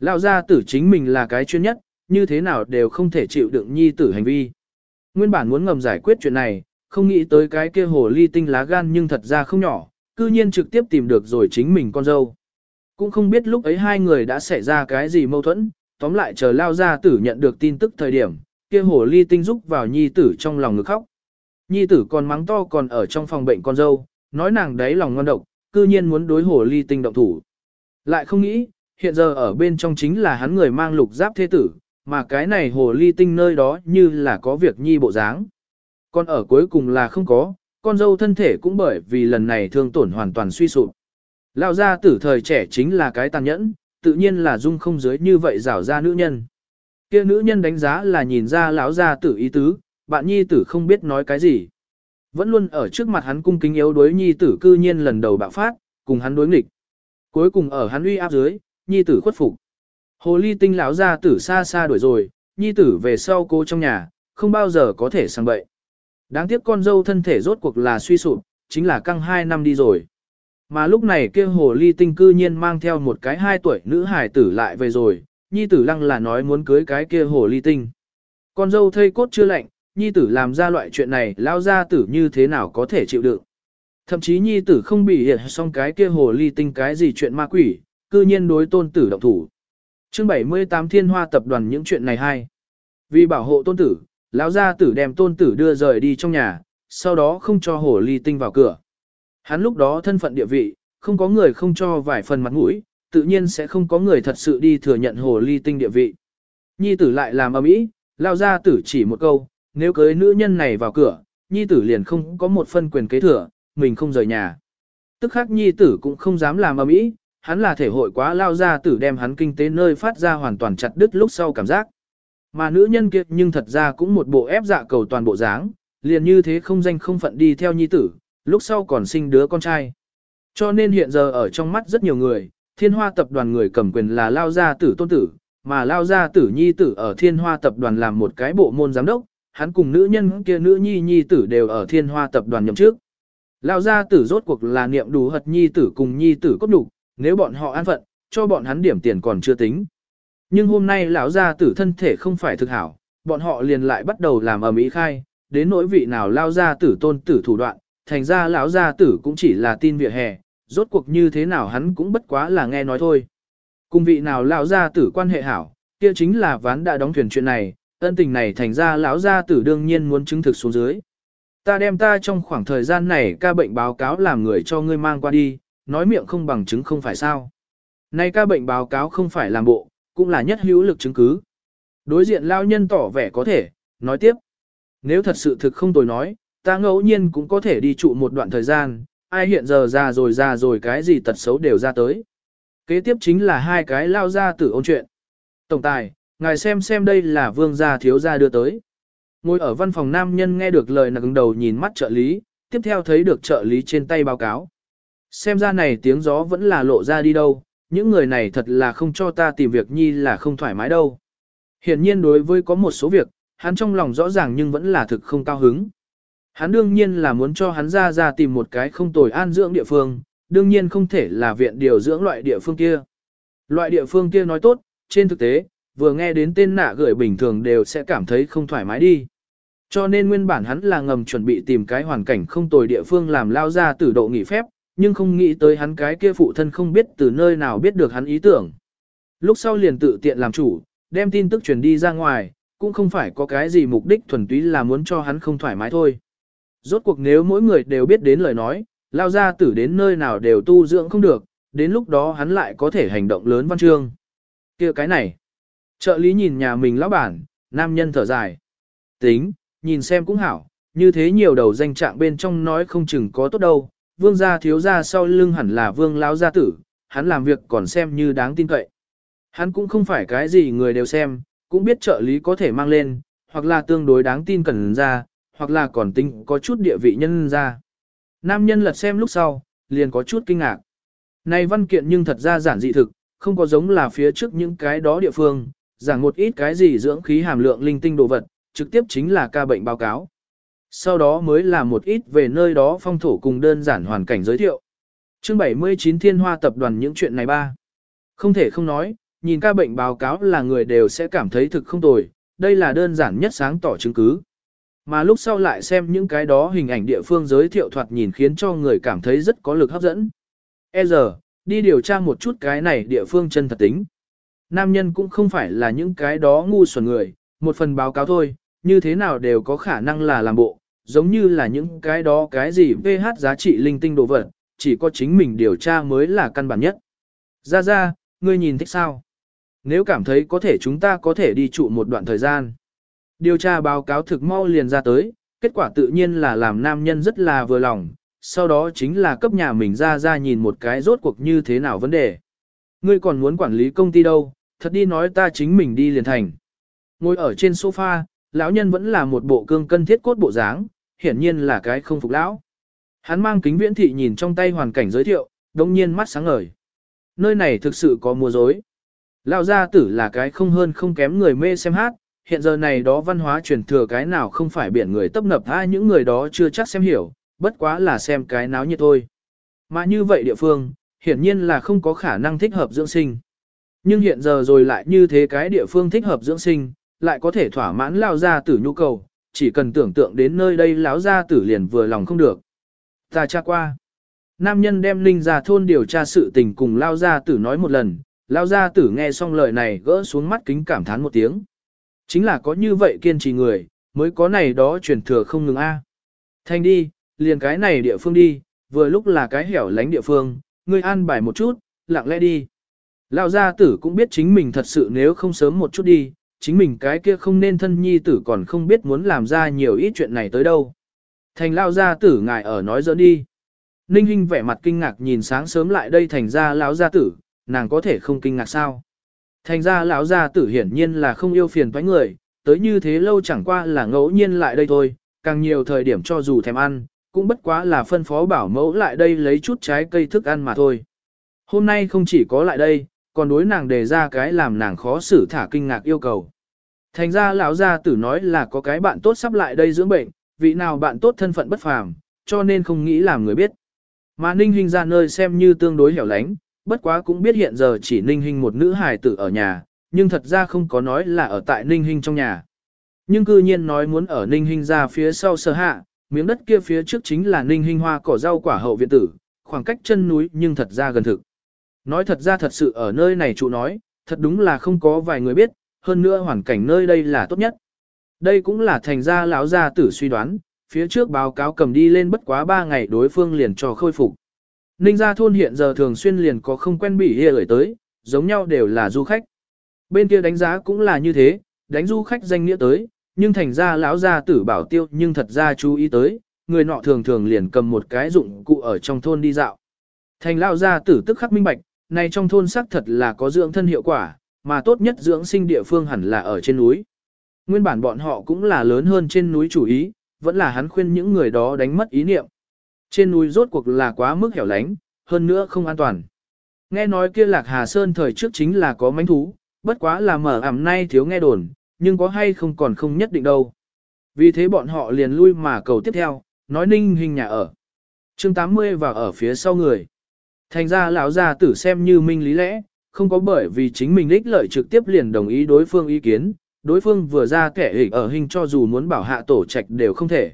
Lão gia tử chính mình là cái chuyên nhất, như thế nào đều không thể chịu đựng nhi tử hành vi. Nguyên bản muốn ngầm giải quyết chuyện này, không nghĩ tới cái kia hồ ly tinh lá gan nhưng thật ra không nhỏ, cư nhiên trực tiếp tìm được rồi chính mình con dâu. Cũng không biết lúc ấy hai người đã xảy ra cái gì mâu thuẫn, tóm lại chờ lao ra tử nhận được tin tức thời điểm, kia hồ ly tinh rúc vào nhi tử trong lòng ngực khóc. Nhi tử còn mắng to còn ở trong phòng bệnh con dâu, nói nàng đấy lòng ngon độc, cư nhiên muốn đối hồ ly tinh động thủ. Lại không nghĩ, hiện giờ ở bên trong chính là hắn người mang lục giáp thế tử, mà cái này hồ ly tinh nơi đó như là có việc nhi bộ dáng. Còn ở cuối cùng là không có, con dâu thân thể cũng bởi vì lần này thương tổn hoàn toàn suy sụp. Lão gia tử thời trẻ chính là cái tàn nhẫn, tự nhiên là dung không dưới như vậy rảo ra nữ nhân. Kia nữ nhân đánh giá là nhìn ra lão gia tử ý tứ, bạn nhi tử không biết nói cái gì. Vẫn luôn ở trước mặt hắn cung kính yếu đối nhi tử cư nhiên lần đầu bạo phát, cùng hắn đối nghịch. Cuối cùng ở hắn uy áp dưới, nhi tử khuất phục. Hồ ly tinh lão gia tử xa xa đuổi rồi, nhi tử về sau cô trong nhà, không bao giờ có thể sang bậy. Đáng tiếc con dâu thân thể rốt cuộc là suy sụp, chính là căng hai năm đi rồi. Mà lúc này kia hồ ly tinh cư nhiên mang theo một cái hai tuổi nữ hài tử lại về rồi, nhi tử lăng là nói muốn cưới cái kia hồ ly tinh. Con dâu thây cốt chưa lạnh, nhi tử làm ra loại chuyện này lao ra tử như thế nào có thể chịu đựng. Thậm chí nhi tử không bị hiện xong cái kia hồ ly tinh cái gì chuyện ma quỷ, cư nhiên đối tôn tử động thủ. chương 78 thiên hoa tập đoàn những chuyện này hay. Vì bảo hộ tôn tử, lão gia tử đem tôn tử đưa rời đi trong nhà, sau đó không cho hồ ly tinh vào cửa. Hắn lúc đó thân phận địa vị, không có người không cho vài phần mặt mũi, tự nhiên sẽ không có người thật sự đi thừa nhận hồ ly tinh địa vị. Nhi tử lại làm ầm ĩ, lão gia tử chỉ một câu, nếu cưới nữ nhân này vào cửa, nhi tử liền không có một phân quyền kế thừa, mình không rời nhà. Tức khắc nhi tử cũng không dám làm ầm ĩ, hắn là thể hội quá lao gia tử đem hắn kinh tế nơi phát ra hoàn toàn chặt đứt lúc sau cảm giác. Mà nữ nhân kia nhưng thật ra cũng một bộ ép dạ cầu toàn bộ dáng, liền như thế không danh không phận đi theo nhi tử, lúc sau còn sinh đứa con trai. Cho nên hiện giờ ở trong mắt rất nhiều người, thiên hoa tập đoàn người cầm quyền là lao gia tử tôn tử, mà lao gia tử nhi tử ở thiên hoa tập đoàn làm một cái bộ môn giám đốc, hắn cùng nữ nhân kia nữ nhi nhi tử đều ở thiên hoa tập đoàn nhậm trước. Lao gia tử rốt cuộc là niệm đủ hật nhi tử cùng nhi tử cốt đủ, nếu bọn họ an phận, cho bọn hắn điểm tiền còn chưa tính. Nhưng hôm nay lão gia tử thân thể không phải thực hảo, bọn họ liền lại bắt đầu làm ầm ĩ khai, đến nỗi vị nào lao gia tử tôn tử thủ đoạn, thành ra lão gia tử cũng chỉ là tin vỉa hè, rốt cuộc như thế nào hắn cũng bất quá là nghe nói thôi. Cùng vị nào lão gia tử quan hệ hảo, kia chính là ván đã đóng thuyền chuyện này, ân tình này thành ra lão gia tử đương nhiên muốn chứng thực xuống dưới. Ta đem ta trong khoảng thời gian này ca bệnh báo cáo làm người cho ngươi mang qua đi, nói miệng không bằng chứng không phải sao. Nay ca bệnh báo cáo không phải làm bộ, cũng là nhất hữu lực chứng cứ. Đối diện lao nhân tỏ vẻ có thể, nói tiếp. Nếu thật sự thực không tồi nói, ta ngẫu nhiên cũng có thể đi trụ một đoạn thời gian, ai hiện giờ già rồi già rồi cái gì tật xấu đều ra tới. Kế tiếp chính là hai cái lao ra tử ôn chuyện. Tổng tài, ngài xem xem đây là vương gia thiếu gia đưa tới. Ngồi ở văn phòng nam nhân nghe được lời nặng đầu nhìn mắt trợ lý, tiếp theo thấy được trợ lý trên tay báo cáo. Xem ra này tiếng gió vẫn là lộ ra đi đâu, những người này thật là không cho ta tìm việc nhi là không thoải mái đâu. Hiển nhiên đối với có một số việc, hắn trong lòng rõ ràng nhưng vẫn là thực không cao hứng. Hắn đương nhiên là muốn cho hắn ra ra tìm một cái không tồi an dưỡng địa phương, đương nhiên không thể là viện điều dưỡng loại địa phương kia. Loại địa phương kia nói tốt, trên thực tế, vừa nghe đến tên nạ gửi bình thường đều sẽ cảm thấy không thoải mái đi. Cho nên nguyên bản hắn là ngầm chuẩn bị tìm cái hoàn cảnh không tồi địa phương làm lao ra tử độ nghỉ phép, nhưng không nghĩ tới hắn cái kia phụ thân không biết từ nơi nào biết được hắn ý tưởng. Lúc sau liền tự tiện làm chủ, đem tin tức truyền đi ra ngoài, cũng không phải có cái gì mục đích thuần túy là muốn cho hắn không thoải mái thôi. Rốt cuộc nếu mỗi người đều biết đến lời nói, lao ra tử đến nơi nào đều tu dưỡng không được, đến lúc đó hắn lại có thể hành động lớn văn chương. kia cái này. Trợ lý nhìn nhà mình lão bản, nam nhân thở dài. Tính, nhìn xem cũng hảo, như thế nhiều đầu danh trạng bên trong nói không chừng có tốt đâu, vương gia thiếu gia sau lưng hẳn là vương lão gia tử, hắn làm việc còn xem như đáng tin cậy. Hắn cũng không phải cái gì người đều xem, cũng biết trợ lý có thể mang lên, hoặc là tương đối đáng tin cần ra, hoặc là còn tính có chút địa vị nhân ra. Nam nhân lật xem lúc sau, liền có chút kinh ngạc. Này văn kiện nhưng thật ra giản dị thực, không có giống là phía trước những cái đó địa phương, giảng một ít cái gì dưỡng khí hàm lượng linh tinh đồ vật, trực tiếp chính là ca bệnh báo cáo. Sau đó mới là một ít về nơi đó phong thổ cùng đơn giản hoàn cảnh giới thiệu. Chương 79 Thiên Hoa tập đoàn những chuyện này ba. Không thể không nói, nhìn ca bệnh báo cáo là người đều sẽ cảm thấy thực không tồi, đây là đơn giản nhất sáng tỏ chứng cứ. Mà lúc sau lại xem những cái đó hình ảnh địa phương giới thiệu thoạt nhìn khiến cho người cảm thấy rất có lực hấp dẫn. E giờ, đi điều tra một chút cái này địa phương chân thật tính. Nam nhân cũng không phải là những cái đó ngu xuẩn người, một phần báo cáo thôi, như thế nào đều có khả năng là làm bộ, giống như là những cái đó cái gì VH giá trị linh tinh đồ vật, chỉ có chính mình điều tra mới là căn bản nhất. Ra ra, ngươi nhìn thích sao? Nếu cảm thấy có thể chúng ta có thể đi trụ một đoạn thời gian. Điều tra báo cáo thực mau liền ra tới, kết quả tự nhiên là làm nam nhân rất là vừa lòng, sau đó chính là cấp nhà mình ra ra nhìn một cái rốt cuộc như thế nào vấn đề. Ngươi còn muốn quản lý công ty đâu, thật đi nói ta chính mình đi liền thành. Ngồi ở trên sofa, lão nhân vẫn là một bộ cương cân thiết cốt bộ dáng, hiển nhiên là cái không phục lão. Hắn mang kính viễn thị nhìn trong tay hoàn cảnh giới thiệu, đồng nhiên mắt sáng ngời. Nơi này thực sự có mùa dối. Lão gia tử là cái không hơn không kém người mê xem hát, hiện giờ này đó văn hóa truyền thừa cái nào không phải biển người tấp nập ai những người đó chưa chắc xem hiểu, bất quá là xem cái náo nhiệt thôi. Mà như vậy địa phương, hiển nhiên là không có khả năng thích hợp dưỡng sinh. Nhưng hiện giờ rồi lại như thế cái địa phương thích hợp dưỡng sinh, lại có thể thỏa mãn lao gia tử nhu cầu, chỉ cần tưởng tượng đến nơi đây lão gia tử liền vừa lòng không được. Ta tra qua. Nam nhân đem linh ra thôn điều tra sự tình cùng lao gia tử nói một lần, lao gia tử nghe xong lời này gỡ xuống mắt kính cảm thán một tiếng. Chính là có như vậy kiên trì người, mới có này đó truyền thừa không ngừng a. Thanh đi, liền cái này địa phương đi, vừa lúc là cái hẻo lánh địa phương, ngươi an bài một chút, lặng lẽ đi. Lão gia tử cũng biết chính mình thật sự nếu không sớm một chút đi, chính mình cái kia không nên thân nhi tử còn không biết muốn làm ra nhiều ít chuyện này tới đâu. Thành lao gia tử ngài ở nói giỡn đi. Ninh Hinh vẻ mặt kinh ngạc nhìn sáng sớm lại đây thành ra lão gia tử, nàng có thể không kinh ngạc sao? Thành ra lão gia tử hiển nhiên là không yêu phiền toái người, tới như thế lâu chẳng qua là ngẫu nhiên lại đây thôi, càng nhiều thời điểm cho dù thèm ăn, cũng bất quá là phân phó bảo mẫu lại đây lấy chút trái cây thức ăn mà thôi. Hôm nay không chỉ có lại đây, còn đối nàng đề ra cái làm nàng khó xử thả kinh ngạc yêu cầu. Thành ra lão gia tử nói là có cái bạn tốt sắp lại đây dưỡng bệnh, vị nào bạn tốt thân phận bất phàm, cho nên không nghĩ làm người biết. Mà ninh Hinh ra nơi xem như tương đối hẻo lánh, bất quá cũng biết hiện giờ chỉ ninh Hinh một nữ hài tử ở nhà, nhưng thật ra không có nói là ở tại ninh Hinh trong nhà. Nhưng cư nhiên nói muốn ở ninh Hinh ra phía sau sơ hạ, miếng đất kia phía trước chính là ninh Hinh hoa cỏ rau quả hậu viện tử, khoảng cách chân núi nhưng thật ra gần thực. Nói thật ra thật sự ở nơi này trụ nói, thật đúng là không có vài người biết, hơn nữa hoàn cảnh nơi đây là tốt nhất. Đây cũng là thành ra lão gia tử suy đoán, phía trước báo cáo cầm đi lên bất quá 3 ngày đối phương liền cho khôi phục. Ninh gia thôn hiện giờ thường xuyên liền có không quen bỉ hề gửi tới, giống nhau đều là du khách. Bên kia đánh giá cũng là như thế, đánh du khách danh nghĩa tới, nhưng thành ra lão gia tử bảo tiêu nhưng thật ra chú ý tới, người nọ thường thường liền cầm một cái dụng cụ ở trong thôn đi dạo. Thành lão gia tử tức khắc minh bạch, này trong thôn xác thật là có dưỡng thân hiệu quả, mà tốt nhất dưỡng sinh địa phương hẳn là ở trên núi. Nguyên bản bọn họ cũng là lớn hơn trên núi chủ ý, vẫn là hắn khuyên những người đó đánh mất ý niệm. Trên núi rốt cuộc là quá mức hẻo lánh, hơn nữa không an toàn. Nghe nói kia lạc Hà Sơn thời trước chính là có mánh thú, bất quá là mở ảm nay thiếu nghe đồn, nhưng có hay không còn không nhất định đâu. Vì thế bọn họ liền lui mà cầu tiếp theo, nói ninh hình nhà ở. chương 80 và ở phía sau người. Thành ra lão gia tử xem như minh lý lẽ, không có bởi vì chính mình ích lợi trực tiếp liền đồng ý đối phương ý kiến, đối phương vừa ra kẻ hình ở hình cho dù muốn bảo hạ tổ trạch đều không thể.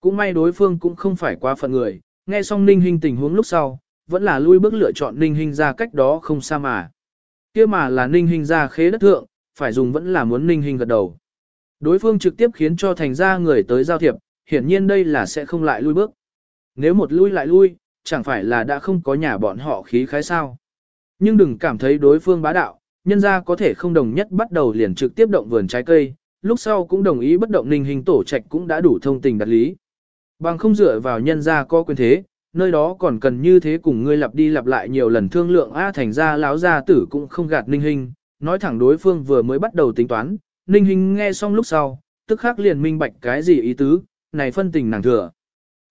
Cũng may đối phương cũng không phải quá phận người, nghe xong ninh hình tình huống lúc sau, vẫn là lui bước lựa chọn ninh hình ra cách đó không xa mà. kia mà là ninh hình ra khế đất thượng, phải dùng vẫn là muốn ninh hình gật đầu. Đối phương trực tiếp khiến cho thành ra người tới giao thiệp, hiển nhiên đây là sẽ không lại lui bước. Nếu một lui lại lui, chẳng phải là đã không có nhà bọn họ khí khái sao. Nhưng đừng cảm thấy đối phương bá đạo, nhân ra có thể không đồng nhất bắt đầu liền trực tiếp động vườn trái cây, lúc sau cũng đồng ý bất động ninh hình tổ trạch cũng đã đủ thông tình đặt lý. Bằng không dựa vào nhân ra có quyền thế, nơi đó còn cần như thế cùng ngươi lặp đi lặp lại nhiều lần thương lượng A thành ra láo gia tử cũng không gạt ninh hình, nói thẳng đối phương vừa mới bắt đầu tính toán, ninh hình nghe xong lúc sau, tức khắc liền minh bạch cái gì ý tứ, này phân tình nàng thừa.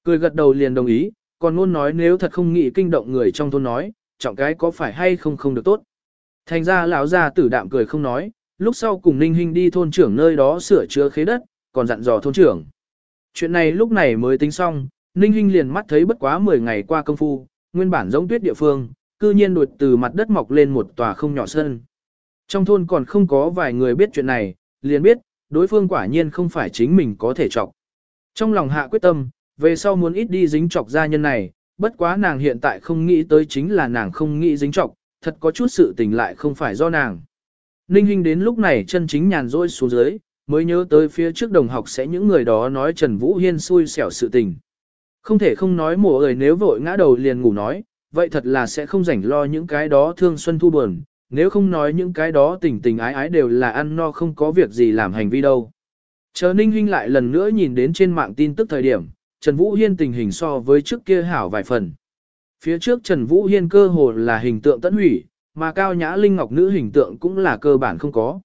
Cười gật đầu liền đồng ý, còn luôn nói nếu thật không nghĩ kinh động người trong thôn nói, trọng cái có phải hay không không được tốt. Thành ra lão gia tử đạm cười không nói, lúc sau cùng Ninh Hinh đi thôn trưởng nơi đó sửa chữa khế đất, còn dặn dò thôn trưởng. Chuyện này lúc này mới tính xong, Ninh Hinh liền mắt thấy bất quá 10 ngày qua công phu, nguyên bản giống tuyết địa phương, cư nhiên đột từ mặt đất mọc lên một tòa không nhỏ sân. Trong thôn còn không có vài người biết chuyện này, liền biết, đối phương quả nhiên không phải chính mình có thể chọc. Trong lòng hạ quyết tâm, về sau muốn ít đi dính chọc gia nhân này, bất quá nàng hiện tại không nghĩ tới chính là nàng không nghĩ dính chọc, thật có chút sự tình lại không phải do nàng. Ninh Hinh đến lúc này chân chính nhàn rỗi xuống dưới, mới nhớ tới phía trước đồng học sẽ những người đó nói Trần Vũ Hiên xui xẻo sự tình. Không thể không nói mùa ơi nếu vội ngã đầu liền ngủ nói, vậy thật là sẽ không rảnh lo những cái đó thương xuân thu buồn, nếu không nói những cái đó tình tình ái ái đều là ăn no không có việc gì làm hành vi đâu. Chờ Ninh Hinh lại lần nữa nhìn đến trên mạng tin tức thời điểm, Trần Vũ Hiên tình hình so với trước kia hảo vài phần. Phía trước Trần Vũ Hiên cơ hồ là hình tượng tận hủy, mà Cao Nhã Linh Ngọc nữ hình tượng cũng là cơ bản không có.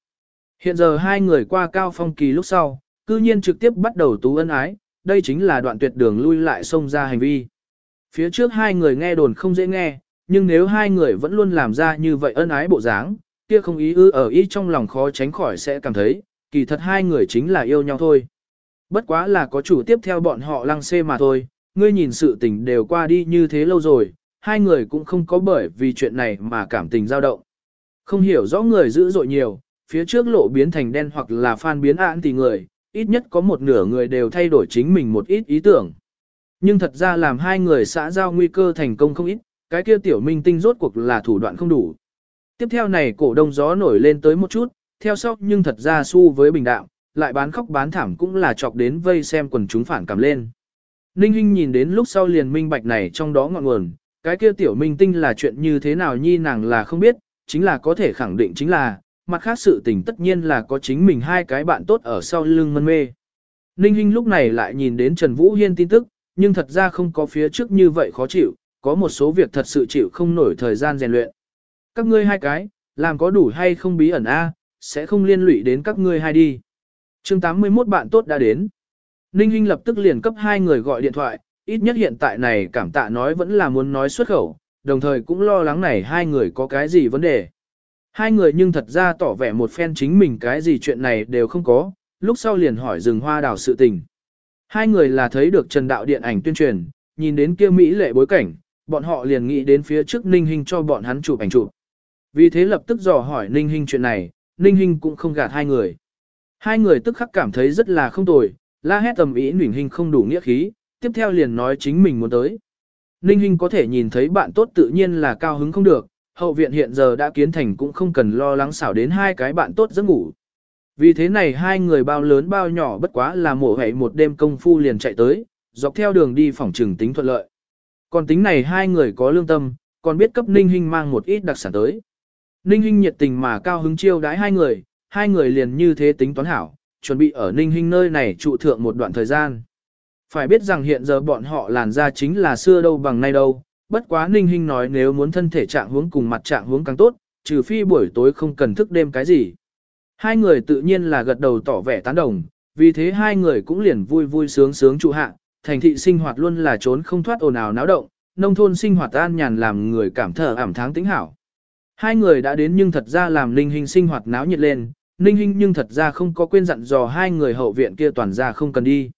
Hiện giờ hai người qua Cao Phong Kỳ lúc sau, cư nhiên trực tiếp bắt đầu tú ân ái, đây chính là đoạn tuyệt đường lui lại xông ra hành vi. Phía trước hai người nghe đồn không dễ nghe, nhưng nếu hai người vẫn luôn làm ra như vậy ân ái bộ dáng, kia không ý ư ở ý trong lòng khó tránh khỏi sẽ cảm thấy, kỳ thật hai người chính là yêu nhau thôi. Bất quá là có chủ tiếp theo bọn họ lăng xê mà thôi, ngươi nhìn sự tình đều qua đi như thế lâu rồi, hai người cũng không có bởi vì chuyện này mà cảm tình dao động. Không hiểu rõ người dữ dội nhiều, phía trước lộ biến thành đen hoặc là phan biến án thì người, ít nhất có một nửa người đều thay đổi chính mình một ít ý tưởng. Nhưng thật ra làm hai người xã giao nguy cơ thành công không ít, cái kia tiểu minh tinh rốt cuộc là thủ đoạn không đủ. Tiếp theo này cổ đông gió nổi lên tới một chút, theo sau nhưng thật ra su với bình đạo, lại bán khóc bán thảm cũng là chọc đến vây xem quần chúng phản cảm lên. Ninh Hinh nhìn đến lúc sau liền minh bạch này trong đó ngọn nguồn, cái kia tiểu minh tinh là chuyện như thế nào nhi nàng là không biết, chính là có thể khẳng định chính là, mặt khác sự tình tất nhiên là có chính mình hai cái bạn tốt ở sau lưng mân mê. Ninh Hinh lúc này lại nhìn đến Trần Vũ Hiên tin tức, nhưng thật ra không có phía trước như vậy khó chịu, có một số việc thật sự chịu không nổi thời gian rèn luyện. Các ngươi hai cái, làm có đủ hay không bí ẩn a, sẽ không liên lụy đến các ngươi hai đi. Chương 81 bạn tốt đã đến. Ninh Hinh lập tức liền cấp hai người gọi điện thoại, ít nhất hiện tại này cảm tạ nói vẫn là muốn nói xuất khẩu, đồng thời cũng lo lắng này hai người có cái gì vấn đề. Hai người nhưng thật ra tỏ vẻ một phen chính mình cái gì chuyện này đều không có, lúc sau liền hỏi rừng hoa đào sự tình. Hai người là thấy được Trần Đạo điện ảnh tuyên truyền, nhìn đến kia Mỹ lệ bối cảnh, bọn họ liền nghĩ đến phía trước Ninh Hinh cho bọn hắn chụp ảnh chụp. Vì thế lập tức dò hỏi Ninh Hinh chuyện này, Ninh Hinh cũng không gạt hai người. Hai người tức khắc cảm thấy rất là không tồi, la hét tầm ý Ninh Hinh không đủ nghĩa khí, tiếp theo liền nói chính mình muốn tới. Ninh Hinh có thể nhìn thấy bạn tốt tự nhiên là cao hứng không được, hậu viện hiện giờ đã kiến thành cũng không cần lo lắng xảo đến hai cái bạn tốt giấc ngủ. Vì thế này hai người bao lớn bao nhỏ bất quá là mổ hậy một đêm công phu liền chạy tới, dọc theo đường đi phòng trừng tính thuận lợi. Còn tính này hai người có lương tâm, còn biết cấp Ninh Hinh mang một ít đặc sản tới. Ninh Hinh nhiệt tình mà cao hứng chiêu đãi hai người, hai người liền như thế tính toán hảo, chuẩn bị ở Ninh Hinh nơi này trụ thượng một đoạn thời gian. Phải biết rằng hiện giờ bọn họ làn da chính là xưa đâu bằng nay đâu, bất quá Ninh Hinh nói nếu muốn thân thể trạng hướng cùng mặt trạng hướng càng tốt, trừ phi buổi tối không cần thức đêm cái gì. Hai người tự nhiên là gật đầu tỏ vẻ tán đồng, vì thế hai người cũng liền vui vui sướng sướng trụ hạ, thành thị sinh hoạt luôn là trốn không thoát ồn ào náo động, nông thôn sinh hoạt an nhàn làm người cảm thở ảm tháng tính hảo. Hai người đã đến nhưng thật ra làm Ninh Hinh sinh hoạt náo nhiệt lên, Ninh Hinh nhưng thật ra không có quên dặn dò hai người hậu viện kia toàn ra không cần đi.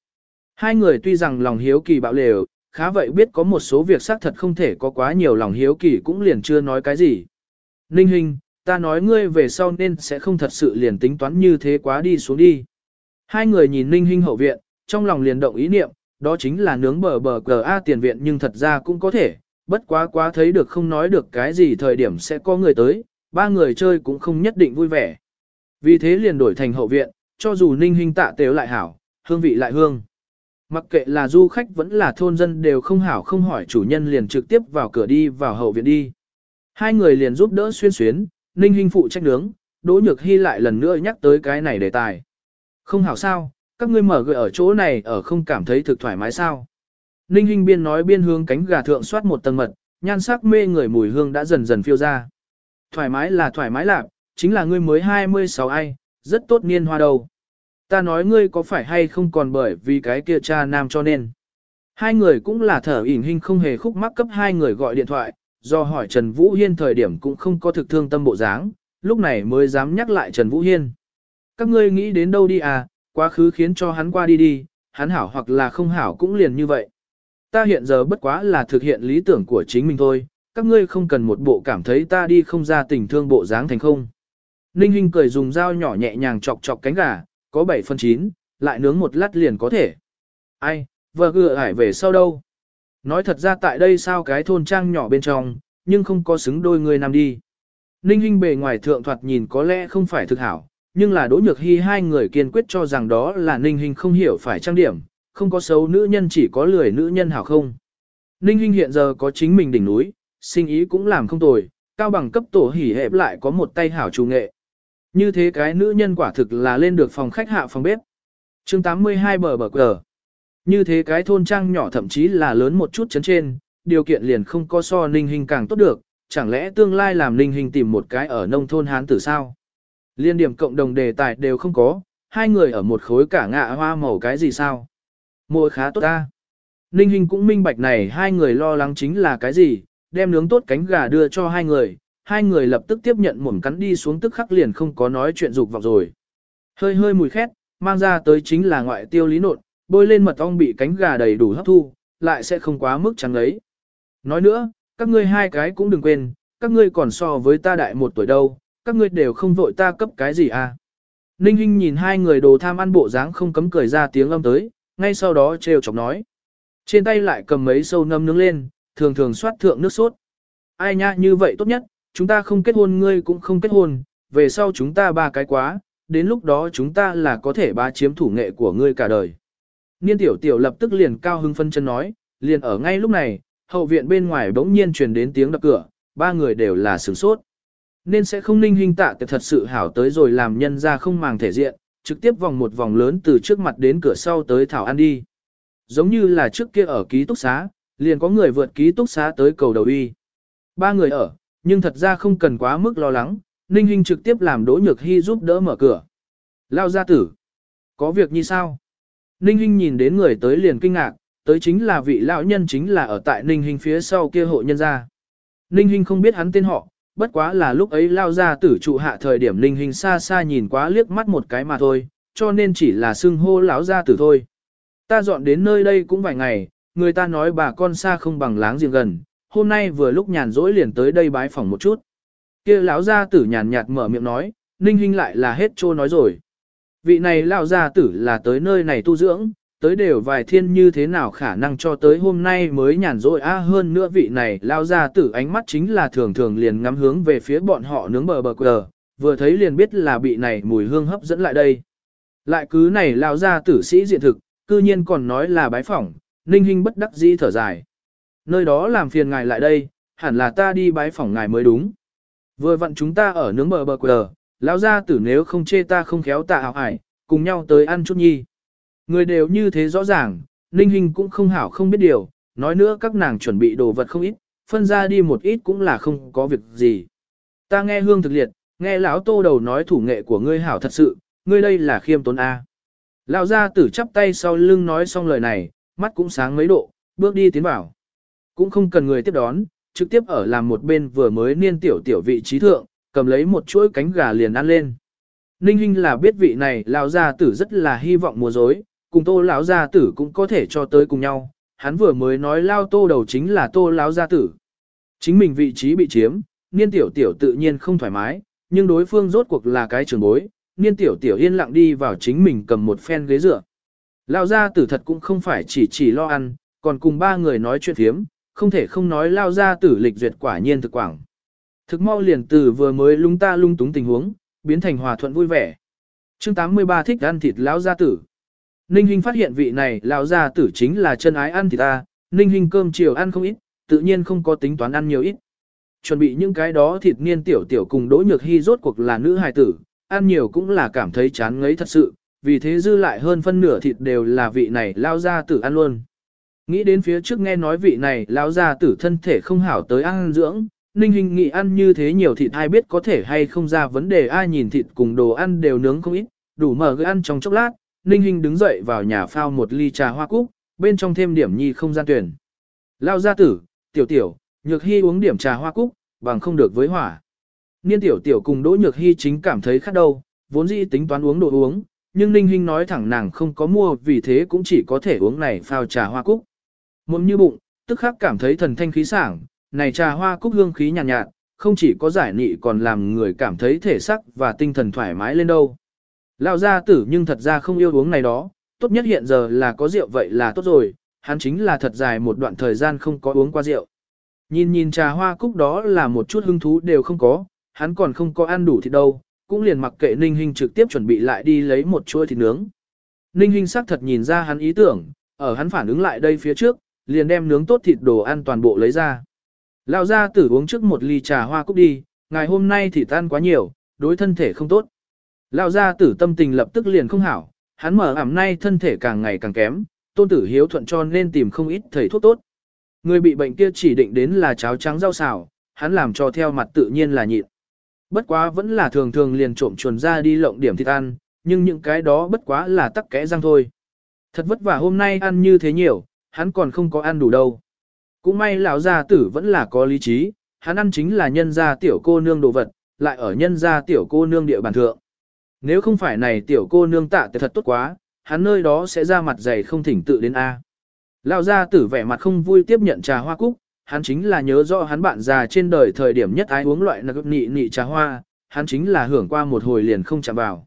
Hai người tuy rằng lòng hiếu kỳ bạo lều, khá vậy biết có một số việc xác thật không thể có quá nhiều lòng hiếu kỳ cũng liền chưa nói cái gì. Ninh Hinh, ta nói ngươi về sau nên sẽ không thật sự liền tính toán như thế quá đi xuống đi. Hai người nhìn Ninh Hinh hậu viện, trong lòng liền động ý niệm, đó chính là nướng bờ bờ cờ A tiền viện nhưng thật ra cũng có thể, bất quá quá thấy được không nói được cái gì thời điểm sẽ có người tới, ba người chơi cũng không nhất định vui vẻ. Vì thế liền đổi thành hậu viện, cho dù ninh hình tạ tếu lại hảo, hương vị lại hương. Mặc kệ là du khách vẫn là thôn dân đều không hảo không hỏi chủ nhân liền trực tiếp vào cửa đi vào hậu viện đi. Hai người liền giúp đỡ xuyên xuyến, ninh hình phụ trách nướng, đỗ nhược hy lại lần nữa nhắc tới cái này đề tài. Không hảo sao, các ngươi mở gợi ở chỗ này ở không cảm thấy thực thoải mái sao. Ninh Hinh biên nói biên hướng cánh gà thượng soát một tầng mật, nhan sắc mê người mùi hương đã dần dần phiêu ra. Thoải mái là thoải mái lạc, chính là ngươi mới 26 ai, rất tốt niên hoa đầu. Ta nói ngươi có phải hay không còn bởi vì cái kia cha nam cho nên. Hai người cũng là thở ỉn hình không hề khúc mắc cấp hai người gọi điện thoại, do hỏi Trần Vũ Hiên thời điểm cũng không có thực thương tâm bộ dáng, lúc này mới dám nhắc lại Trần Vũ Hiên. Các ngươi nghĩ đến đâu đi à, quá khứ khiến cho hắn qua đi đi, hắn hảo hoặc là không hảo cũng liền như vậy. Ta hiện giờ bất quá là thực hiện lý tưởng của chính mình thôi, các ngươi không cần một bộ cảm thấy ta đi không ra tình thương bộ dáng thành không. Ninh Hinh cười dùng dao nhỏ nhẹ nhàng chọc chọc cánh gà, có 7 phần 9, lại nướng một lát liền có thể. Ai, vợ gựa ải về sau đâu? Nói thật ra tại đây sao cái thôn trang nhỏ bên trong, nhưng không có xứng đôi người nằm đi. Ninh Hinh bề ngoài thượng thoạt nhìn có lẽ không phải thực hảo, nhưng là Đỗ Nhược Hy hai người kiên quyết cho rằng đó là Ninh Hinh không hiểu phải trang điểm, không có xấu nữ nhân chỉ có lười nữ nhân hảo không. Ninh Hinh hiện giờ có chính mình đỉnh núi, sinh ý cũng làm không tồi, cao bằng cấp tổ hỉ hẹp lại có một tay hảo chủ nghệ. Như thế cái nữ nhân quả thực là lên được phòng khách hạ phòng bếp. chương 82 bờ bờ cờ. Như thế cái thôn trang nhỏ thậm chí là lớn một chút chấn trên, điều kiện liền không có so ninh hình càng tốt được, chẳng lẽ tương lai làm ninh hình tìm một cái ở nông thôn hán tử sao? Liên điểm cộng đồng đề tài đều không có, hai người ở một khối cả ngạ hoa màu cái gì sao? Môi khá tốt ta. Ninh hình cũng minh bạch này hai người lo lắng chính là cái gì, đem nướng tốt cánh gà đưa cho hai người, hai người lập tức tiếp nhận mồm cắn đi xuống tức khắc liền không có nói chuyện dục vọng rồi. Hơi hơi mùi khét, mang ra tới chính là ngoại tiêu lý nộn, bôi lên mật ong bị cánh gà đầy đủ hấp thu, lại sẽ không quá mức trắng ấy. Nói nữa, các ngươi hai cái cũng đừng quên, các ngươi còn so với ta đại một tuổi đâu, các ngươi đều không vội ta cấp cái gì à. Ninh Hinh nhìn hai người đồ tham ăn bộ dáng không cấm cười ra tiếng âm tới, ngay sau đó trêu chọc nói. Trên tay lại cầm mấy sâu nâm nướng lên, thường thường xoát thượng nước sốt. Ai nha như vậy tốt nhất, chúng ta không kết hôn ngươi cũng không kết hôn, về sau chúng ta ba cái quá, đến lúc đó chúng ta là có thể bá chiếm thủ nghệ của ngươi cả đời. Niên tiểu tiểu lập tức liền cao hưng phân chân nói, liền ở ngay lúc này, hậu viện bên ngoài bỗng nhiên truyền đến tiếng đập cửa, ba người đều là sửng sốt. Nên sẽ không ninh hình tạ thật sự hảo tới rồi làm nhân ra không màng thể diện, trực tiếp vòng một vòng lớn từ trước mặt đến cửa sau tới thảo ăn đi. Giống như là trước kia ở ký túc xá, liền có người vượt ký túc xá tới cầu đầu y Ba người ở, nhưng thật ra không cần quá mức lo lắng, Ninh Hinh trực tiếp làm Đỗ Nhược Hy giúp đỡ mở cửa. Lao gia tử. Có việc như sao? Ninh Hinh nhìn đến người tới liền kinh ngạc, tới chính là vị lão nhân chính là ở tại Ninh Hinh phía sau kia hộ nhân gia. Ninh Hinh không biết hắn tên họ, bất quá là lúc ấy lao gia tử trụ hạ thời điểm Ninh Hinh xa xa nhìn quá liếc mắt một cái mà thôi, cho nên chỉ là xưng hô lão gia tử thôi. Ta dọn đến nơi đây cũng vài ngày, người ta nói bà con xa không bằng láng giềng gần, hôm nay vừa lúc nhàn rỗi liền tới đây bái phỏng một chút. Kia lão gia tử nhàn nhạt mở miệng nói, Ninh Hinh lại là hết trô nói rồi. Vị này lão gia tử là tới nơi này tu dưỡng, tới đều vài thiên như thế nào khả năng cho tới hôm nay mới nhàn rỗi a hơn nữa vị này lão gia tử ánh mắt chính là thường thường liền ngắm hướng về phía bọn họ nướng bờ bờ quờ, vừa thấy liền biết là bị này mùi hương hấp dẫn lại đây. Lại cứ này lão gia tử sĩ diện thực, cư nhiên còn nói là bái phỏng, Ninh Hinh bất đắc dĩ thở dài. Nơi đó làm phiền ngài lại đây, hẳn là ta đi bái phỏng ngài mới đúng. Vừa vặn chúng ta ở nướng bờ bờ quờ, lão gia tử nếu không chê ta không khéo tạ hảo hải, cùng nhau tới ăn chút nhi. Người đều như thế rõ ràng, Ninh Hinh cũng không hảo không biết điều, nói nữa các nàng chuẩn bị đồ vật không ít, phân ra đi một ít cũng là không có việc gì. Ta nghe hương thực liệt, nghe lão tô đầu nói thủ nghệ của ngươi hảo thật sự, ngươi đây là khiêm tốn A. Lão gia tử chắp tay sau lưng nói xong lời này, mắt cũng sáng mấy độ, bước đi tiến vào. Cũng không cần người tiếp đón, trực tiếp ở làm một bên vừa mới niên tiểu tiểu vị trí thượng, cầm lấy một chuỗi cánh gà liền ăn lên. Ninh Hinh là biết vị này lão gia tử rất là hy vọng mùa dối, cùng tô lão gia tử cũng có thể cho tới cùng nhau. Hắn vừa mới nói lao tô đầu chính là tô lão gia tử. Chính mình vị trí bị chiếm, niên tiểu tiểu tự nhiên không thoải mái, nhưng đối phương rốt cuộc là cái trường bối, niên tiểu tiểu yên lặng đi vào chính mình cầm một phen ghế dựa. Lão gia tử thật cũng không phải chỉ chỉ lo ăn, còn cùng ba người nói chuyện thiếm, không thể không nói lao gia tử lịch duyệt quả nhiên thực quảng. Thực mau liền từ vừa mới lung ta lung túng tình huống, biến thành hòa thuận vui vẻ. Chương 83 thích ăn thịt lão gia tử. Ninh Hinh phát hiện vị này lão gia tử chính là chân ái ăn thịt ta, Ninh Hinh cơm chiều ăn không ít, tự nhiên không có tính toán ăn nhiều ít. Chuẩn bị những cái đó thịt niên tiểu tiểu cùng đỗ nhược hy rốt cuộc là nữ hài tử, ăn nhiều cũng là cảm thấy chán ngấy thật sự, vì thế dư lại hơn phân nửa thịt đều là vị này lao gia tử ăn luôn. Nghĩ đến phía trước nghe nói vị này lão gia tử thân thể không hảo tới ăn dưỡng, Ninh Hình nghĩ ăn như thế nhiều thịt ai biết có thể hay không ra vấn đề ai nhìn thịt cùng đồ ăn đều nướng không ít, đủ mở gửi ăn trong chốc lát, Ninh Hinh đứng dậy vào nhà phao một ly trà hoa cúc, bên trong thêm điểm nhi không gian tuyển. Lao gia tử, tiểu tiểu, nhược hy uống điểm trà hoa cúc, bằng không được với hỏa. Niên tiểu tiểu cùng đỗ nhược hy chính cảm thấy khát đâu, vốn dĩ tính toán uống đồ uống, nhưng Ninh Hinh nói thẳng nàng không có mua vì thế cũng chỉ có thể uống này phao trà hoa cúc. Mồm như bụng, tức khắc cảm thấy thần thanh khí sảng, này trà hoa cúc hương khí nhàn nhạt, nhạt, không chỉ có giải nị còn làm người cảm thấy thể sắc và tinh thần thoải mái lên đâu. Lão gia tử nhưng thật ra không yêu uống này đó, tốt nhất hiện giờ là có rượu vậy là tốt rồi, hắn chính là thật dài một đoạn thời gian không có uống qua rượu. Nhìn nhìn trà hoa cúc đó là một chút hứng thú đều không có, hắn còn không có ăn đủ thịt đâu, cũng liền mặc kệ Ninh Hinh trực tiếp chuẩn bị lại đi lấy một chuôi thịt nướng. Ninh Hinh sắc thật nhìn ra hắn ý tưởng, ở hắn phản ứng lại đây phía trước, liền đem nướng tốt thịt đồ ăn toàn bộ lấy ra. Lão gia tử uống trước một ly trà hoa cúc đi, ngày hôm nay thì tan quá nhiều, đối thân thể không tốt. Lão gia tử tâm tình lập tức liền không hảo, hắn mở ẩm nay thân thể càng ngày càng kém, tôn tử hiếu thuận cho nên tìm không ít thầy thuốc tốt. Người bị bệnh kia chỉ định đến là cháo trắng rau xào, hắn làm cho theo mặt tự nhiên là nhịn. Bất quá vẫn là thường thường liền trộm chuồn ra đi lộng điểm thịt ăn, nhưng những cái đó bất quá là tắc kẽ răng thôi. Thật vất vả hôm nay ăn như thế nhiều, hắn còn không có ăn đủ đâu. Cũng may lão gia tử vẫn là có lý trí, hắn ăn chính là nhân gia tiểu cô nương đồ vật, lại ở nhân gia tiểu cô nương địa bàn thượng. Nếu không phải này tiểu cô nương tạ thì thật tốt quá, hắn nơi đó sẽ ra mặt dày không thỉnh tự đến A. Lão gia tử vẻ mặt không vui tiếp nhận trà hoa cúc, hắn chính là nhớ rõ hắn bạn già trên đời thời điểm nhất ai uống loại nạc nị nị trà hoa, hắn chính là hưởng qua một hồi liền không chạm vào.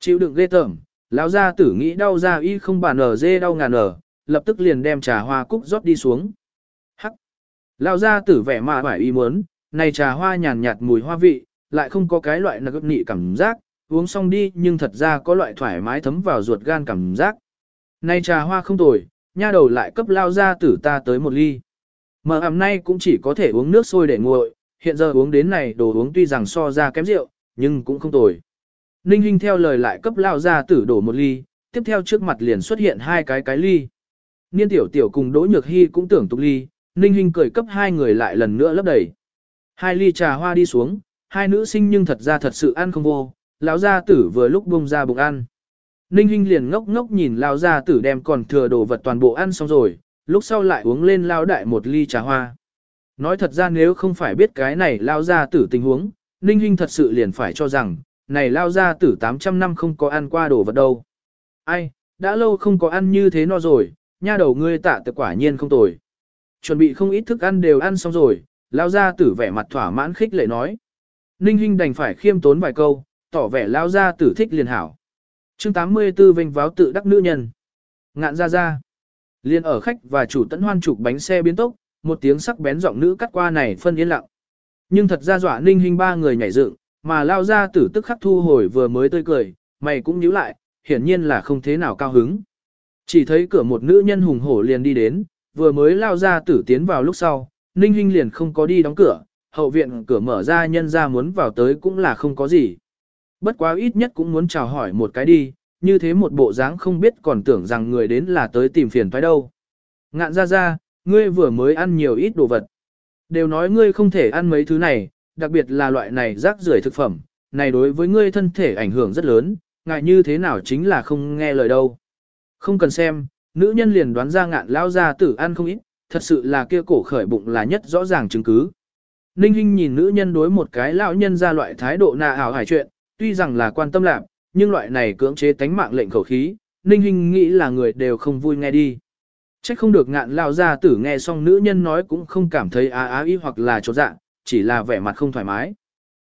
Chịu đựng ghê tởm, lão gia tử nghĩ đau ra y không bàn ở dê đau ngàn ở, lập tức liền đem trà hoa cúc rót đi xuống. Hắc! Lao ra tử vẻ mà phải y muốn, này trà hoa nhàn nhạt mùi hoa vị, lại không có cái loại nạc nị cảm giác, uống xong đi nhưng thật ra có loại thoải mái thấm vào ruột gan cảm giác. Này trà hoa không tồi, nha đầu lại cấp lao ra tử ta tới một ly. Mở ẩm nay cũng chỉ có thể uống nước sôi để nguội, hiện giờ uống đến này đồ uống tuy rằng so ra kém rượu, nhưng cũng không tồi. Ninh Hinh theo lời lại cấp lao ra tử đổ một ly, tiếp theo trước mặt liền xuất hiện hai cái cái ly. Niên tiểu tiểu cùng Đỗ Nhược Hy cũng tưởng tục ly, Ninh Hinh cười cấp hai người lại lần nữa lấp đầy. Hai ly trà hoa đi xuống, hai nữ sinh nhưng thật ra thật sự ăn không vô, lão gia tử vừa lúc bung ra bụng ăn. Ninh Hinh liền ngốc ngốc nhìn lão gia tử đem còn thừa đồ vật toàn bộ ăn xong rồi, lúc sau lại uống lên lao đại một ly trà hoa. Nói thật ra nếu không phải biết cái này lao gia tử tình huống, Ninh Hinh thật sự liền phải cho rằng, này lao gia tử 800 năm không có ăn qua đồ vật đâu. Ai, đã lâu không có ăn như thế no rồi, nha đầu ngươi tạ tự quả nhiên không tồi. Chuẩn bị không ít thức ăn đều ăn xong rồi, lao ra tử vẻ mặt thỏa mãn khích lệ nói. Ninh Hinh đành phải khiêm tốn vài câu, tỏ vẻ lao ra tử thích liền hảo. chương 84 vênh váo tự đắc nữ nhân. Ngạn ra ra. Liên ở khách và chủ tẫn hoan chụp bánh xe biến tốc, một tiếng sắc bén giọng nữ cắt qua này phân yên lặng. Nhưng thật ra dọa ninh hình ba người nhảy dựng, mà lao ra tử tức khắc thu hồi vừa mới tươi cười, mày cũng nhíu lại, hiển nhiên là không thế nào cao hứng. Chỉ thấy cửa một nữ nhân hùng hổ liền đi đến, vừa mới lao ra tử tiến vào lúc sau, ninh Hinh liền không có đi đóng cửa, hậu viện cửa mở ra nhân ra muốn vào tới cũng là không có gì. Bất quá ít nhất cũng muốn chào hỏi một cái đi, như thế một bộ dáng không biết còn tưởng rằng người đến là tới tìm phiền phải đâu. Ngạn ra ra, ngươi vừa mới ăn nhiều ít đồ vật. Đều nói ngươi không thể ăn mấy thứ này, đặc biệt là loại này rác rưởi thực phẩm, này đối với ngươi thân thể ảnh hưởng rất lớn, ngại như thế nào chính là không nghe lời đâu. Không cần xem, nữ nhân liền đoán ra ngạn lao ra tử ăn không ít, thật sự là kia cổ khởi bụng là nhất rõ ràng chứng cứ. Ninh Hinh nhìn nữ nhân đối một cái lão nhân ra loại thái độ nà ảo hải chuyện, tuy rằng là quan tâm lạc, nhưng loại này cưỡng chế tánh mạng lệnh khẩu khí, Ninh Hinh nghĩ là người đều không vui nghe đi. Chắc không được ngạn lao ra tử nghe xong nữ nhân nói cũng không cảm thấy á á ý hoặc là trột dạ, chỉ là vẻ mặt không thoải mái.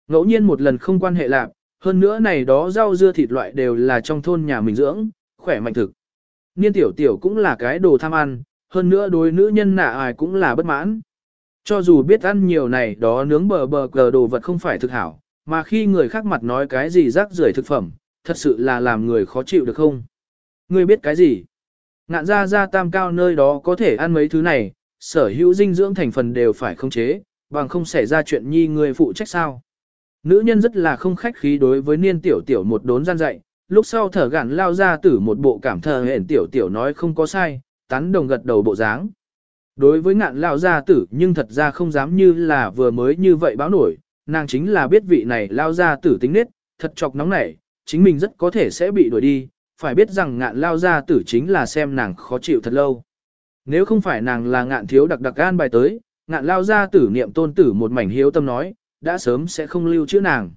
Ngẫu nhiên một lần không quan hệ lạc, hơn nữa này đó rau dưa thịt loại đều là trong thôn nhà mình dưỡng, khỏe mạnh thực. Niên tiểu tiểu cũng là cái đồ tham ăn, hơn nữa đối nữ nhân nạ ai cũng là bất mãn. Cho dù biết ăn nhiều này đó nướng bờ bờ cờ đồ vật không phải thực hảo, mà khi người khác mặt nói cái gì rác rưởi thực phẩm, thật sự là làm người khó chịu được không? Ngươi biết cái gì? Ngạn ra ra tam cao nơi đó có thể ăn mấy thứ này, sở hữu dinh dưỡng thành phần đều phải khống chế, bằng không xảy ra chuyện nhi người phụ trách sao. Nữ nhân rất là không khách khí đối với niên tiểu tiểu một đốn gian dạy, lúc sau thở gạn lao ra tử một bộ cảm thờ hển tiểu tiểu nói không có sai, tán đồng gật đầu bộ dáng. Đối với ngạn lao gia tử nhưng thật ra không dám như là vừa mới như vậy báo nổi, nàng chính là biết vị này lao gia tử tính nết, thật chọc nóng nảy, chính mình rất có thể sẽ bị đuổi đi, phải biết rằng ngạn lao gia tử chính là xem nàng khó chịu thật lâu. Nếu không phải nàng là ngạn thiếu đặc đặc gan bài tới, ngạn lao gia tử niệm tôn tử một mảnh hiếu tâm nói, đã sớm sẽ không lưu chữ nàng.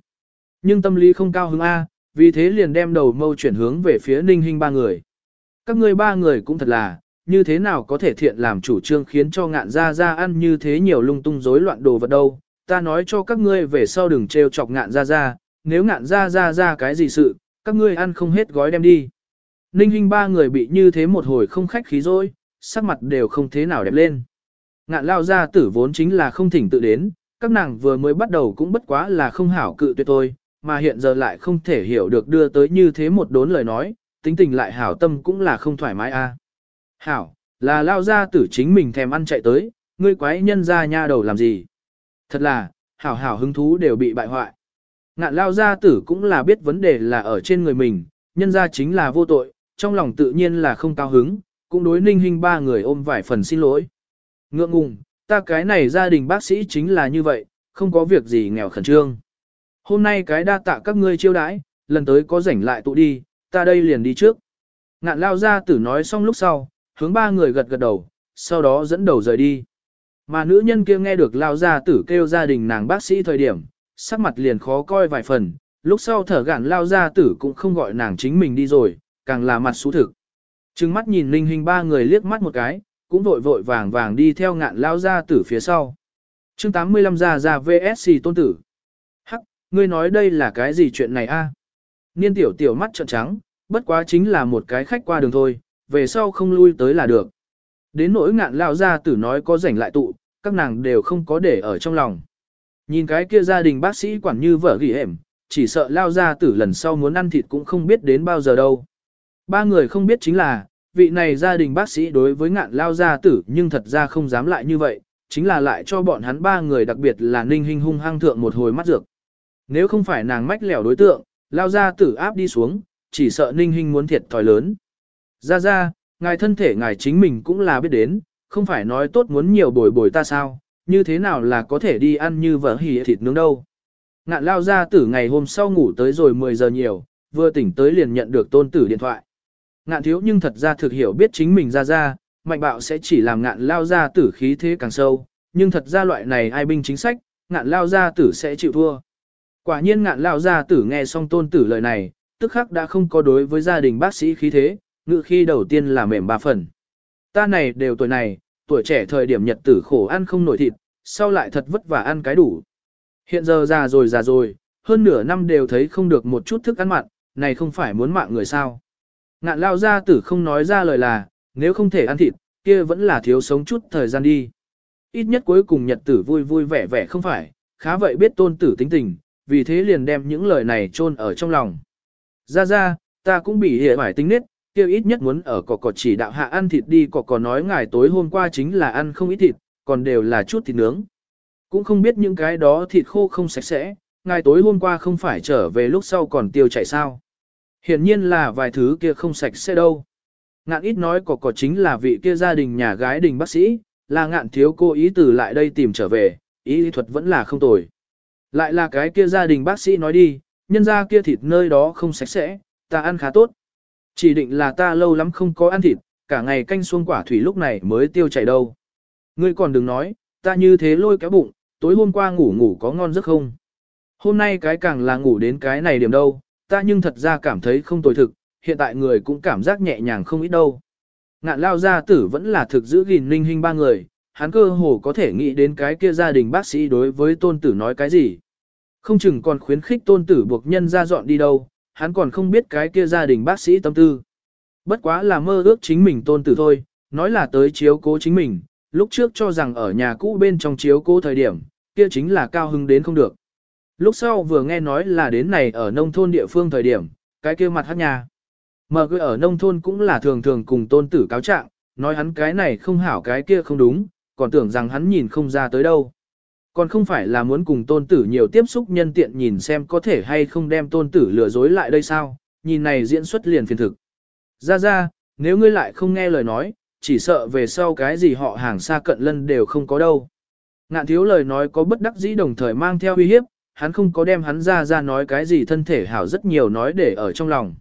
Nhưng tâm lý không cao hứng A, vì thế liền đem đầu mâu chuyển hướng về phía ninh hình ba người. Các ngươi ba người cũng thật là, như thế nào có thể thiện làm chủ trương khiến cho ngạn Gia Gia ăn như thế nhiều lung tung rối loạn đồ vật đâu. Ta nói cho các ngươi về sau đừng trêu chọc ngạn Gia Gia, nếu ngạn Gia Gia ra cái gì sự, các ngươi ăn không hết gói đem đi. Ninh Hinh ba người bị như thế một hồi không khách khí rồi, sắc mặt đều không thế nào đẹp lên. Ngạn lao Gia tử vốn chính là không thỉnh tự đến, các nàng vừa mới bắt đầu cũng bất quá là không hảo cự tuyệt tôi, mà hiện giờ lại không thể hiểu được đưa tới như thế một đốn lời nói, tính tình lại hảo tâm cũng là không thoải mái a. Hảo, là lao ra tử chính mình thèm ăn chạy tới, ngươi quái nhân ra nha đầu làm gì. Thật là, hảo hảo hứng thú đều bị bại hoại. Ngạn lao gia tử cũng là biết vấn đề là ở trên người mình, nhân ra chính là vô tội, trong lòng tự nhiên là không cao hứng, cũng đối ninh hình ba người ôm vài phần xin lỗi. Ngượng ngùng, ta cái này gia đình bác sĩ chính là như vậy, không có việc gì nghèo khẩn trương. Hôm nay cái đa tạ các ngươi chiêu đãi, lần tới có rảnh lại tụ đi, ta đây liền đi trước. Ngạn lao gia tử nói xong lúc sau, hướng ba người gật gật đầu, sau đó dẫn đầu rời đi. Mà nữ nhân kia nghe được lao gia tử kêu gia đình nàng bác sĩ thời điểm, sắc mặt liền khó coi vài phần, lúc sau thở gạn lao gia tử cũng không gọi nàng chính mình đi rồi, càng là mặt xú thực. Trừng mắt nhìn linh Hình ba người liếc mắt một cái, cũng vội vội vàng vàng đi theo ngạn lao gia tử phía sau. chương 85 ra ra VSC tôn tử. Ngươi nói đây là cái gì chuyện này a? Niên tiểu tiểu mắt trợn trắng, bất quá chính là một cái khách qua đường thôi, về sau không lui tới là được. Đến nỗi ngạn lao gia tử nói có rảnh lại tụ, các nàng đều không có để ở trong lòng. Nhìn cái kia gia đình bác sĩ quản như vợ ghi hẻm, chỉ sợ lao gia tử lần sau muốn ăn thịt cũng không biết đến bao giờ đâu. Ba người không biết chính là, vị này gia đình bác sĩ đối với ngạn lao gia tử nhưng thật ra không dám lại như vậy, chính là lại cho bọn hắn ba người đặc biệt là ninh hình hung hăng thượng một hồi mắt dược. Nếu không phải nàng mách lẻo đối tượng, lao ra tử áp đi xuống, chỉ sợ ninh hình muốn thiệt thòi lớn. Ra ra, ngài thân thể ngài chính mình cũng là biết đến, không phải nói tốt muốn nhiều bồi bồi ta sao, như thế nào là có thể đi ăn như vợ hỉ thịt nướng đâu. Ngạn lao ra tử ngày hôm sau ngủ tới rồi 10 giờ nhiều, vừa tỉnh tới liền nhận được tôn tử điện thoại. Ngạn thiếu nhưng thật ra thực hiểu biết chính mình ra ra, mạnh bạo sẽ chỉ làm ngạn lao ra tử khí thế càng sâu, nhưng thật ra loại này ai binh chính sách, ngạn lao ra tử sẽ chịu thua. Quả nhiên ngạn lao gia tử nghe xong tôn tử lời này, tức khắc đã không có đối với gia đình bác sĩ khí thế, ngự khi đầu tiên là mềm ba phần. Ta này đều tuổi này, tuổi trẻ thời điểm nhật tử khổ ăn không nổi thịt, sau lại thật vất vả ăn cái đủ. Hiện giờ già rồi già rồi, hơn nửa năm đều thấy không được một chút thức ăn mặn, này không phải muốn mạng người sao. Ngạn lao gia tử không nói ra lời là, nếu không thể ăn thịt, kia vẫn là thiếu sống chút thời gian đi. Ít nhất cuối cùng nhật tử vui vui vẻ vẻ không phải, khá vậy biết tôn tử tính tình, vì thế liền đem những lời này chôn ở trong lòng. Ra ra, ta cũng bị hệ hoài tính nết, kêu ít nhất muốn ở cỏ cỏ chỉ đạo hạ ăn thịt đi cỏ cỏ nói ngài tối hôm qua chính là ăn không ít thịt, còn đều là chút thịt nướng. Cũng không biết những cái đó thịt khô không sạch sẽ, ngài tối hôm qua không phải trở về lúc sau còn tiêu chảy sao. Hiển nhiên là vài thứ kia không sạch sẽ đâu. Ngạn ít nói cỏ cỏ chính là vị kia gia đình nhà gái đình bác sĩ, là ngạn thiếu cô ý từ lại đây tìm trở về, ý thuật vẫn là không tồi. Lại là cái kia gia đình bác sĩ nói đi, nhân ra kia thịt nơi đó không sạch sẽ, ta ăn khá tốt. Chỉ định là ta lâu lắm không có ăn thịt, cả ngày canh xuông quả thủy lúc này mới tiêu chảy đâu. Ngươi còn đừng nói, ta như thế lôi kéo bụng, tối hôm qua ngủ ngủ có ngon giấc không? Hôm nay cái càng là ngủ đến cái này điểm đâu, ta nhưng thật ra cảm thấy không tồi thực, hiện tại người cũng cảm giác nhẹ nhàng không ít đâu. Ngạn lao gia tử vẫn là thực giữ gìn ninh hình ba người, hắn cơ hồ có thể nghĩ đến cái kia gia đình bác sĩ đối với tôn tử nói cái gì. Không chừng còn khuyến khích tôn tử buộc nhân ra dọn đi đâu, hắn còn không biết cái kia gia đình bác sĩ tâm tư. Bất quá là mơ ước chính mình tôn tử thôi, nói là tới chiếu cố chính mình, lúc trước cho rằng ở nhà cũ bên trong chiếu cố thời điểm, kia chính là cao hứng đến không được. Lúc sau vừa nghe nói là đến này ở nông thôn địa phương thời điểm, cái kia mặt hát nhà. mơ cười ở nông thôn cũng là thường thường cùng tôn tử cáo trạng, nói hắn cái này không hảo cái kia không đúng, còn tưởng rằng hắn nhìn không ra tới đâu. Còn không phải là muốn cùng tôn tử nhiều tiếp xúc nhân tiện nhìn xem có thể hay không đem tôn tử lừa dối lại đây sao, nhìn này diễn xuất liền phiền thực. Ra ra, nếu ngươi lại không nghe lời nói, chỉ sợ về sau cái gì họ hàng xa cận lân đều không có đâu. Ngạn thiếu lời nói có bất đắc dĩ đồng thời mang theo uy hiếp, hắn không có đem hắn ra ra nói cái gì thân thể hảo rất nhiều nói để ở trong lòng.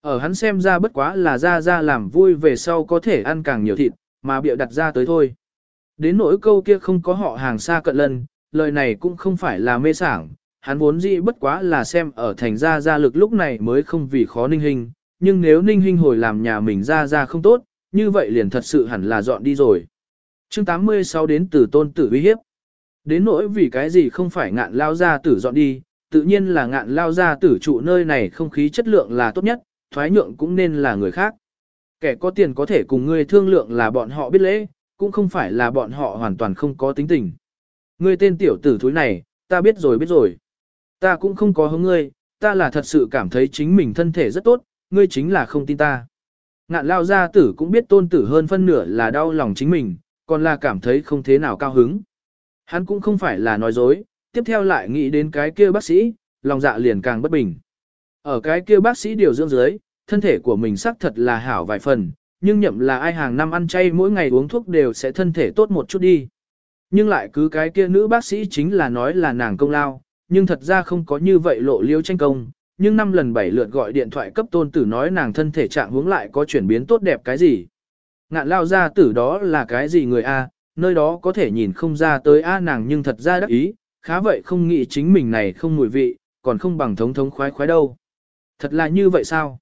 Ở hắn xem ra bất quá là ra ra làm vui về sau có thể ăn càng nhiều thịt, mà bịa đặt ra tới thôi. Đến nỗi câu kia không có họ hàng xa cận lần, lời này cũng không phải là mê sảng, hắn vốn dĩ bất quá là xem ở thành ra ra lực lúc này mới không vì khó ninh hình, nhưng nếu ninh hình hồi làm nhà mình ra ra không tốt, như vậy liền thật sự hẳn là dọn đi rồi. chương 86 đến từ tôn tử uy hiếp. Đến nỗi vì cái gì không phải ngạn lao ra tử dọn đi, tự nhiên là ngạn lao ra tử trụ nơi này không khí chất lượng là tốt nhất, thoái nhượng cũng nên là người khác. Kẻ có tiền có thể cùng ngươi thương lượng là bọn họ biết lễ, cũng không phải là bọn họ hoàn toàn không có tính tình. Ngươi tên tiểu tử thúi này, ta biết rồi biết rồi. Ta cũng không có hứng ngươi, ta là thật sự cảm thấy chính mình thân thể rất tốt, ngươi chính là không tin ta. Ngạn lao gia tử cũng biết tôn tử hơn phân nửa là đau lòng chính mình, còn là cảm thấy không thế nào cao hứng. Hắn cũng không phải là nói dối, tiếp theo lại nghĩ đến cái kia bác sĩ, lòng dạ liền càng bất bình. Ở cái kia bác sĩ điều dưỡng dưới, thân thể của mình xác thật là hảo vài phần, nhưng nhậm là ai hàng năm ăn chay mỗi ngày uống thuốc đều sẽ thân thể tốt một chút đi. Nhưng lại cứ cái kia nữ bác sĩ chính là nói là nàng công lao, nhưng thật ra không có như vậy lộ liêu tranh công, nhưng năm lần bảy lượt gọi điện thoại cấp tôn tử nói nàng thân thể trạng hướng lại có chuyển biến tốt đẹp cái gì. Ngạn lao ra tử đó là cái gì người A, nơi đó có thể nhìn không ra tới A nàng nhưng thật ra đắc ý, khá vậy không nghĩ chính mình này không mùi vị, còn không bằng thống thống khoái khoái đâu. Thật là như vậy sao?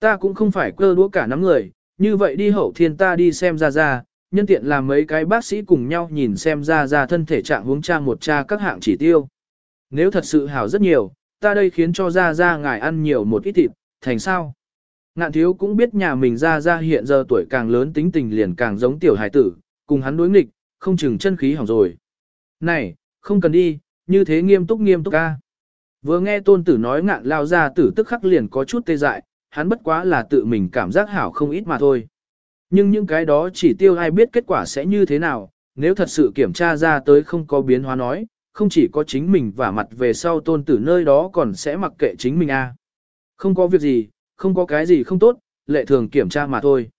Ta cũng không phải cơ đũa cả nắm người, như vậy đi hậu thiên ta đi xem ra ra, nhân tiện làm mấy cái bác sĩ cùng nhau nhìn xem ra ra thân thể trạng hướng tra một tra các hạng chỉ tiêu. Nếu thật sự hảo rất nhiều, ta đây khiến cho ra ra ngài ăn nhiều một ít thịt, thành sao? Ngạn thiếu cũng biết nhà mình ra ra hiện giờ tuổi càng lớn tính tình liền càng giống tiểu hải tử, cùng hắn đối nghịch, không chừng chân khí hỏng rồi. Này, không cần đi, như thế nghiêm túc nghiêm túc ca. Vừa nghe tôn tử nói ngạn lao ra tử tức khắc liền có chút tê dại, hắn bất quá là tự mình cảm giác hảo không ít mà thôi. Nhưng những cái đó chỉ tiêu ai biết kết quả sẽ như thế nào, nếu thật sự kiểm tra ra tới không có biến hóa nói, không chỉ có chính mình và mặt về sau tôn tử nơi đó còn sẽ mặc kệ chính mình a. À. Không có việc gì, không có cái gì không tốt, lệ thường kiểm tra mà thôi.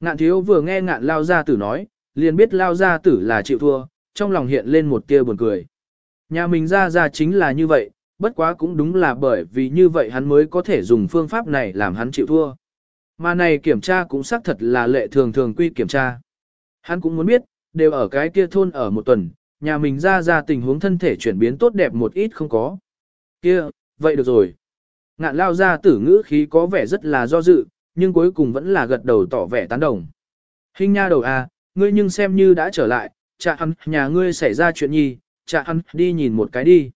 Ngạn thiếu vừa nghe ngạn lao gia tử nói, liền biết lao gia tử là chịu thua, trong lòng hiện lên một tia buồn cười. Nhà mình ra ra chính là như vậy, bất quá cũng đúng là bởi vì như vậy hắn mới có thể dùng phương pháp này làm hắn chịu thua. Mà này kiểm tra cũng xác thật là lệ thường thường quy kiểm tra. Hắn cũng muốn biết, đều ở cái kia thôn ở một tuần, nhà mình ra ra tình huống thân thể chuyển biến tốt đẹp một ít không có. Kia, vậy được rồi. Ngạn lao ra tử ngữ khí có vẻ rất là do dự, nhưng cuối cùng vẫn là gật đầu tỏ vẻ tán đồng. Hình nha đầu à, ngươi nhưng xem như đã trở lại, cha hắn, nhà ngươi xảy ra chuyện nhi, cha hắn, đi nhìn một cái đi.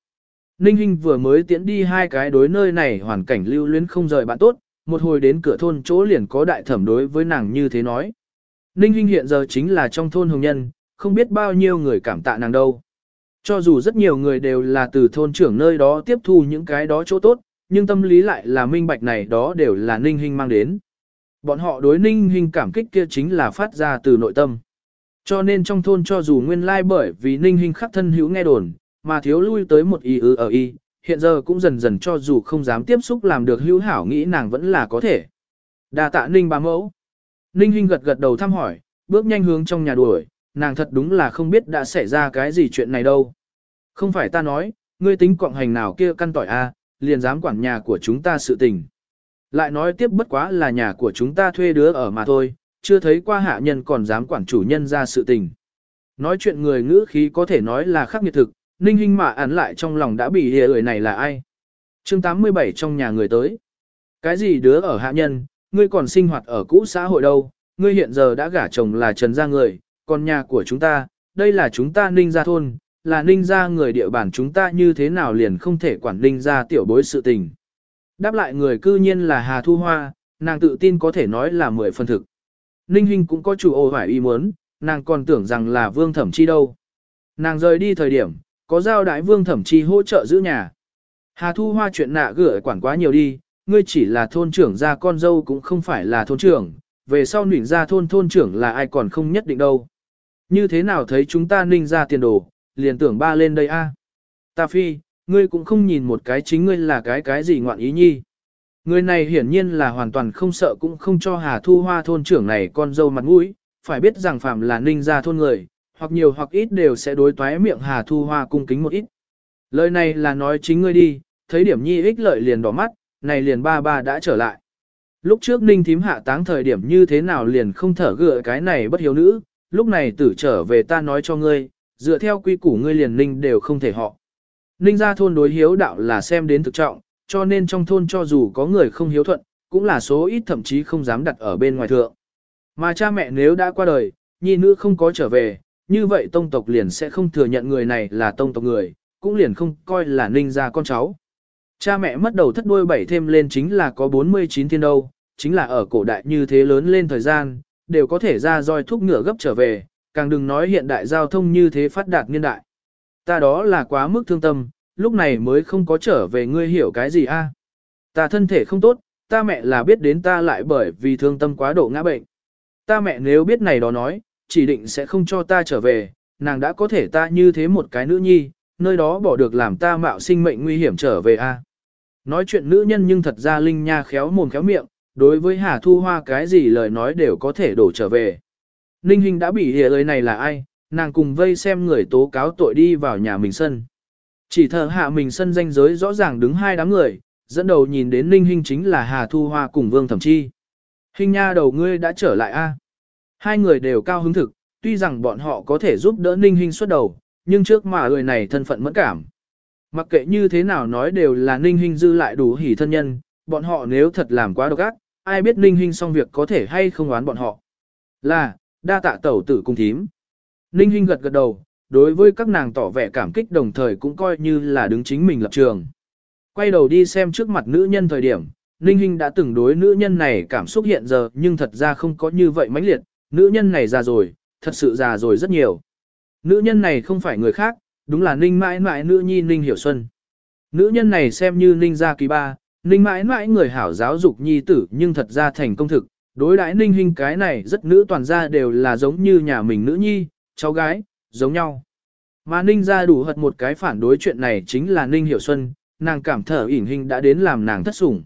Ninh Hinh vừa mới tiễn đi hai cái đối nơi này hoàn cảnh lưu luyến không rời bạn tốt, một hồi đến cửa thôn chỗ liền có đại thẩm đối với nàng như thế nói. Ninh Hinh hiện giờ chính là trong thôn hồng nhân, không biết bao nhiêu người cảm tạ nàng đâu. Cho dù rất nhiều người đều là từ thôn trưởng nơi đó tiếp thu những cái đó chỗ tốt, nhưng tâm lý lại là minh bạch này đó đều là Ninh Hinh mang đến. Bọn họ đối Ninh Hinh cảm kích kia chính là phát ra từ nội tâm. Cho nên trong thôn cho dù nguyên lai bởi vì Ninh Hinh khắc thân hữu nghe đồn, mà thiếu lui tới một y ư ở y, hiện giờ cũng dần dần cho dù không dám tiếp xúc làm được hữu hảo nghĩ nàng vẫn là có thể. đa tạ Ninh bá mẫu. Ninh Hinh gật gật đầu thăm hỏi, bước nhanh hướng trong nhà đuổi, nàng thật đúng là không biết đã xảy ra cái gì chuyện này đâu. Không phải ta nói, ngươi tính quọng hành nào kia căn tỏi a, liền dám quản nhà của chúng ta sự tình. Lại nói tiếp bất quá là nhà của chúng ta thuê đứa ở mà thôi, chưa thấy qua hạ nhân còn dám quản chủ nhân ra sự tình. Nói chuyện người ngữ khí có thể nói là khắc nghiệt thực, ninh Hinh mà án lại trong lòng đã bị hề người này là ai. chương 87 trong nhà người tới. Cái gì đứa ở hạ nhân, ngươi còn sinh hoạt ở cũ xã hội đâu, ngươi hiện giờ đã gả chồng là trần gia người, còn nhà của chúng ta, đây là chúng ta ninh gia thôn, là ninh gia người địa bàn chúng ta như thế nào liền không thể quản ninh gia tiểu bối sự tình. Đáp lại người cư nhiên là Hà Thu Hoa, nàng tự tin có thể nói là mười phân thực. Ninh Hinh cũng có chủ ô phải ý muốn, nàng còn tưởng rằng là vương thẩm chi đâu. Nàng rời đi thời điểm, có giao đại vương thẩm chi hỗ trợ giữ nhà. Hà Thu Hoa chuyện nạ gửi quản quá nhiều đi, ngươi chỉ là thôn trưởng gia con dâu cũng không phải là thôn trưởng, về sau nịnh ra thôn thôn trưởng là ai còn không nhất định đâu. Như thế nào thấy chúng ta ninh ra tiền đồ, liền tưởng ba lên đây a. Ta phi, ngươi cũng không nhìn một cái chính ngươi là cái cái gì ngoạn ý nhi. Người này hiển nhiên là hoàn toàn không sợ cũng không cho Hà Thu Hoa thôn trưởng này con dâu mặt mũi, phải biết rằng phạm là ninh ra thôn người, hoặc nhiều hoặc ít đều sẽ đối toái miệng Hà Thu Hoa cung kính một ít. Lời này là nói chính ngươi đi, thấy điểm nhi ích lợi liền đỏ mắt, này liền ba ba đã trở lại. Lúc trước ninh thím hạ táng thời điểm như thế nào liền không thở gựa cái này bất hiếu nữ, lúc này tử trở về ta nói cho ngươi, dựa theo quy củ ngươi liền ninh đều không thể họ. Ninh ra thôn đối hiếu đạo là xem đến thực trọng, cho nên trong thôn cho dù có người không hiếu thuận, cũng là số ít thậm chí không dám đặt ở bên ngoài thượng. Mà cha mẹ nếu đã qua đời, nhi nữ không có trở về, như vậy tông tộc liền sẽ không thừa nhận người này là tông tộc người, cũng liền không coi là ninh ra con cháu. Cha mẹ mất đầu thất đuôi bảy thêm lên chính là có 49 thiên đâu, chính là ở cổ đại như thế lớn lên thời gian, đều có thể ra roi thúc ngựa gấp trở về, càng đừng nói hiện đại giao thông như thế phát đạt niên đại. Ta đó là quá mức thương tâm, lúc này mới không có trở về ngươi hiểu cái gì a? À? Ta thân thể không tốt, ta mẹ là biết đến ta lại bởi vì thương tâm quá độ ngã bệnh. Ta mẹ nếu biết này đó nói, chỉ định sẽ không cho ta trở về, nàng đã có thể ta như thế một cái nữ nhi, nơi đó bỏ được làm ta mạo sinh mệnh nguy hiểm trở về a. À? Nói chuyện nữ nhân nhưng thật ra Linh Nha khéo mồm khéo miệng, đối với Hà Thu Hoa cái gì lời nói đều có thể đổ trở về. Ninh Hinh đã bị hệ lời này là ai, nàng cùng vây xem người tố cáo tội đi vào nhà mình sân. Chỉ thờ hạ mình sân danh giới rõ ràng đứng hai đám người, dẫn đầu nhìn đến Ninh Hinh chính là Hà Thu Hoa cùng Vương Thẩm Chi. Hinh nha đầu ngươi đã trở lại a. À? Hai người đều cao hứng thực, tuy rằng bọn họ có thể giúp đỡ Ninh Hinh xuất đầu, nhưng trước mà người này thân phận mẫn cảm. Mặc kệ như thế nào nói đều là Ninh Hinh dư lại đủ hỉ thân nhân, bọn họ nếu thật làm quá độc ác, ai biết Ninh Hinh xong việc có thể hay không oán bọn họ. Là, đa tạ tẩu tử cung thím. Ninh Hinh gật gật đầu, đối với các nàng tỏ vẻ cảm kích đồng thời cũng coi như là đứng chính mình lập trường. Quay đầu đi xem trước mặt nữ nhân thời điểm, Ninh Hinh đã từng đối nữ nhân này cảm xúc hiện giờ nhưng thật ra không có như vậy mãnh liệt, nữ nhân này già rồi, thật sự già rồi rất nhiều. Nữ nhân này không phải người khác, đúng là Ninh mãi mãi nữ nhi Ninh Hiểu Xuân. Nữ nhân này xem như Ninh gia kỳ ba, Ninh mãi mãi người hảo giáo dục nhi tử nhưng thật ra thành công thực, đối đãi Ninh Hinh cái này rất nữ toàn gia đều là giống như nhà mình nữ nhi, cháu gái, giống nhau. Mà Ninh gia đủ hật một cái phản đối chuyện này chính là Ninh Hiểu Xuân, nàng cảm thở ỉn hình đã đến làm nàng thất sủng.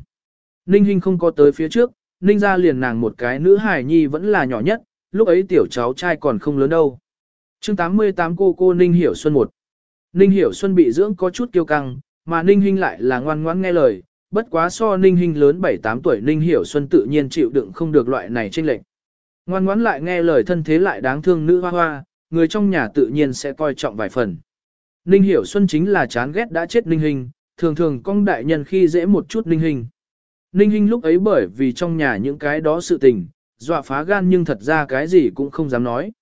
Ninh Hinh không có tới phía trước, Ninh gia liền nàng một cái nữ hài nhi vẫn là nhỏ nhất, lúc ấy tiểu cháu trai còn không lớn đâu. chương 88 cô cô Ninh Hiểu Xuân một. Ninh Hiểu Xuân bị dưỡng có chút kiêu căng, mà Ninh Hinh lại là ngoan ngoãn nghe lời, bất quá so Ninh Hinh lớn 7-8 tuổi Ninh Hiểu Xuân tự nhiên chịu đựng không được loại này chênh lệch. Ngoan ngoãn lại nghe lời thân thế lại đáng thương nữ hoa hoa, người trong nhà tự nhiên sẽ coi trọng vài phần. Ninh Hiểu Xuân chính là chán ghét đã chết Ninh Hinh, thường thường con đại nhân khi dễ một chút Ninh Hinh. Ninh Hinh lúc ấy bởi vì trong nhà những cái đó sự tình, dọa phá gan nhưng thật ra cái gì cũng không dám nói.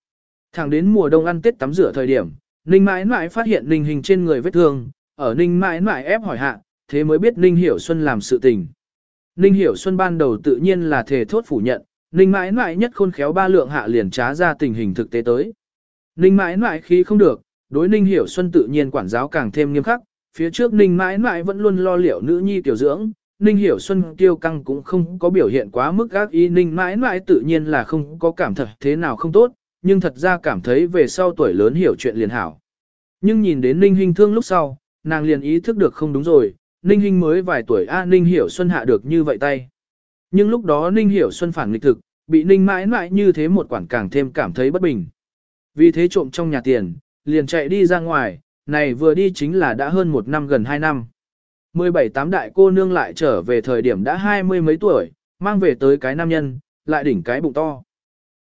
Thẳng đến mùa đông ăn Tết tắm rửa thời điểm, Ninh mãi mãi phát hiện Ninh Hình trên người vết thương, ở Ninh mãi mãi ép hỏi hạ, thế mới biết Ninh Hiểu Xuân làm sự tình. Ninh Hiểu Xuân ban đầu tự nhiên là thể thốt phủ nhận, Ninh mãi mãi nhất khôn khéo ba lượng hạ liền trá ra tình hình thực tế tới. Ninh mãi mãi khi không được, đối Ninh Hiểu Xuân tự nhiên quản giáo càng thêm nghiêm khắc, phía trước Ninh mãi mãi vẫn luôn lo liệu nữ nhi tiểu dưỡng, Ninh Hiểu Xuân tiêu căng cũng không có biểu hiện quá mức gác ý Ninh mãi mãi tự nhiên là không có cảm thật thế nào không tốt, nhưng thật ra cảm thấy về sau tuổi lớn hiểu chuyện liền hảo. Nhưng nhìn đến Ninh Hinh thương lúc sau, nàng liền ý thức được không đúng rồi, Ninh Hinh mới vài tuổi A Ninh Hiểu Xuân hạ được như vậy tay. Nhưng lúc đó Ninh Hiểu Xuân phản nghịch thực, bị Ninh mãi mãi như thế một quản càng thêm cảm thấy bất bình. Vì thế trộm trong nhà tiền, liền chạy đi ra ngoài, này vừa đi chính là đã hơn một năm gần hai năm. 17 tám đại cô nương lại trở về thời điểm đã hai mươi mấy tuổi, mang về tới cái nam nhân, lại đỉnh cái bụng to.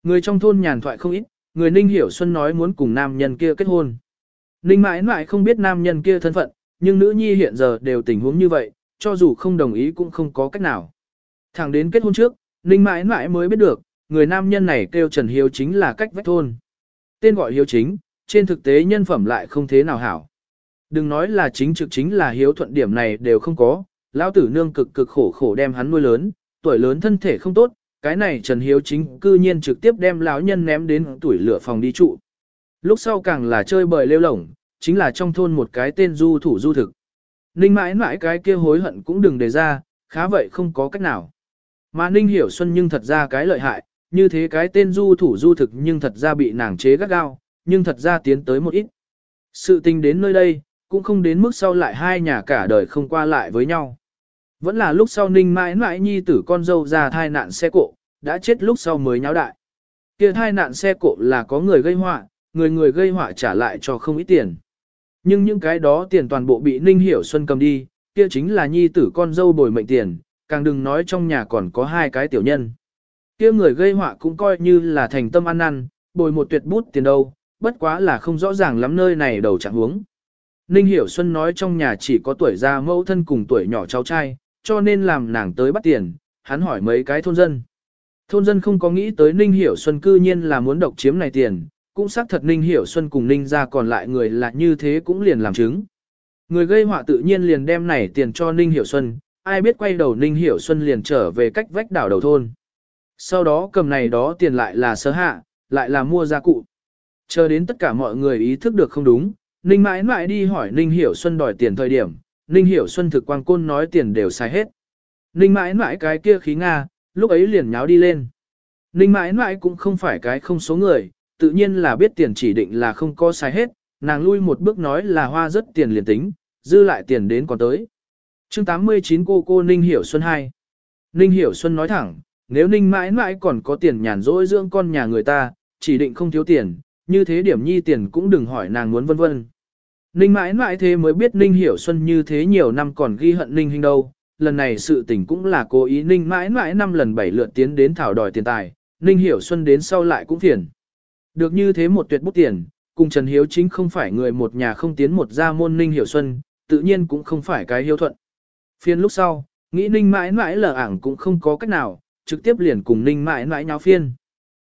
Người trong thôn nhàn thoại không ít, người Ninh Hiểu Xuân nói muốn cùng nam nhân kia kết hôn. Ninh mãi mãi không biết nam nhân kia thân phận, nhưng nữ nhi hiện giờ đều tình huống như vậy, cho dù không đồng ý cũng không có cách nào. Thẳng đến kết hôn trước, Ninh mãi mãi mới biết được, người nam nhân này kêu Trần Hiếu chính là cách vách thôn. Tên gọi Hiếu chính, trên thực tế nhân phẩm lại không thế nào hảo. Đừng nói là chính trực chính là hiếu thuận điểm này đều không có, lão tử nương cực cực khổ khổ đem hắn nuôi lớn, tuổi lớn thân thể không tốt, cái này Trần Hiếu chính cư nhiên trực tiếp đem lão nhân ném đến tuổi lửa phòng đi trụ. Lúc sau càng là chơi bời lêu lổng, chính là trong thôn một cái tên du thủ du thực. Ninh mãi mãi cái kia hối hận cũng đừng đề ra, khá vậy không có cách nào. Mà Ninh hiểu xuân nhưng thật ra cái lợi hại, như thế cái tên du thủ du thực nhưng thật ra bị nàng chế gắt gao, nhưng thật ra tiến tới một ít. Sự tình đến nơi đây, cũng không đến mức sau lại hai nhà cả đời không qua lại với nhau. Vẫn là lúc sau ninh mãi mãi nhi tử con dâu ra thai nạn xe cộ, đã chết lúc sau mới nháo đại. Kia thai nạn xe cộ là có người gây họa, người người gây họa trả lại cho không ít tiền. Nhưng những cái đó tiền toàn bộ bị Ninh Hiểu Xuân cầm đi, kia chính là nhi tử con dâu bồi mệnh tiền, càng đừng nói trong nhà còn có hai cái tiểu nhân. kia người gây họa cũng coi như là thành tâm ăn năn, bồi một tuyệt bút tiền đâu, bất quá là không rõ ràng lắm nơi này đầu trạng huống. Ninh Hiểu Xuân nói trong nhà chỉ có tuổi già mẫu thân cùng tuổi nhỏ cháu trai, cho nên làm nàng tới bắt tiền, hắn hỏi mấy cái thôn dân. Thôn dân không có nghĩ tới Ninh Hiểu Xuân cư nhiên là muốn độc chiếm này tiền, cũng xác thật Ninh Hiểu Xuân cùng Ninh ra còn lại người là như thế cũng liền làm chứng. Người gây họa tự nhiên liền đem này tiền cho Ninh Hiểu Xuân, ai biết quay đầu Ninh Hiểu Xuân liền trở về cách vách đảo đầu thôn. Sau đó cầm này đó tiền lại là sơ hạ, lại là mua gia cụ. Chờ đến tất cả mọi người ý thức được không đúng, Ninh mãi mãi đi hỏi Ninh Hiểu Xuân đòi tiền thời điểm, Ninh Hiểu Xuân thực quang côn nói tiền đều sai hết. Ninh mãi mãi cái kia khí Nga, lúc ấy liền nháo đi lên. Ninh mãi mãi cũng không phải cái không số người, tự nhiên là biết tiền chỉ định là không có sai hết, nàng lui một bước nói là hoa rất tiền liền tính, dư lại tiền đến còn tới. chương 89 cô cô Ninh Hiểu Xuân 2. Ninh Hiểu Xuân nói thẳng, nếu Ninh mãi mãi còn có tiền nhàn rỗi dưỡng con nhà người ta, chỉ định không thiếu tiền, như thế điểm nhi tiền cũng đừng hỏi nàng muốn vân vân. Ninh mãi mãi thế mới biết Ninh Hiểu Xuân như thế nhiều năm còn ghi hận Ninh Hình đâu, lần này sự tình cũng là cố ý Ninh mãi mãi năm lần bảy lượt tiến đến thảo đòi tiền tài, Ninh Hiểu Xuân đến sau lại cũng phiền. Được như thế một tuyệt bút tiền, cùng Trần Hiếu chính không phải người một nhà không tiến một gia môn Ninh Hiểu Xuân, tự nhiên cũng không phải cái hiếu thuận. Phiên lúc sau, nghĩ Ninh mãi mãi lờ ảng cũng không có cách nào, trực tiếp liền cùng Ninh mãi mãi nháo phiên.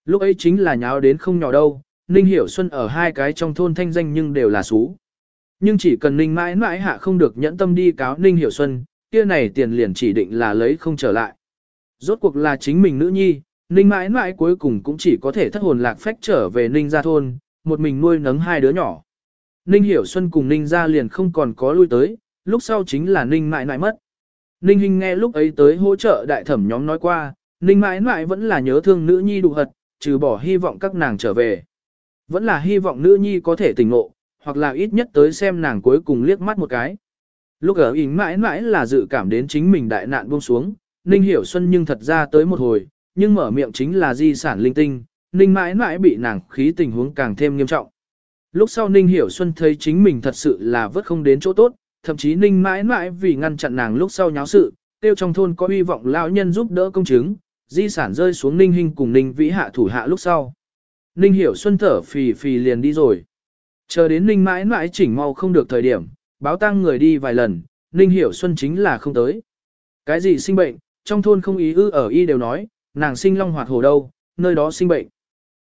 Lúc ấy chính là nháo đến không nhỏ đâu, Ninh Hiểu Xuân ở hai cái trong thôn thanh danh nhưng đều là xú. Nhưng chỉ cần Ninh mãi mãi hạ không được nhẫn tâm đi cáo Ninh Hiểu Xuân, kia này tiền liền chỉ định là lấy không trở lại. Rốt cuộc là chính mình nữ nhi, Ninh mãi mãi cuối cùng cũng chỉ có thể thất hồn lạc phách trở về Ninh gia thôn, một mình nuôi nấng hai đứa nhỏ. Ninh Hiểu Xuân cùng Ninh gia liền không còn có lui tới, lúc sau chính là Ninh mãi mãi mất. Ninh Hinh nghe lúc ấy tới hỗ trợ đại thẩm nhóm nói qua, Ninh mãi mãi vẫn là nhớ thương nữ nhi đủ hật, trừ bỏ hy vọng các nàng trở về. Vẫn là hy vọng nữ nhi có thể tỉnh ngộ, hoặc là ít nhất tới xem nàng cuối cùng liếc mắt một cái. Lúc ở ính mãi mãi là dự cảm đến chính mình đại nạn buông xuống, Ninh Hiểu Xuân nhưng thật ra tới một hồi, nhưng mở miệng chính là di sản linh tinh, Ninh mãi mãi bị nàng khí tình huống càng thêm nghiêm trọng. Lúc sau Ninh Hiểu Xuân thấy chính mình thật sự là vớt không đến chỗ tốt, thậm chí Ninh mãi mãi vì ngăn chặn nàng lúc sau nháo sự, tiêu trong thôn có hy vọng lão nhân giúp đỡ công chứng, di sản rơi xuống Ninh Hinh cùng Ninh Vĩ hạ thủ hạ lúc sau. Ninh Hiểu Xuân thở phì phì liền đi rồi. Chờ đến Ninh mãi mãi chỉnh mau không được thời điểm, báo tăng người đi vài lần, Ninh Hiểu Xuân chính là không tới. Cái gì sinh bệnh, trong thôn không ý ư ở y đều nói, nàng sinh long hoạt hồ đâu, nơi đó sinh bệnh.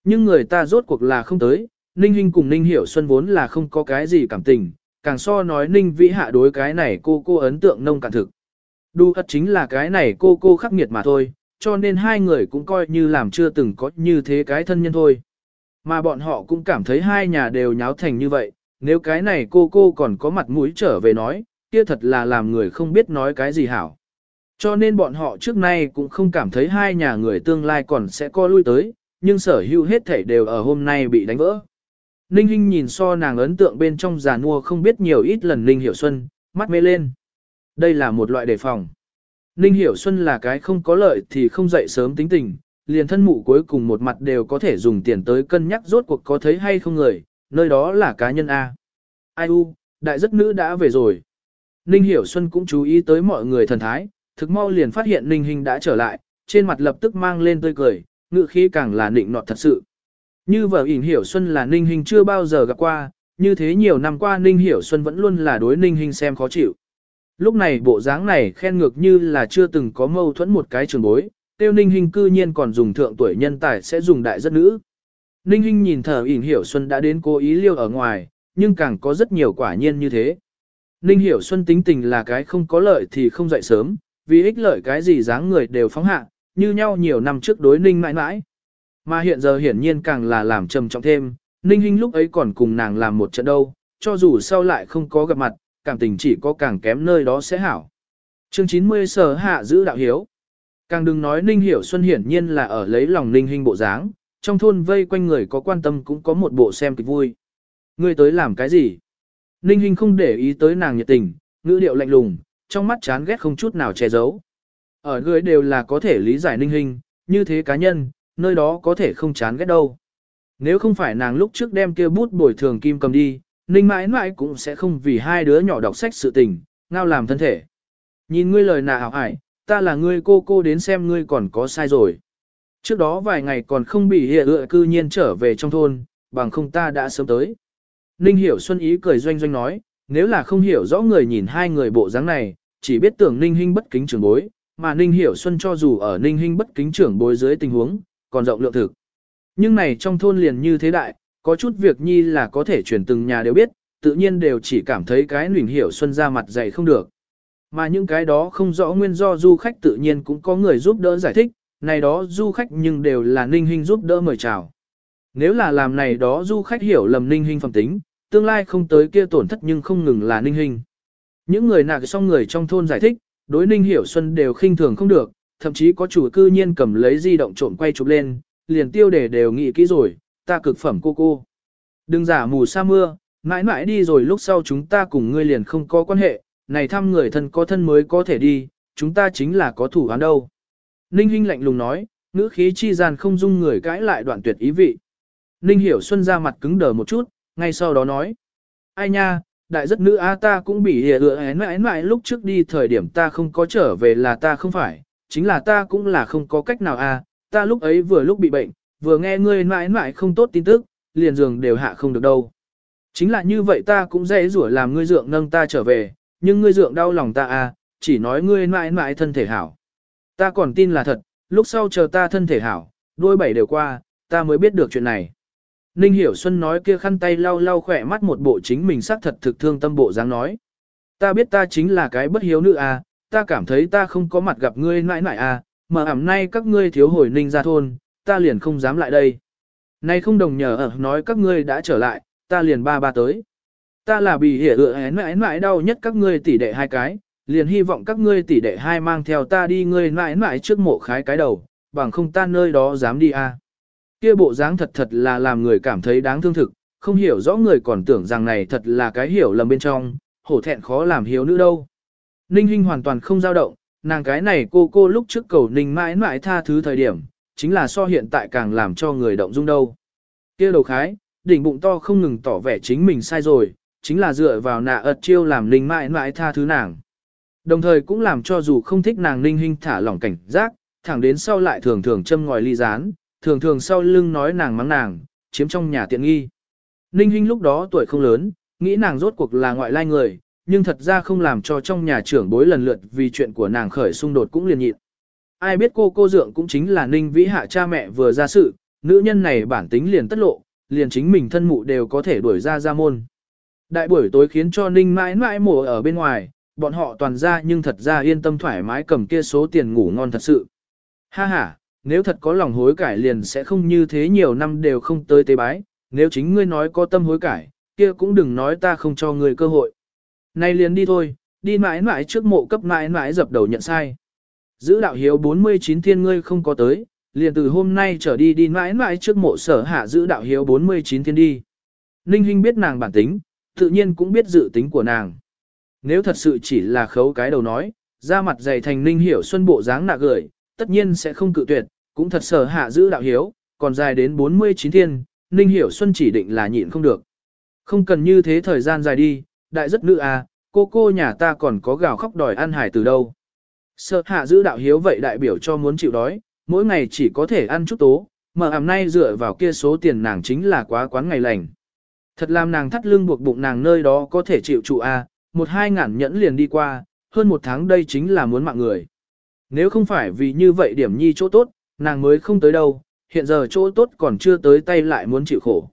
Nhưng người ta rốt cuộc là không tới, Ninh Hinh cùng Ninh Hiểu Xuân vốn là không có cái gì cảm tình, càng so nói Ninh Vĩ Hạ đối cái này cô cô ấn tượng nông cạn thực. Đu thật chính là cái này cô cô khắc nghiệt mà thôi, cho nên hai người cũng coi như làm chưa từng có như thế cái thân nhân thôi. Mà bọn họ cũng cảm thấy hai nhà đều nháo thành như vậy, nếu cái này cô cô còn có mặt mũi trở về nói, kia thật là làm người không biết nói cái gì hảo. Cho nên bọn họ trước nay cũng không cảm thấy hai nhà người tương lai còn sẽ co lui tới, nhưng sở hữu hết thảy đều ở hôm nay bị đánh vỡ. Ninh Hinh nhìn so nàng ấn tượng bên trong già nua không biết nhiều ít lần Ninh Hiểu Xuân, mắt mê lên. Đây là một loại đề phòng. Ninh Hiểu Xuân là cái không có lợi thì không dậy sớm tính tình, liền thân mụ cuối cùng một mặt đều có thể dùng tiền tới cân nhắc rốt cuộc có thấy hay không người, nơi đó là cá nhân A. Ai u, đại giấc nữ đã về rồi. Ninh Hiểu Xuân cũng chú ý tới mọi người thần thái, thực mau liền phát hiện Ninh Hình đã trở lại, trên mặt lập tức mang lên tươi cười, ngựa khí càng là nịnh nọt thật sự. Như vợ ỉn Hiểu Xuân là Ninh Hình chưa bao giờ gặp qua, như thế nhiều năm qua Ninh Hiểu Xuân vẫn luôn là đối Ninh Hình xem khó chịu. Lúc này bộ dáng này khen ngược như là chưa từng có mâu thuẫn một cái trường bối, tiêu Ninh Hinh cư nhiên còn dùng thượng tuổi nhân tài sẽ dùng đại rất nữ. Ninh Hinh nhìn thở ỉn Hiểu Xuân đã đến cố ý liêu ở ngoài, nhưng càng có rất nhiều quả nhiên như thế. Ninh Hiểu Xuân tính tình là cái không có lợi thì không dậy sớm, vì ích lợi cái gì dáng người đều phóng hạ, như nhau nhiều năm trước đối Ninh mãi mãi. Mà hiện giờ hiển nhiên càng là làm trầm trọng thêm, Ninh Hinh lúc ấy còn cùng nàng làm một trận đâu, cho dù sau lại không có gặp mặt, cảm tình chỉ có càng kém nơi đó sẽ hảo. Chương 90 sở hạ giữ đạo hiếu. Càng đừng nói Ninh Hiểu Xuân hiển nhiên là ở lấy lòng Ninh Hinh bộ dáng, trong thôn vây quanh người có quan tâm cũng có một bộ xem kịch vui. Ngươi tới làm cái gì? Ninh Hinh không để ý tới nàng nhiệt tình, ngữ điệu lạnh lùng, trong mắt chán ghét không chút nào che giấu. Ở người đều là có thể lý giải Ninh Hinh, như thế cá nhân, nơi đó có thể không chán ghét đâu. Nếu không phải nàng lúc trước đem kia bút bồi thường kim cầm đi, Ninh mãi mãi cũng sẽ không vì hai đứa nhỏ đọc sách sự tình, ngao làm thân thể. Nhìn ngươi lời nào hảo ải, ta là ngươi cô cô đến xem ngươi còn có sai rồi. Trước đó vài ngày còn không bị hệ ựa cư nhiên trở về trong thôn, bằng không ta đã sớm tới. Ninh Hiểu Xuân ý cười doanh doanh nói, nếu là không hiểu rõ người nhìn hai người bộ dáng này, chỉ biết tưởng Ninh Hinh bất kính trưởng bối, mà Ninh Hiểu Xuân cho dù ở Ninh Hinh bất kính trưởng bối dưới tình huống, còn rộng lượng thực. Nhưng này trong thôn liền như thế đại, có chút việc nhi là có thể truyền từng nhà đều biết, tự nhiên đều chỉ cảm thấy cái Ninh Hiểu Xuân ra mặt dày không được. Mà những cái đó không rõ nguyên do du khách tự nhiên cũng có người giúp đỡ giải thích, này đó du khách nhưng đều là Ninh hình giúp đỡ mời chào. Nếu là làm này đó du khách hiểu lầm Ninh hình phẩm tính, tương lai không tới kia tổn thất nhưng không ngừng là Ninh hình. Những người nạc xong người trong thôn giải thích, đối Ninh Hiểu Xuân đều khinh thường không được, thậm chí có chủ cư nhiên cầm lấy di động trộm quay chụp lên, liền tiêu đề đều nghĩ kỹ rồi, ta cực phẩm cô cô. Đừng giả mù sa mưa, mãi mãi đi rồi lúc sau chúng ta cùng ngươi liền không có quan hệ, này thăm người thân có thân mới có thể đi, chúng ta chính là có thủ án đâu. Ninh Hinh lạnh lùng nói, ngữ khí chi gian không dung người cãi lại đoạn tuyệt ý vị. Ninh Hiểu Xuân ra mặt cứng đờ một chút, ngay sau đó nói. Ai nha, đại rất nữ a ta cũng bị hề ựa én mãi mãi lúc trước đi thời điểm ta không có trở về là ta không phải, chính là ta cũng là không có cách nào a ta lúc ấy vừa lúc bị bệnh, vừa nghe ngươi mãi mãi không tốt tin tức, liền giường đều hạ không được đâu. Chính là như vậy ta cũng dễ rủa làm ngươi dượng nâng ta trở về, nhưng ngươi dượng đau lòng ta à chỉ nói ngươi mãi mãi thân thể hảo. Ta còn tin là thật, lúc sau chờ ta thân thể hảo, đôi bảy đều qua, ta mới biết được chuyện này. Ninh Hiểu Xuân nói kia khăn tay lau lau khỏe mắt một bộ chính mình xác thật thực thương tâm bộ dáng nói. Ta biết ta chính là cái bất hiếu nữ à, ta cảm thấy ta không có mặt gặp ngươi nãi nãi à, mà ẩm nay các ngươi thiếu hồi ninh ra thôn, ta liền không dám lại đây. Nay không đồng nhờ ở nói các ngươi đã trở lại, ta liền ba ba tới. Ta là bị hiểu ựa én mãi mãi đau nhất các ngươi tỷ đệ hai cái, liền hy vọng các ngươi tỷ đệ hai mang theo ta đi ngươi mãi mãi trước mộ khái cái đầu, bằng không ta nơi đó dám đi à. Kia bộ dáng thật thật là làm người cảm thấy đáng thương thực, không hiểu rõ người còn tưởng rằng này thật là cái hiểu lầm bên trong, hổ thẹn khó làm hiếu nữ đâu. Ninh Hinh hoàn toàn không dao động, nàng cái này cô cô lúc trước cầu Ninh mãi mãi tha thứ thời điểm, chính là so hiện tại càng làm cho người động dung đâu. Kia đầu khái, đỉnh bụng to không ngừng tỏ vẻ chính mình sai rồi, chính là dựa vào nạ ật chiêu làm Ninh mãi mãi tha thứ nàng. Đồng thời cũng làm cho dù không thích nàng Ninh Hinh thả lỏng cảnh giác, thẳng đến sau lại thường thường châm ngòi ly gián, thường thường sau lưng nói nàng mắng nàng, chiếm trong nhà tiện nghi. Ninh Hinh lúc đó tuổi không lớn, nghĩ nàng rốt cuộc là ngoại lai người, nhưng thật ra không làm cho trong nhà trưởng bối lần lượt vì chuyện của nàng khởi xung đột cũng liền nhịn. Ai biết cô cô dượng cũng chính là Ninh Vĩ Hạ cha mẹ vừa ra sự, nữ nhân này bản tính liền tất lộ, liền chính mình thân mụ đều có thể đuổi ra ra môn. Đại buổi tối khiến cho Ninh mãi mãi mổ ở bên ngoài, bọn họ toàn ra nhưng thật ra yên tâm thoải mái cầm kia số tiền ngủ ngon thật sự. Ha ha, nếu thật có lòng hối cải liền sẽ không như thế nhiều năm đều không tới tế bái, nếu chính ngươi nói có tâm hối cải, kia cũng đừng nói ta không cho ngươi cơ hội. Nay liền đi thôi, đi mãi mãi trước mộ cấp mãi mãi dập đầu nhận sai. Giữ đạo hiếu 49 thiên ngươi không có tới, liền từ hôm nay trở đi đi mãi mãi trước mộ sở hạ giữ đạo hiếu 49 thiên đi. Ninh Hinh biết nàng bản tính, tự nhiên cũng biết dự tính của nàng. Nếu thật sự chỉ là khấu cái đầu nói, ra mặt dày thành Ninh hiểu xuân bộ dáng nạ gửi, tất nhiên sẽ không cự tuyệt, cũng thật sở hạ giữ đạo hiếu, còn dài đến 49 thiên, Ninh Hiểu Xuân chỉ định là nhịn không được. Không cần như thế thời gian dài đi, đại rất nữ à, cô cô nhà ta còn có gào khóc đòi ăn hải từ đâu. Sở hạ giữ đạo hiếu vậy đại biểu cho muốn chịu đói, mỗi ngày chỉ có thể ăn chút tố, mà ảm nay dựa vào kia số tiền nàng chính là quá quán ngày lành. Thật làm nàng thắt lưng buộc bụng nàng nơi đó có thể chịu trụ à, một hai ngàn nhẫn liền đi qua, hơn một tháng đây chính là muốn mạng người. Nếu không phải vì như vậy điểm nhi chỗ tốt, nàng mới không tới đâu, hiện giờ chỗ tốt còn chưa tới tay lại muốn chịu khổ.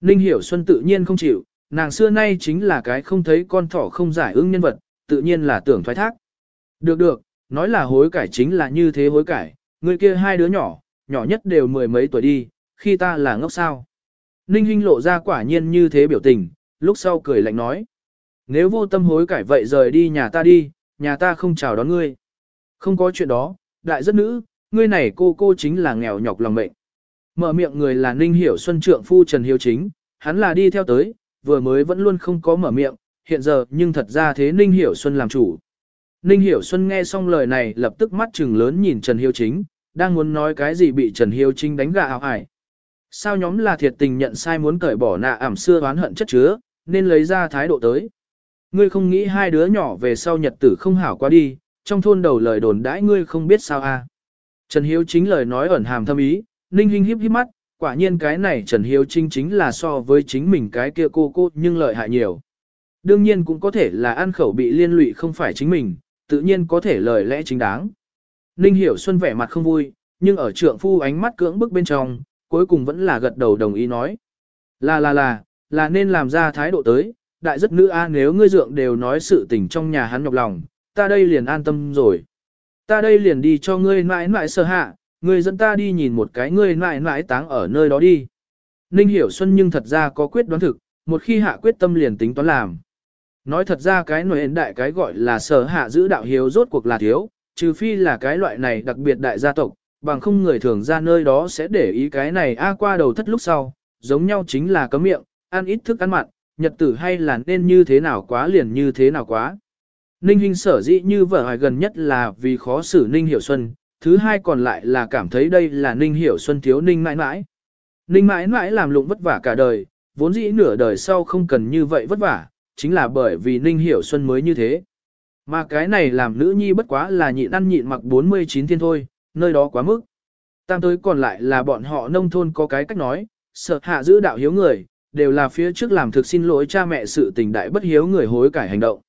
Ninh Hiểu Xuân tự nhiên không chịu, nàng xưa nay chính là cái không thấy con thỏ không giải ứng nhân vật, tự nhiên là tưởng thoái thác. Được được, nói là hối cải chính là như thế hối cải, người kia hai đứa nhỏ, nhỏ nhất đều mười mấy tuổi đi, khi ta là ngốc sao. Ninh Hinh lộ ra quả nhiên như thế biểu tình, lúc sau cười lạnh nói. Nếu vô tâm hối cải vậy rời đi nhà ta đi, nhà ta không chào đón ngươi. Không có chuyện đó, đại rất nữ, ngươi này cô cô chính là nghèo nhọc lòng mệnh. Mở miệng người là Ninh Hiểu Xuân trượng phu Trần Hiếu Chính, hắn là đi theo tới, vừa mới vẫn luôn không có mở miệng, hiện giờ nhưng thật ra thế Ninh Hiểu Xuân làm chủ. Ninh Hiểu Xuân nghe xong lời này lập tức mắt trừng lớn nhìn Trần Hiếu Chính, đang muốn nói cái gì bị Trần Hiếu Chính đánh gà ảo ải. Sao nhóm là thiệt tình nhận sai muốn cởi bỏ nạ ảm xưa oán hận chất chứa, nên lấy ra thái độ tới. Ngươi không nghĩ hai đứa nhỏ về sau nhật tử không hảo quá đi, trong thôn đầu lời đồn đãi ngươi không biết sao a. Trần Hiếu chính lời nói ẩn hàm thâm ý, Ninh Hinh híp híp mắt, quả nhiên cái này Trần Hiếu chính chính là so với chính mình cái kia cô cô nhưng lợi hại nhiều. Đương nhiên cũng có thể là ăn khẩu bị liên lụy không phải chính mình, tự nhiên có thể lời lẽ chính đáng. Ninh Hiểu Xuân vẻ mặt không vui, nhưng ở trượng phu ánh mắt cưỡng bức bên trong, cuối cùng vẫn là gật đầu đồng ý nói. Là là là, là nên làm ra thái độ tới, đại rất nữ a nếu ngươi dượng đều nói sự tình trong nhà hắn nhọc lòng, ta đây liền an tâm rồi. Ta đây liền đi cho ngươi mãi mãi sơ hạ, ngươi dẫn ta đi nhìn một cái ngươi mãi mãi táng ở nơi đó đi. Ninh Hiểu Xuân nhưng thật ra có quyết đoán thực, một khi hạ quyết tâm liền tính toán làm. Nói thật ra cái nổi đại cái gọi là sở hạ giữ đạo hiếu rốt cuộc là thiếu, trừ phi là cái loại này đặc biệt đại gia tộc, bằng không người thường ra nơi đó sẽ để ý cái này a qua đầu thất lúc sau, giống nhau chính là cấm miệng, ăn ít thức ăn mặn, nhật tử hay là nên như thế nào quá liền như thế nào quá. Ninh Hinh sở dĩ như vợ hoài gần nhất là vì khó xử Ninh Hiểu Xuân, thứ hai còn lại là cảm thấy đây là Ninh Hiểu Xuân thiếu Ninh mãi mãi. Ninh mãi mãi làm lụng vất vả cả đời, vốn dĩ nửa đời sau không cần như vậy vất vả, chính là bởi vì Ninh Hiểu Xuân mới như thế. Mà cái này làm nữ nhi bất quá là nhịn ăn nhịn mặc 49 thiên thôi, nơi đó quá mức. Tam tới còn lại là bọn họ nông thôn có cái cách nói, sợ hạ giữ đạo hiếu người, đều là phía trước làm thực xin lỗi cha mẹ sự tình đại bất hiếu người hối cải hành động.